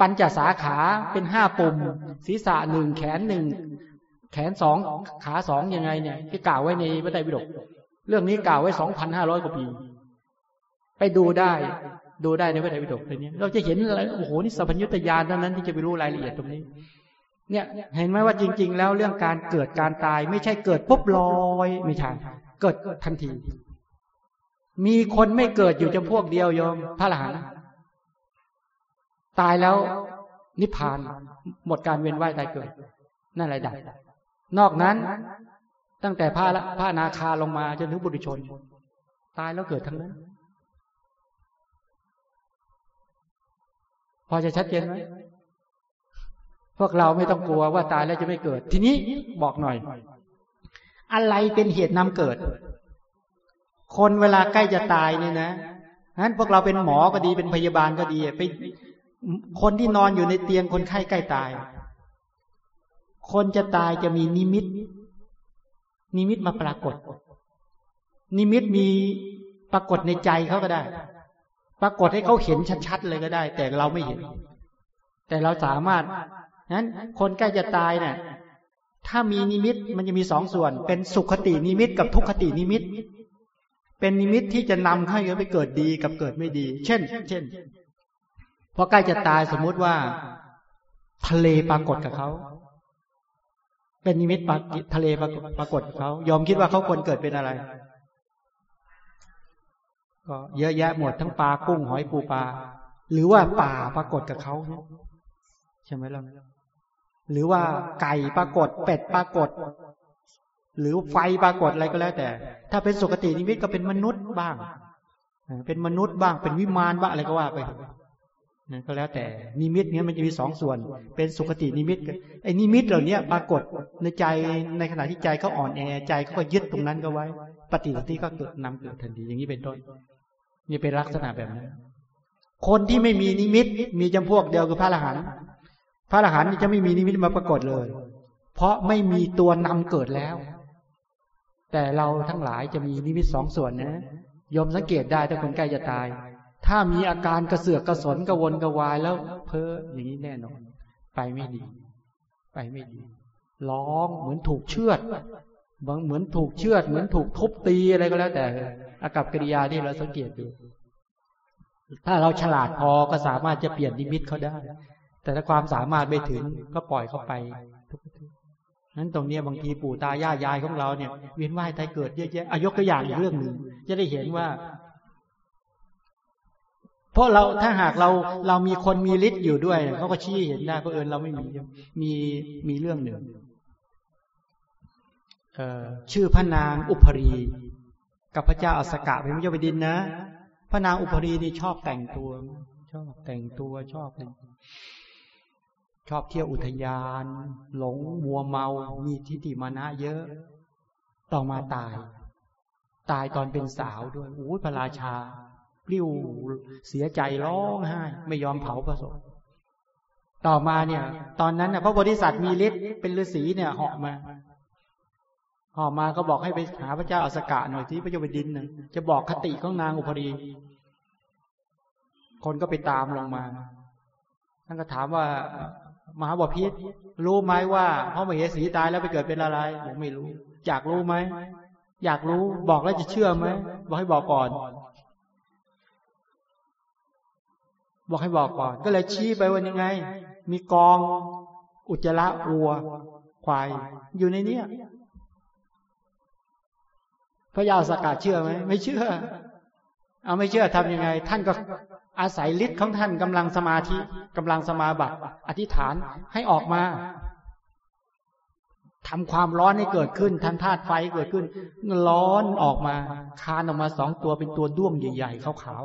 ปัญจสาขาเป็นห้าปุ่ม ศีรษะหนึ่งแขนหนึ่งแขนสองขาสองยังไงเนี่ยที่กล่าวไว้ในพระไตรปิฎกเรื่องนี้กล่าวไว้สองพันห้าร้อยกว่าปี ไปดูได้ ดูได้ในพระไตรปิฎกเลยนี้เราจะเห็นอะไรโอ้โหนี่สัพพัญญุตยานเท่านั้นที่จะไปรู้รายละเอียดตรงนี้ เนี่ย เห็นไหมว่าจริง ๆ แล้วเรื่องการเกิดการตายไม่ใช่เกิดปุ๊บลอยไม่ใช่ เกิดทันที มีคนไม่เกิดอยู่จำพวกเดียวยอมพระหลานตายแล้วนิพพาน หมดการเวียนว่ายตายเกิด นั่นแหละดับนอกนั้น ตั้งแต่พระพระนาคาลงมาจนถึงบุรุชน ตายแล้วเกิดทั้งนั้น พอจะชัดเจนไหมพวกเราไม่ต้องกลัวว่าตายแล้วจะไม่เกิด ทีนี้บอกหน่อย อะไรเป็นเหตุนำเกิด คนเวลาใกล้จะตายเนี่ยนะนั้นพวกเราเป็นหมอก็ดีเป็นพยาบาลก็ดีไปคนที่นอนอยู่ในเตียงคนไข้ใกล้ตาย คนจะตายจะมีนิมิต นิมิตมาปรากฏ นิมิตมีปรากฏในใจเขาก็ได้ ปรากฏให้เขาเห็นชัดๆเลยก็ได้ แต่เราไม่เห็น แต่เราสามารถนั้นคนใกล้จะตายเนี่ย ถ้ามีนิมิตมันจะมีสองส่วน เป็นสุคตินิมิตกับทุคตินิมิต เป็นนิมิตที่จะนำให้เขาไปเกิดดีกับเกิดไม่ดี เช่น เช่นพอใกล้จะตายสมมุติว่า ทะเลปรากฏกับเขาเป็นนิมิตปทะเลปรากฏเขายอมคิดว่าเขาควรเกิดเป็นอะไร ก็เยอะแยะหมดทั้งปลากุ้งหอยปูปลาหรือว่าป่าปรากฏกับเขาใช่ไหมล่ะ หรือว่าไก่ปรากฏ เป็ดปรากฏ หรือไฟปรากฏอะไรก็แล้วแต่ ถ้าเป็นสุคตินิมิตก็เป็นมนุษย์บ้าง เป็นมนุษย์บ้าง เป็นวิมานบ้างอะไรก็ว่าไปนะก็แล้วแต่นิมิตเนี้ยมันจะมีสองส่วน เป็นสุขตินิมิตไอ้นิมิตเหล่านี้ปรากฏในใจในขณะที่ใจเขาอ่อนแอใจเขาก็ยึดตรงนั้นก็ไว้ ปฏิสนธิก็เกิดนำเกิดทันทีอย่างนี้เป็นต้นนี่เป็นลักษณะแบบนั้นคนที่ไม่มีนิมิตมีจำพวกเดียวคือพระอรหันต์ ระอรหันต์จะไม่มีนิมิตมาปรากฏเลย เพราะไม่มีตัวนำเกิดแล้ว แต่เราทั้งหลายจะมีนิมิตสองส่วนนะยอมสังเกตได้ถ้าคนใกล้จะตาย ถ้ามีอาการกระเสือกกระสนกระวนกระวายแล้ว เพ้ออย่างนี้แน่นอนไปไม่ดี ไปไม่ดี ร้องเหมือนถูกเชือดบางเหมือนถูกเชือด เหมือนถูกทุบตีอะไรก็แล้วแต่ อากับกิริยาที่เราสังเกตดูถ้าเราฉลาดพอก็สามารถจะเปลี่ยนนิมิตเขาได้ แต่ถ้าความสามารถไม่ถึงก็ปล่อยเขาไปทุกทีนั้นตรงนี้บางทีปู่ตายายายของเราเนี่ยเวียนว่ายตายเกิดเยอะแยะอายกตัวอย่างอีกเรื่องหนึ่งจะได้เห็นว่า เพราะเราถ้าหากเราเรามีคนมีฤทธิ์อยู่ด้วยเขาก็ชี้เห็นได้เพราะเอิญเราไม่มีมีมีเรื่องหนึ่งชื่อพระนางอุปรี กับพระเจ้าอสกะเป็นพระเจ้าแผ่นดินนะพระนางอุปรีนี่ชอบแต่งตัว ชอบแต่งตัวชอบ ชอบเที่ยวอุทยาน หลงมัวเมา มีทิฏฐิมานะเยอะ ต่อมาตาย ตายตอนเป็นสาวด้วยอู้พระราชาปลิ้วเสียใจร้องไห้ไม่ยอมเผาพระศพต่อมาเนี่ย ตอนนั้นนะพระบริษัทมีฤทธิ์เป็นฤาษีเนี่ยเหาะมาเหาะมาก็บอกให้ไปหาพระเจ้าอสกะหน่อยที่พระเจ้าแผ่นดินนะจะบอกคติของนางอุปรี คนก็ไปตามลงมาท่านก็ถามว่า มหาบพิษรู้ไหมว่าพระมเหสีตายแล้วไปเกิดเป็นอะไรผมไม่รู้ อยากรู้ไหมอยากรู้บอกแล้วจะเชื่อไหมบอกให้บอกก่อน บอกให้บอกก่อน ก็เลยชี้ไปว่ายังไง มีกอง อุจจาระวัว ควาย อยู่ในเนี้พระยาสกัดเชื่อไหมไม่เชื่อ เอาไม่เชื่อทำยังไง ท่านก็ อาศัยฤทธิ์ของท่านกำลังสมาธิกำลังสมาบัติ อธิษฐานให้ออกมาทำความร้อนให้เกิดขึ้นทันธาตุไฟเกิดขึ้น ร้อนออกมาคานออกมาสองตัวเป็นตัวด้วงใหญ่ๆขาว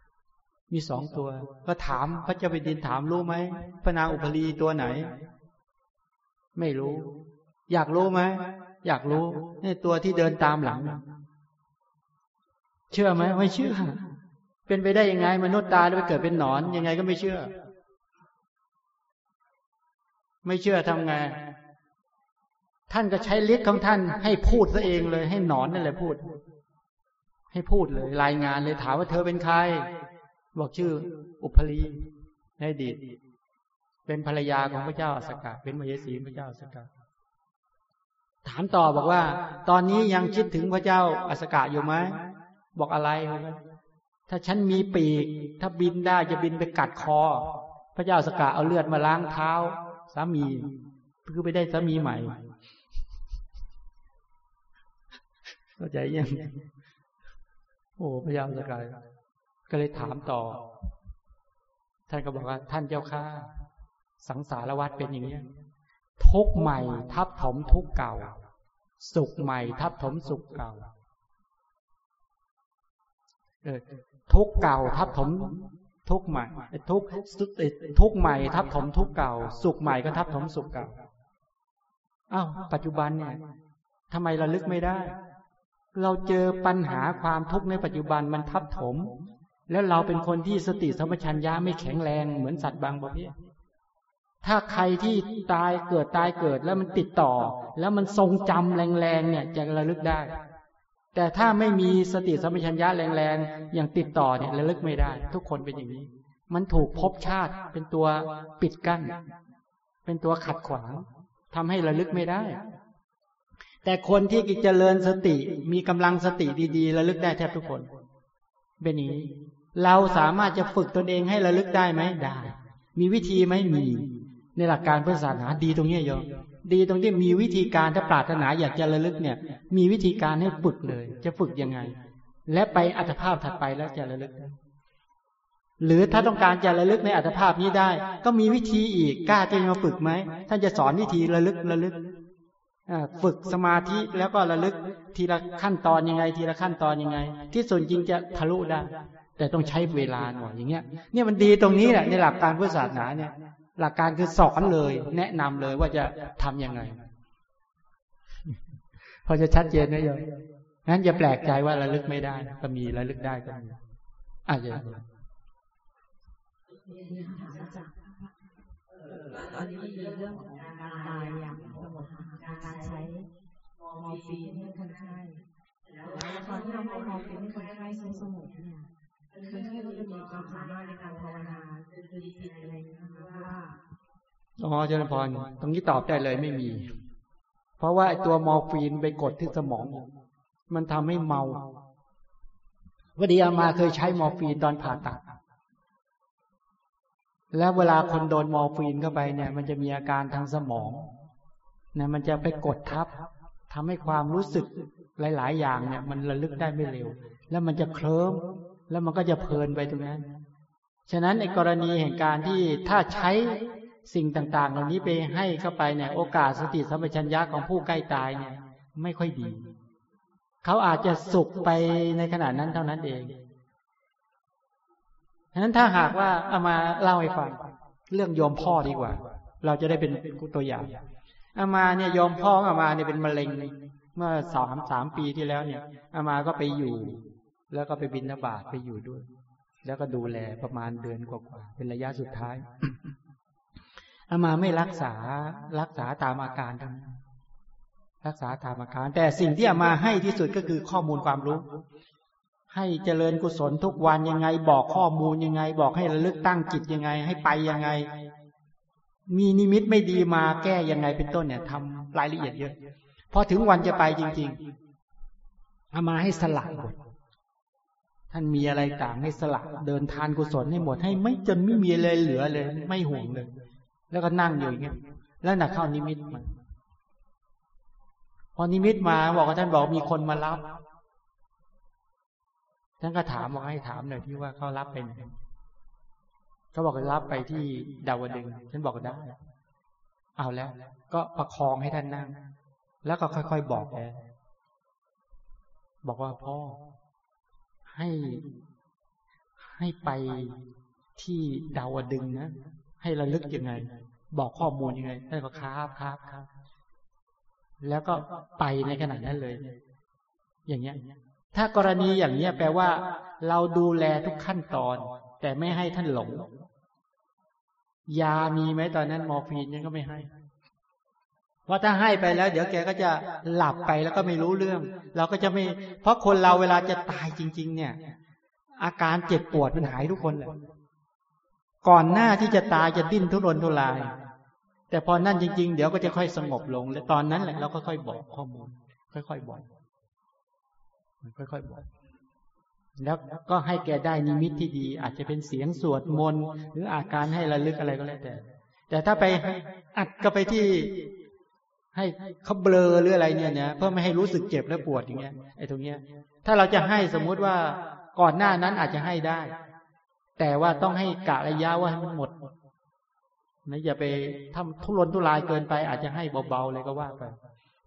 ๆมีสองตัว ก็ถามพระเจ้าแผ่นดินถามรู้ไหมพระนางอุปรีตัวไหน ไม่รู้ อยากรู้ไหมอยากรู้นี่ตัวที่เดินตามหลัง เชื่อไหมไม่เชื่อ เป็นไปได้ยังไง มนุษย์ตายแล้วไปเกิดเป็นหนอน ยังไงก็ไม่เชื่อ ไม่เชื่อทำไง ท่านก็ใช้ฤทธิ์ของท่าน ให้พูดซะเองเลย ให้หนอนนั่นแหละพูด ให้พูดเลย รายงานเลยถามว่าเธอเป็นใคร บอกชื่อ อุพลีในดีตเป็นภรรยาของพระเจ้าอสกาเป็นมเหสีพระเจ้าอสกาถามต่อบอกว่า ตอนนี้ยังคิดถึงพระเจ้าอสกาอยู่ไหมบอกอะไร ถ้าฉันมีปีก ถ้าบินได้จะบินไปกัดคอ พระเจ้าสกาเอาเลือดมาล้างเท้า สามีคือไปได้สามีใหม่เข้าใจยังโอ้พระเจ้าสกาก็เลยถามต่อ ท่านก็บอกว่า ท่านเจ้าข้าสังสารวัฏเป็นอย่างนี้ทุกใหม่ ทับถมทุกเก่า สุขใหม่ ทับถมสุขเก่าเออ ทุกเก่าทับถมทุกใหม่ทุกทุกใหม่ ทับถมทุกเก่า สุขใหม่ก็ทับถมสุขเก่าอ้าวปัจจุบันเนี่ยทำไมระลึกไม่ได้ เราเจอปัญหาความทุกข์ในปัจจุบันมันทับถม แล้วเราเป็นคนที่สติสมัชัญญาไม่แข็งแรงเหมือนสัตว์บางประเภทถ้าใครที่ตายเกิดตายเกิดแล้วมันติดต่อ แล้วมันทรงจำแรงๆเนี่ยจะระลึกได้ แต่ถ้าไม่มีสติสัมปชัญญะแรงๆอย่างติดต่อเนี่ยระลึกไม่ได้ ทุกคนเป็นอย่างนี้ มันถูกภพชาติเป็นตัวปิดกั้น เป็นตัวขัดขวางทำให้ระลึกไม่ได้ แต่คนที่เจริญสติมีกำลังสติดีๆ ระลึกได้แทบทุกคนเป็นอย่างนี้ เราสามารถจะฝึกตนเองให้ระลึกได้ไหมได้ มีวิธีไหมมีในหลักการพุทธศาสนาดีตรงนี้โยม ดีตรงที่มีวิธีการถ้าปรารถนาอยากจะระลึกเนี่ย มีวิธีการให้ฝึกเลย จะฝึกยังไง และไปอัตภาพถัดไปแล้วจะระลึก หรือถ้าต้องการจะระลึกในอัตภาพนี้ได้ ก็มีวิธีอีกกล้าจะมาฝึกไหมท่านจะสอนวิธีระลึกระลึกฝึกสมาธิแล้วก็ระลึกทีละขั้นตอนยังไง ทีละขั้นตอนยังไง ที่ส่วนจริงจะทะลุได้แต่ต้องใช้เวลาหน่อยอย่างเงี้ยเนี่ยมันดีตรงนี้แหละในหลักการพุทธศาสนาเนี่ย หลักการคือสอนเลย แนะนำเลยว่าจะทํำยังไง พอจะชัดเจนนะโยมงั้นอย่าแปลกใจว่าระลึกไม่ได้ ก็มีระลึกได้ก็มีอาจจะตอนนี้มีเรื่องของการตายอย่างสงบการใช้มอร์ฟีนให้คนไข้แล้วตอนที่เราให้มอร์ฟีนให้คนไข้สงบเนี่ยคนไข้ก็จะมีความสามารถในการภาวนาคือจิตอะไรนะคะว่า อ๋อเจริญพรตรงนี้ตอบได้เลยไม่มี เพราะว่าไอตัวมอร์ฟีนไปกดที่สมอง มันทำให้เมาวันดีอาตมาเคยใช้มอร์ฟีนตอนผ่าตัด แล้วเวลาคนโดนมอร์ฟีนเข้าไปเนี่ย มันจะมีอาการทางสมองนะมันจะไปกดทับทำให้ความรู้สึกหลาย ๆ อย่างเนี่ย มันระลึกได้ไม่เร็ว แล้วมันจะเคลิ้มแล้วมันก็จะเพลินไปตรงนั้น ฉะนั้นในกรณีแห่งการที่ถ้าใช้ สิ่งต่างๆ เหล่านี้ไปให้เข้าไปเนี่ย โอกาสสติสัมปชัญญะของผู้ใกล้ตายเนี่ย ไม่ค่อยดี เขาอาจจะสุขไปในขณะนั้นเท่านั้นเองฉะนั้นถ้าหากว่าเอามาเล่าให้ฟังเรื่องโยมพ่อดีกว่า เราจะได้เป็นตัวอย่างอามาเนี่ยโยมพ่ออามาเนี่ยเป็นมะเร็งเมื่อสามสามปีที่แล้วเนี่ยอามาก็ไปอยู่ แล้วก็ไปบินทบาทไปอยู่ด้วย แล้วก็ดูแลประมาณเดือนกว่าๆเป็นระยะสุดท้าย อามาไม่รักษารักษาตามอาการทั้งนั้นรักษาตามอาการ แต่สิ่งที่อามาให้ที่สุดก็คือข้อมูลความรู้ ให้เจริญกุศลทุกวันยังไง บอกข้อมูลยังไง บอกให้ระลึกตั้งจิตยังไง ให้ไปยังไง มีนิมิตไม่ดีมาแก้ยังไงเป็นต้นเนี่ยทำรายละเอียดเยอะพอถึงวันจะไปจริงๆเอามาให้สละหมดท่านมีอะไรต่างให้สละเดินทานกุศลให้หมดให้ไม่จนไม่มีเลยเหลือเลย ไม่ห่วงเลย แล้วก็นั่งอยู่อย่างเงี้ย แล้วหนักเข้านิมิตมาพอนิมิตมาบอกว่าท่านบอกมีคนมารับท่านก็ถามบอกให้ถามหน่อยที่ว่าเขารับไปไหนเขาบอกรับไปที่ดาวดึงฉันบอกได้เอาแล้ว ก็ประคองให้ท่านนั่ง แล้วก็ค่อยๆบอกแกบอกว่าพ่อให้ให้ไปที่ดาวดึงนะ ให้ระลึกยังไง บอกข้อมูลยังไงท่านก็ครับครับครับ แล้วก็ไปในขณะนั้นเลย อย่างเงี้ย ถ้ากรณีอย่างเนี้ย แปลว่า เราดูแลทุกขั้นตอน แต่ไม่ให้ท่านหลง ยามีไหมตอนนั้นมอร์ฟีนยังก็ไม่ให้เพราะถ้าให้ไปแล้ว เดี๋ยวแกก็จะหลับไปแล้วก็ไม่รู้เรื่อง เราก็จะไม่ เพราะคนเราเวลาจะตายจริง ๆ เนี่ย อาการเจ็บปวดมันหายทุกคนเลย ก่อนหน้าที่จะตายจะดิ้นทุรนทุราย แต่พอนั่นจริง ๆ เดี๋ยวก็จะค่อยสงบลง และตอนนั้นแหละเราก็ค่อยบอกข้อมูล ค่อยๆบอกค่อยๆบอกแล้วก็ให้แกได้นิมิตที่ดี อาจจะเป็นเสียงสวดมนต์หรืออาการให้ระลึกอะไรก็แล้วแต่ แต่ถ้าไปอัดก็ไปที่ให้เขาเบลอหรืออะไรเนี่ยนะเพื่อไม่ให้รู้สึกเจ็บและปวดอย่างเงี้ยไอ้ตรงเนี้ย ถ้าเราจะให้สมมุติว่าก่อนหน้านั้นอาจจะให้ได้ แต่ว่าต้องให้กะระยะว่าให้มันหมดนะอย่าไปทำทุรนทุรายเกินไป อาจจะให้เบาๆเลยก็ว่าไป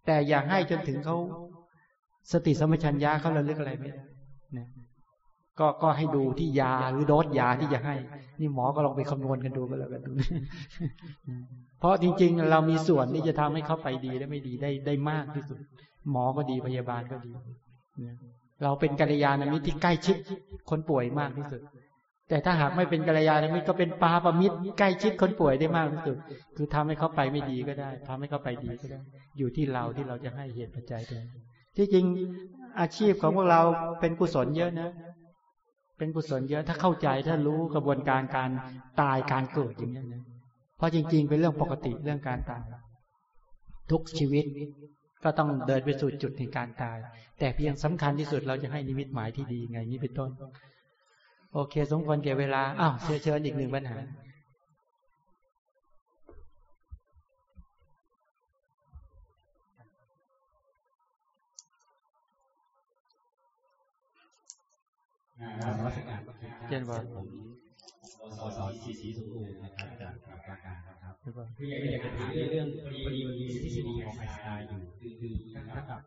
แต่อย่าให้จนถึงเขาสติสมัชัญญาเขาระลึกอะไรไม่ได้นะก็ก็ให้ดูที่ยาหรือโดสยาที่จะให้ นี่หมอก็ลองไปคำนวณกันดูก็แล้วกันดูเพราะจริง ๆ เรามีส่วนที่จะทำให้เขาไปดีและไม่ดีได้ได้มากที่สุด หมอก็ดีพยาบาลก็ดีเราเป็นกัลยาณมิตรที่ใกล้ชิดคนป่วยมากที่สุด แต่ถ้าหากไม่เป็นกัลยาณมิตรก็เป็นปาปมิตรใกล้ชิดคนป่วยได้มากที่สุด คือทำให้เขาไปไม่ดีก็ได้ทำให้เขาไปดีก็ได้ อยู่ที่เราที่เราจะให้เหตุปัจจัยด้วยที่จริงอาชีพของพวกเราเป็นกุศลเยอะนะ เป็นกุศลเยอะ ถ้าเข้าใจถ้ารู้กระบวนการการตายการเกิดอย่างนี้นะเพราะจริง ๆ เป็นเรื่องปกติเรื่องการตาย ทุกชีวิตก็ต้องเดินไปสู่จุดในการตาย แต่เพียงสำคัญที่สุดเราจะให้นิมิตหมายที่ดีไงนี้เป็นต้น โอเค สมควรแก่เวลา อ้าวเชิญเชิญอีกหนึ่งปัญหาเจนบอลผมสสสีสีสุขุนะครับจากประการนะครับคืออยากจะถามเรื่องพอดีมันมีทฤษฎีของไอน์สไตน์อยู่คือคือถ้ากับ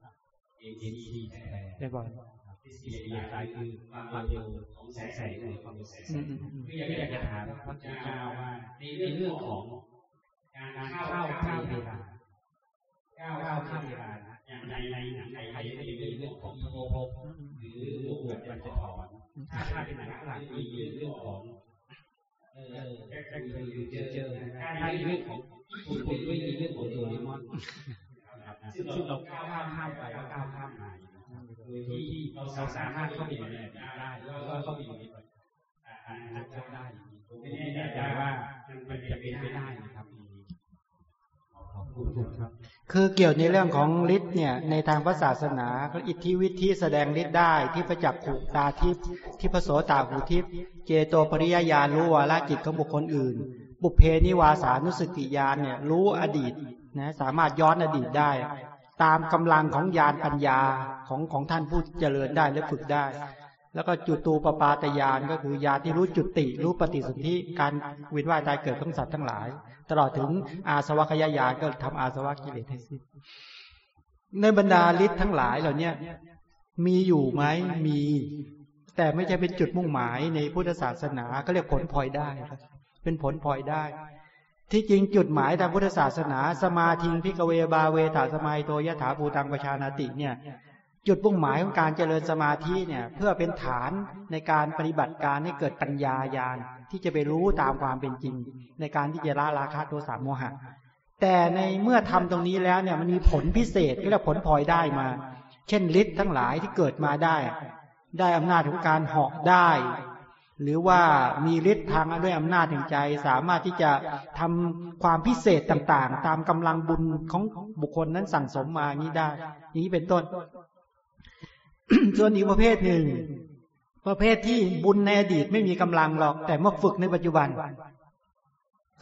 เอเจนีแท้เจนบอล ทฤษฎีไอน์สไตน์คือความเร็วของแสงแสงหรือความเร็วแสงแสงคืออยากจะถามพระพุทธเจ้าว่าในเรื่องของการเข้าข้ามเวลาก้าวข้ามเวลาอย่างในในหนังไทยจะมีเรื่องของโทภพหรือลูกบวชบรรจทรถ้าถ้าเป็นหนังฝรั่งมีเรื่องของเออแจ็คคือเจอเจอถ้ามีเรื่องของญี่ปุ่นก็มีเรื่องของโดเรมอนซึ่งเราก้าวข้ามไปแล้วก้าวข้ามมา โดยที่เราสามารถเข้าไปอยู่ในได้แล้วก็เข้าไปอยู่ในอนาคตได้ผมไม่แน่ใจว่ามันจะเป็นไปได้นะครับขอบคุณครับคือเกี่ยวในเรื่องของฤทธิ์เนี่ยในทางพระศาสนาอิทธิวิธีแสดงฤทธิ์ได้ที่ประจักษ์หูตาทิพย์ที่พระโสตาหูทิพย์เจโตปริยญาณรู้วาระจิตของบุคคลอื่น บุเพนิวาสานุสติญาณเนี่ยรู้อดีตนะสามารถย้อนอดีตได้ ตามกำลังของญาณปัญญาของของท่านผู้เจริญได้และฝึกได้ แล้วก็จุตูปปาตยานก็คือยาที่รู้จุติรู้ปฏิสนธิการวินว่ายตายเกิดของสัตว์ทั้งหลาย ตลอดถึงอาสวะขยายานก็ทำอาสวะกิเลสให้สิ้นในบรรดาฤทธิ์ทั้งหลายเหล่านี้มีอยู่ไหมมี แต่ไม่ใช่เป็นจุดมุ่งหมายในพุทธศาสนาก็เรียกผลพลอยได้ครับเป็นผลพลอยได้ ที่จริงจุดหมายทางพุทธศาสนา สมาธิพิกเวบาเวตาสมัยโตยถาภูตังประชานาติเนี่ยจุดมุ่งหมายของการเจริญสมาธิเนี่ยเพื่อเป็นฐานในการปฏิบัติการให้เกิดปัญญาญาณที่จะไปรู้ตามความเป็นจริง ในการที่จะละราคะโทสะโมหะ แต่ในเมื่อทำตรงนี้แล้วเนี่ยมันมีผลพิเศษที่เรียกผลพลอยได้มา เช่นฤทธิ์ทั้งหลายที่เกิดมาได้ ได้อำนาจของการเหาะได้ หรือว่ามีฤทธิ์ทางด้วยอำนาจแห่งใจ สามารถที่จะทำความพิเศษต่างๆ ตามกำลังบุญของบุคคลนั้นสั่งสมมานี้ได้ นี้เป็นต้น ส่วนอีกประเภทหนึ่ง ประเภทที่บุญในอดีตไม่มีกำลังหรอก แต่เมื่อฝึกในปัจจุบัน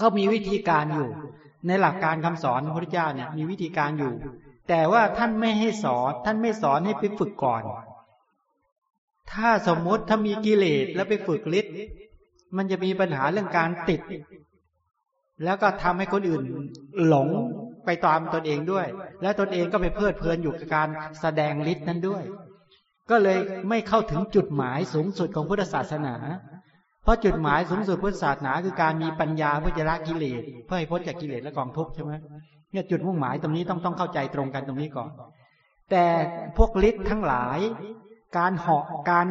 ก็มีวิธีการอยู่ ในหลักการคำสอนพระพุทธเจ้าเนี่ยมีวิธีการอยู่ แต่ว่าท่านไม่ให้สอน ท่านไม่สอนให้ไปฝึกก่อน ถ้าสมมติถ้ามีกิเลสแล้วไปฝึกฤทธิ์มันจะมีปัญหาเรื่องการติด แล้วก็ทำให้คนอื่นหลงไปตามตนเองด้วย และตนเองก็ไปเพลิดเพลินอยู่กับการแสดงฤทธิ์นั้นด้วย ก็เลยไม่เข้าถึงจุดหมายสูงสุดของพุทธศาสนา เพราะจุดหมายสูงสุดพุทธศาสนาคือการมีปัญญาเพื่อจะละกิเลสเพื่อให้พ้นจากกิเลสและกองทุกข์ใช่ไหมเนี่ยจุดมุ่งหมายตรงนี้ต้องต้องเข้าใจตรงกันตรงนี้ก่อน แต่พวกฤทธิ์ทั้งหลาย การเหาะการ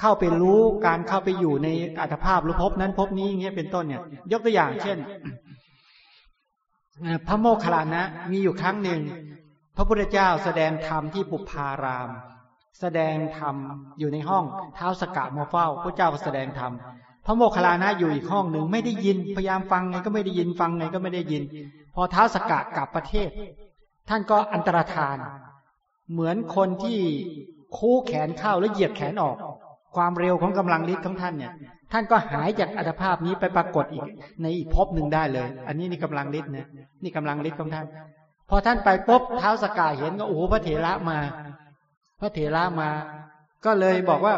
เข้าไปรู้การเข้าไปอยู่ในอัตภาพหรือภพนั้นภพนี้อย่างเงี้ยเป็นต้นเนี่ย ยกตัวอย่างเช่นพระโมคคัลลานะมีอยู่ครั้งหนึ่ง พระพุทธเจ้าแสดงธรรมที่ปุพาราม แสดงธรรมอยู่ในห้องเท้าสกะมาเฝ้า พระเจ้าก็แสดงธรรมพระโมคคัลลานะอยู่อีกห้องหนึ่งไม่ได้ยินพยายามฟังไงก็ไม่ได้ยินฟังไงก็ไม่ได้ยิน พอเท้าสกะกลับประเทศ ท่านก็อันตรธาน เหมือนคนที่ คู่แขนเข้าแล้วเหยียดแขนออก ความเร็วของกำลังฤทธิ์ของท่านเนี่ย ท่านก็หายจากอัตภาพนี้ไปปรากฏอีก ในอีกภพหนึ่งได้เลย อันนี้นี่กำลังฤทธิ์นะนี่กำลังฤทธิ์ของท่าน พอท่านไปปุ๊บเท้าสกาเห็นก็โอ้โหพระเถระมา พระเถระมา ก็เลยบอกว่า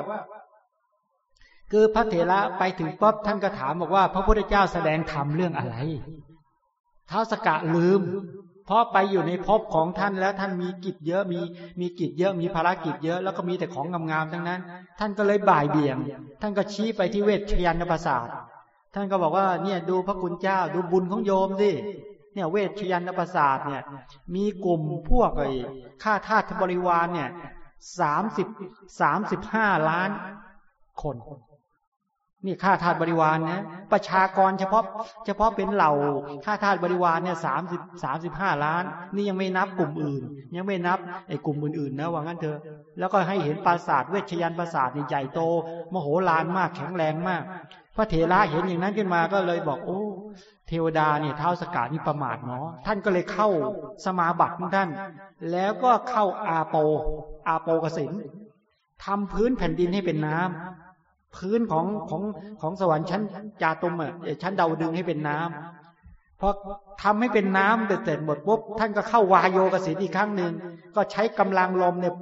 คือพระเถระไปถึงปุ๊บท่านก็ถามบอกว่า พระพุทธเจ้าแสดงธรรมเรื่องอะไร เท้าสกะลืม เพราะไปอยู่ในภพของท่านแล้วท่านมีกิจเยอะมีมีกิจเยอะมีภารกิจเยอะแล้วก็มีแต่ของงามๆทั้งนั้น ท่านก็เลยบ่ายเบี่ยง ท่านก็ชี้ไปที่เวชยันประสาทท่านก็บอกว่าเนี่ยดูพระคุณเจ้าดูบุญของโยมสิเนี่ยเวชยันประสาทเนี่ยมีกลุ่มพวกไอ้ข้าทาสบริวารเนี่ยสามสิบสามสิบห้าล้านคน นี่ข้าทาสบริวารนะประชากรเฉพาะ เฉพาะเป็นเหล่าข้าทาสบริวารเนี่ยสามสิบสามสิบห้าล้าน นี่ยังไม่นับกลุ่มอื่น ยังไม่นับไอ้กลุ่มอื่นๆนะว่างั้นเถอะแล้วก็ให้เห็นปราสาทเวชยันปราสาทนี่ใหญ่โต มโหฬารมากแข็งแรงมาก พระเถระเห็นอย่างนั้นขึ้นมาก็เลยบอกโอ้เทวดาเนี่ยเท้าสกัดนี่ประมาทเนาะท่านก็เลยเข้าสมาบัติของท่าน แล้วก็เข้าอาโป อาโปกสินทำพื้นแผ่นดินให้เป็นน้ำ พื้นของของของสวรรค์ชั้นจาตุมอะชั้นดาวดึงให้เป็นน้ำพอทำให้เป็นน้ำเสร็จหมดปุ๊บท่านก็เข้าวายโยกสินอีกครั้งหนึ่งก็ใช้กำลังลมเนี่ย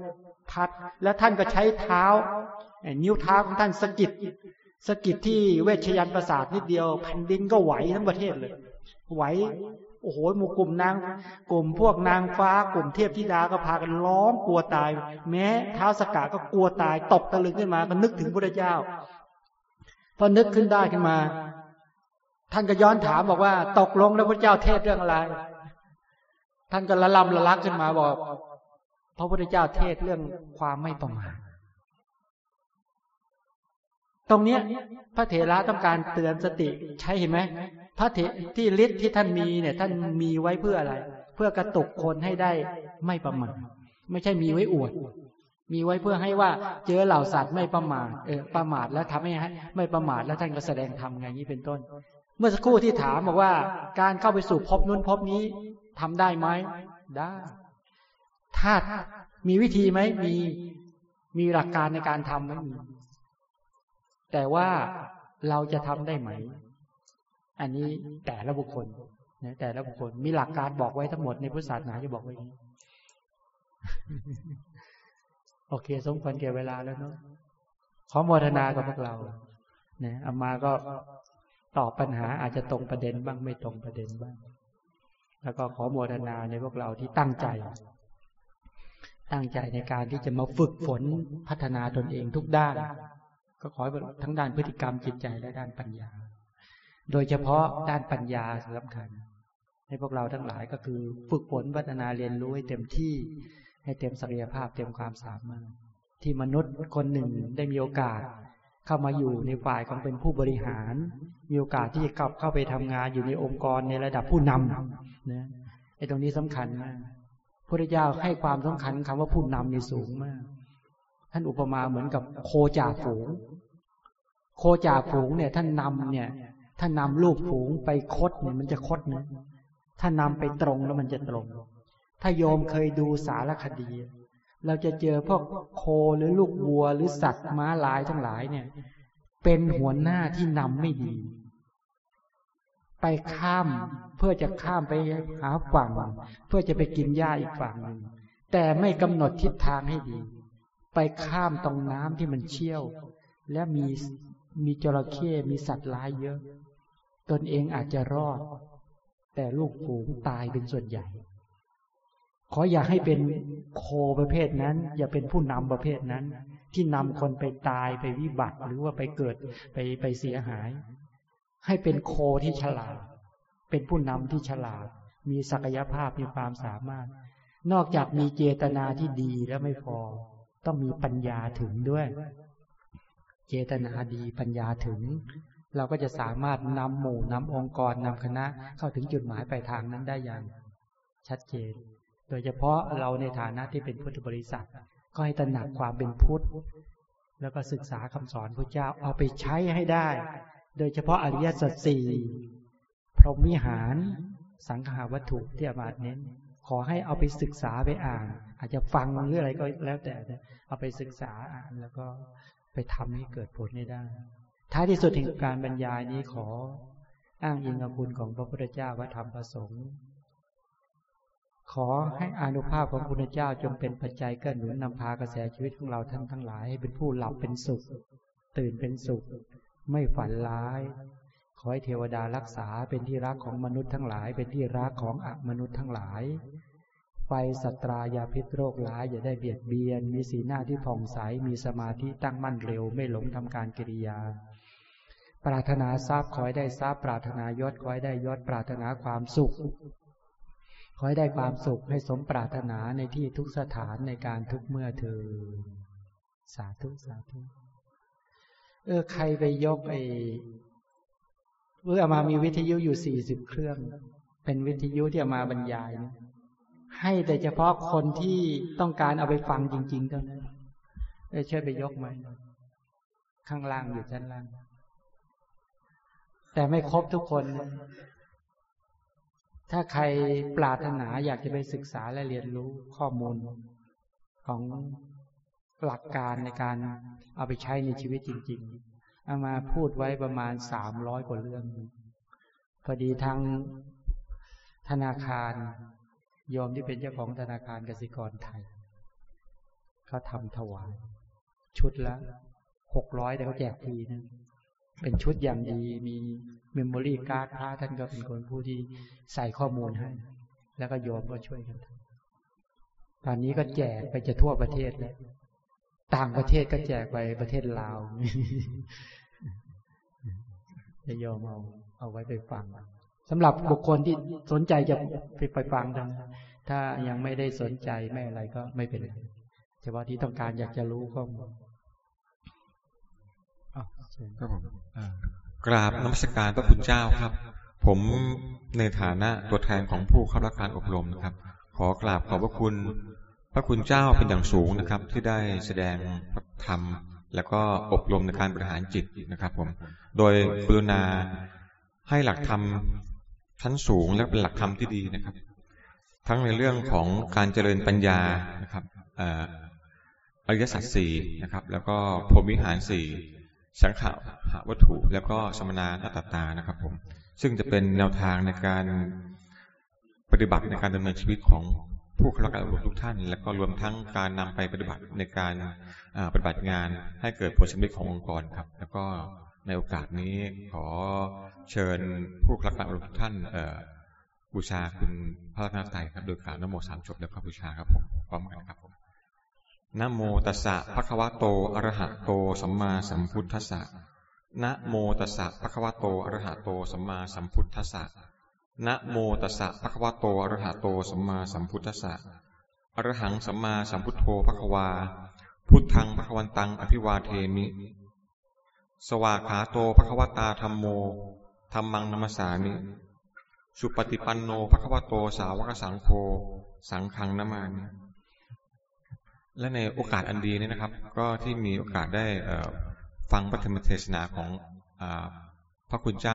พัด แล้วท่านก็ใช้เท้า นิ้วเท้าของท่านสกิดสกิดที่เวชยันประสาทนิดเดียวแผ่นดินก็ไหวทั้งประเทศเลย ไหว โอ้โหหมู่กลุ่มนางกลุ่มพวกนางฟ้ากลุ่มเทพธิดาก็พากันร้องกลัวตาย แม้เท้าสกาก็กลัวตายตกตะลึงขึ้นมาก็นึกถึงพระเจ้า พอนึกขึ้นได้ขึ้นมา ท่านก็ย้อนถามบอกว่า ตกลงแล้วพระเจ้าเทศเรื่องอะไร ท่านก็ละลำละลักขึ้นมาบอกพระพุทธเจ้าเทศเรื่องความไม่ประมาท ตรงเนี้ยพระเถระต้องการเตือนสติใช่เห็นไหมพระเถที่ฤทธิ์ที่ท่านมีเนี่ย ท่านมีไว้เพื่ออะไร เพื่อกระตุกคนให้ได้ไม่ประมาทไม่ใช่มีไว้อวด มีไว้เพื่อให้ว่าเจอเหล่าสัตว์ไม่ประมาทเออประมาทแล้วทำให้ไม่ประมาทแล้วท่านก็แสดงธรรมไงนี้เป็นต้น เมื่อสักครู่ที่ถามบอกว่า การเข้าไปสู่ภพนู้นภพนี้ทำได้ไหมได้ถ้ามีวิธีไหมมีมีหลักการในการทำไหมมี แต่ว่าเราจะทำได้ไหม อันนี้แต่ละบุคคลนะแต่ละบุคคลมีหลักการบอกไว้ทั้งหมดในพุทธศาสนาจะบอกไว้อย่างนี้โอเค สมควรเก็บเวลาแล้วเนาะขอโมทนากับพวกเราเนี่ยอามาก็ตอบปัญหาอาจจะตรงประเด็นบ้างไม่ตรงประเด็นบ้าง แล้วก็ขอโมทนาในพวกเราที่ตั้งใจ ตั้งใจในการที่จะมาฝึกฝนพัฒนาตนเองทุกด้าน ก็ขอให้ทั้งด้านพฤติกรรมจิตใจและด้านปัญญา โดยเฉพาะด้านปัญญาสำคัญ ให้พวกเราทั้งหลายก็คือฝึกฝนพัฒนาเรียนรู้ให้เต็มที่ให้เต็มศักยภาพเต็มความสามารถ ที่มนุษย์คนหนึ่งได้มีโอกาส เข้ามาอยู่ในฝ่ายของเป็นผู้บริหาร มีโอกาสที่จะกลับเข้าไปทำงานอยู่ในองค์กรในระดับผู้นำนะไอ้ตรงนี้สำคัญมากพระเจ้าให้ความสำคัญคำว่าผู้นำนี่สูงมากานอุปมาเหมือนกับโคจ่าฝูง โคจ่าฝูงเนี่ยท่านนำเนี่ย ถ้านำลูกฝูงไปคดเนี่ยมันจะคดนะถ้านำไปตรงแล้วมันจะตรง ถ้าโยมเคยดูสารคดี เราจะเจอพวกโคหรือลูกวัว หรือสัตว์ม้าลายทั้งหลายเนี่ย เป็นหัวหน้าที่นำไม่ดี ไปข้ามเพื่อจะข้ามไปหาฝั่งเพื่อจะไปกินหญ้าอีกฝั่งหนึ่งแต่ไม่กำหนดทิศทางให้ดี ไปข้ามตรงน้ำที่มันเชี่ยว และมีมีจระเข้มีสัตว์ร้ายเยอะ ตนเองอาจจะรอด แต่ลูกฝูงตายเป็นส่วนใหญ่ ขออย่าให้เป็นโคประเภทนั้น อย่าเป็นผู้นำประเภทนั้น ที่นำคนไปตายไปวิบัติหรือว่าไปเกิดไปไปเสียหาย ให้เป็นโคที่ฉลาด เป็นผู้นำที่ฉลาด มีศักยภาพมีความสามารถ นอกจากมีเจตนาที่ดีแล้วไม่พอ ต้องมีปัญญาถึงด้วย เจตนาดีปัญญาถึง เราก็จะสามารถนำหมู่นำองค์กรนำคณะเข้าถึงจุดหมายปลายทางนั้นได้อย่าง ชัดเจน โดยเฉพาะเราในฐานะที่เป็นพุทธบริษัท ก็ให้ตระหนักความเป็นพุทธ แล้วก็ศึกษาคำสอนพระเจ้าเอาไปใช้ให้ได้ โดยเฉพาะอริยสัจสี่พรหมวิหาร สังขาวัตถุที่อามาตเน้น ขอให้เอาไปศึกษาไปอ่าน อาจจะฟังหรืออะไรก็แล้วแต่เอาไปศึกษาอ่านแล้วก็ไปทำให้เกิดผลได้ ท้ายที่สุดแห่งการบรรยายนี้ขออ้างอิงกับคุณของพระพุทธเจ้าว่าธรรมประสงค์ขอให้อานุภาพของพระพุทธเจ้าจงเป็นปัจจัยเกื้อหนุนนำพากระแสชีวิตของเราท่านทั้งหลายให้เป็นผู้หลับเป็นสุข ตื่นเป็นสุข ไม่ฝันร้าย ขอให้เทวดารักษาเป็นที่รักของมนุษย์ทั้งหลาย เป็นที่รักของอมนุษย์ทั้งหลาย ไฟสัตรายาพิษโรคร้ายอย่าได้เบียดเบียน มีสีหน้าที่ผ่องใส มีสมาธิตั้งมั่นเร็ว ไม่หลงทำการกิริยา ปรารถนาทรัพย์ขอให้ได้ทรัพย์ปรารถนายศขอให้ได้ยศปรารถนาความสุข ขอให้ได้ความสุขให้สมปรารถนาในที่ทุกสถานในการทุกเมื่อเธอ สาธุสาธุเออใครไปยกไอเออมามีวิทยุอยู่สี่สิบเครื่อง เป็นวิทยุที่มาบรรยายนะ ให้แต่เฉพาะคนที่ต้องการเอาไปฟังจริง ๆ เท่านั้นเออช่วยไปยกมาข้างล่างอยู่ชั้นล่าง แต่ไม่ครบทุกคนนะถ้าใครปรารถนาอยากจะไปศึกษาและเรียนรู้ข้อมูลของหลักการในการเอาไปใช้ในชีวิตจริง ๆ เอามาพูดไว้ประมาณสามร้อยกว่าเรื่อง พอดีทางธนาคาร โยมที่เป็นเจ้าของธนาคารกสิกรไทยเขาทำถวายชุดละหกร้อยแต่เขาแจกฟรีนะเป็นชุดอย่างดีมี memory card พระท่านก็เป็นคนผู้ที่ใส่ข้อมูลให้ แล้วก็โยมก็ช่วยกันตอนนี้ก็แจกไปจะทั่วประเทศแล้วต่างประเทศก็แจกไปประเทศลาวจะโยมเอาเอาไว้ไปฟัง สำหรับบุคคลที่สนใจจะไปไปฟังดังถ้ายังไม่ได้สนใจไม่อะไรก็ไม่เป็นไรเฉพาะที่ต้องการอยากจะรู้ข้อมูลครับผมกราบนมัสการพระคุณเจ้าครับ ผมในฐานะตัวแทนของผู้เข้ารับการอบรมนะครับ ขอกราบขอบพระคุณ พระคุณเจ้าเป็นอย่างสูงนะครับ ที่ได้แสดงธรรมแล้วก็อบรมในการบริหารจิตนะครับ ผม โดยกรุณาให้หลักธรรม ชั้นสูงและเป็นหลักธรรมที่ดีนะครับ ทั้งในเรื่องของการเจริญปัญญานะครับอริยสัจสี่นะครับ แล้วก็พรมวิหารสี่สังขารหาวัตถุ แล้วก็สมนานาตตานะครับผมซึ่งจะเป็นแนวทางในการปฏิบัติในการดำเนินชีวิตของผู้เข้ารับการอบรมทุกท่าน และก็รวมทั้งการนำไปปฏิบัติในการปฏิบัติงานให้เกิดผลสำเร็จขององค์กรครับ แล้วก็ ในโอกาสนี้ขอเชิญผู้รับการอบรมทุกท่านบูชาคุณพระรัตนตรัยครับโดยกล่าวนโมสามจบแล้วก็บูชาครับผมพร้อมกันครับผมนโมตัสสะภะคะวะโตอะระหะโตสัมมาสัมพุทธัสสะนะโมตัสสะภะคะวะโตอะระหะโตสัมมาสัมพุทธัสสะนะโมตัสสะภะคะวะโตอะระหะโตสัมมาสัมพุทธัสสะอรหังสัมมาสัมพุทโธภะคะวา พุทธังภะคะวันตัง อภิวาเทมิ สวากขาโตภคะวตาธรรมโมธรรมังนัมสสามิ สุปฏิปันโนภคะวโตสาวกสังโฆสังฆังนามามิและในโอกาสอันดีนี้นะครับ ก็ที่มีโอกาสได้ฟังพระธรรมเทศนาของอพระคุณเจ้า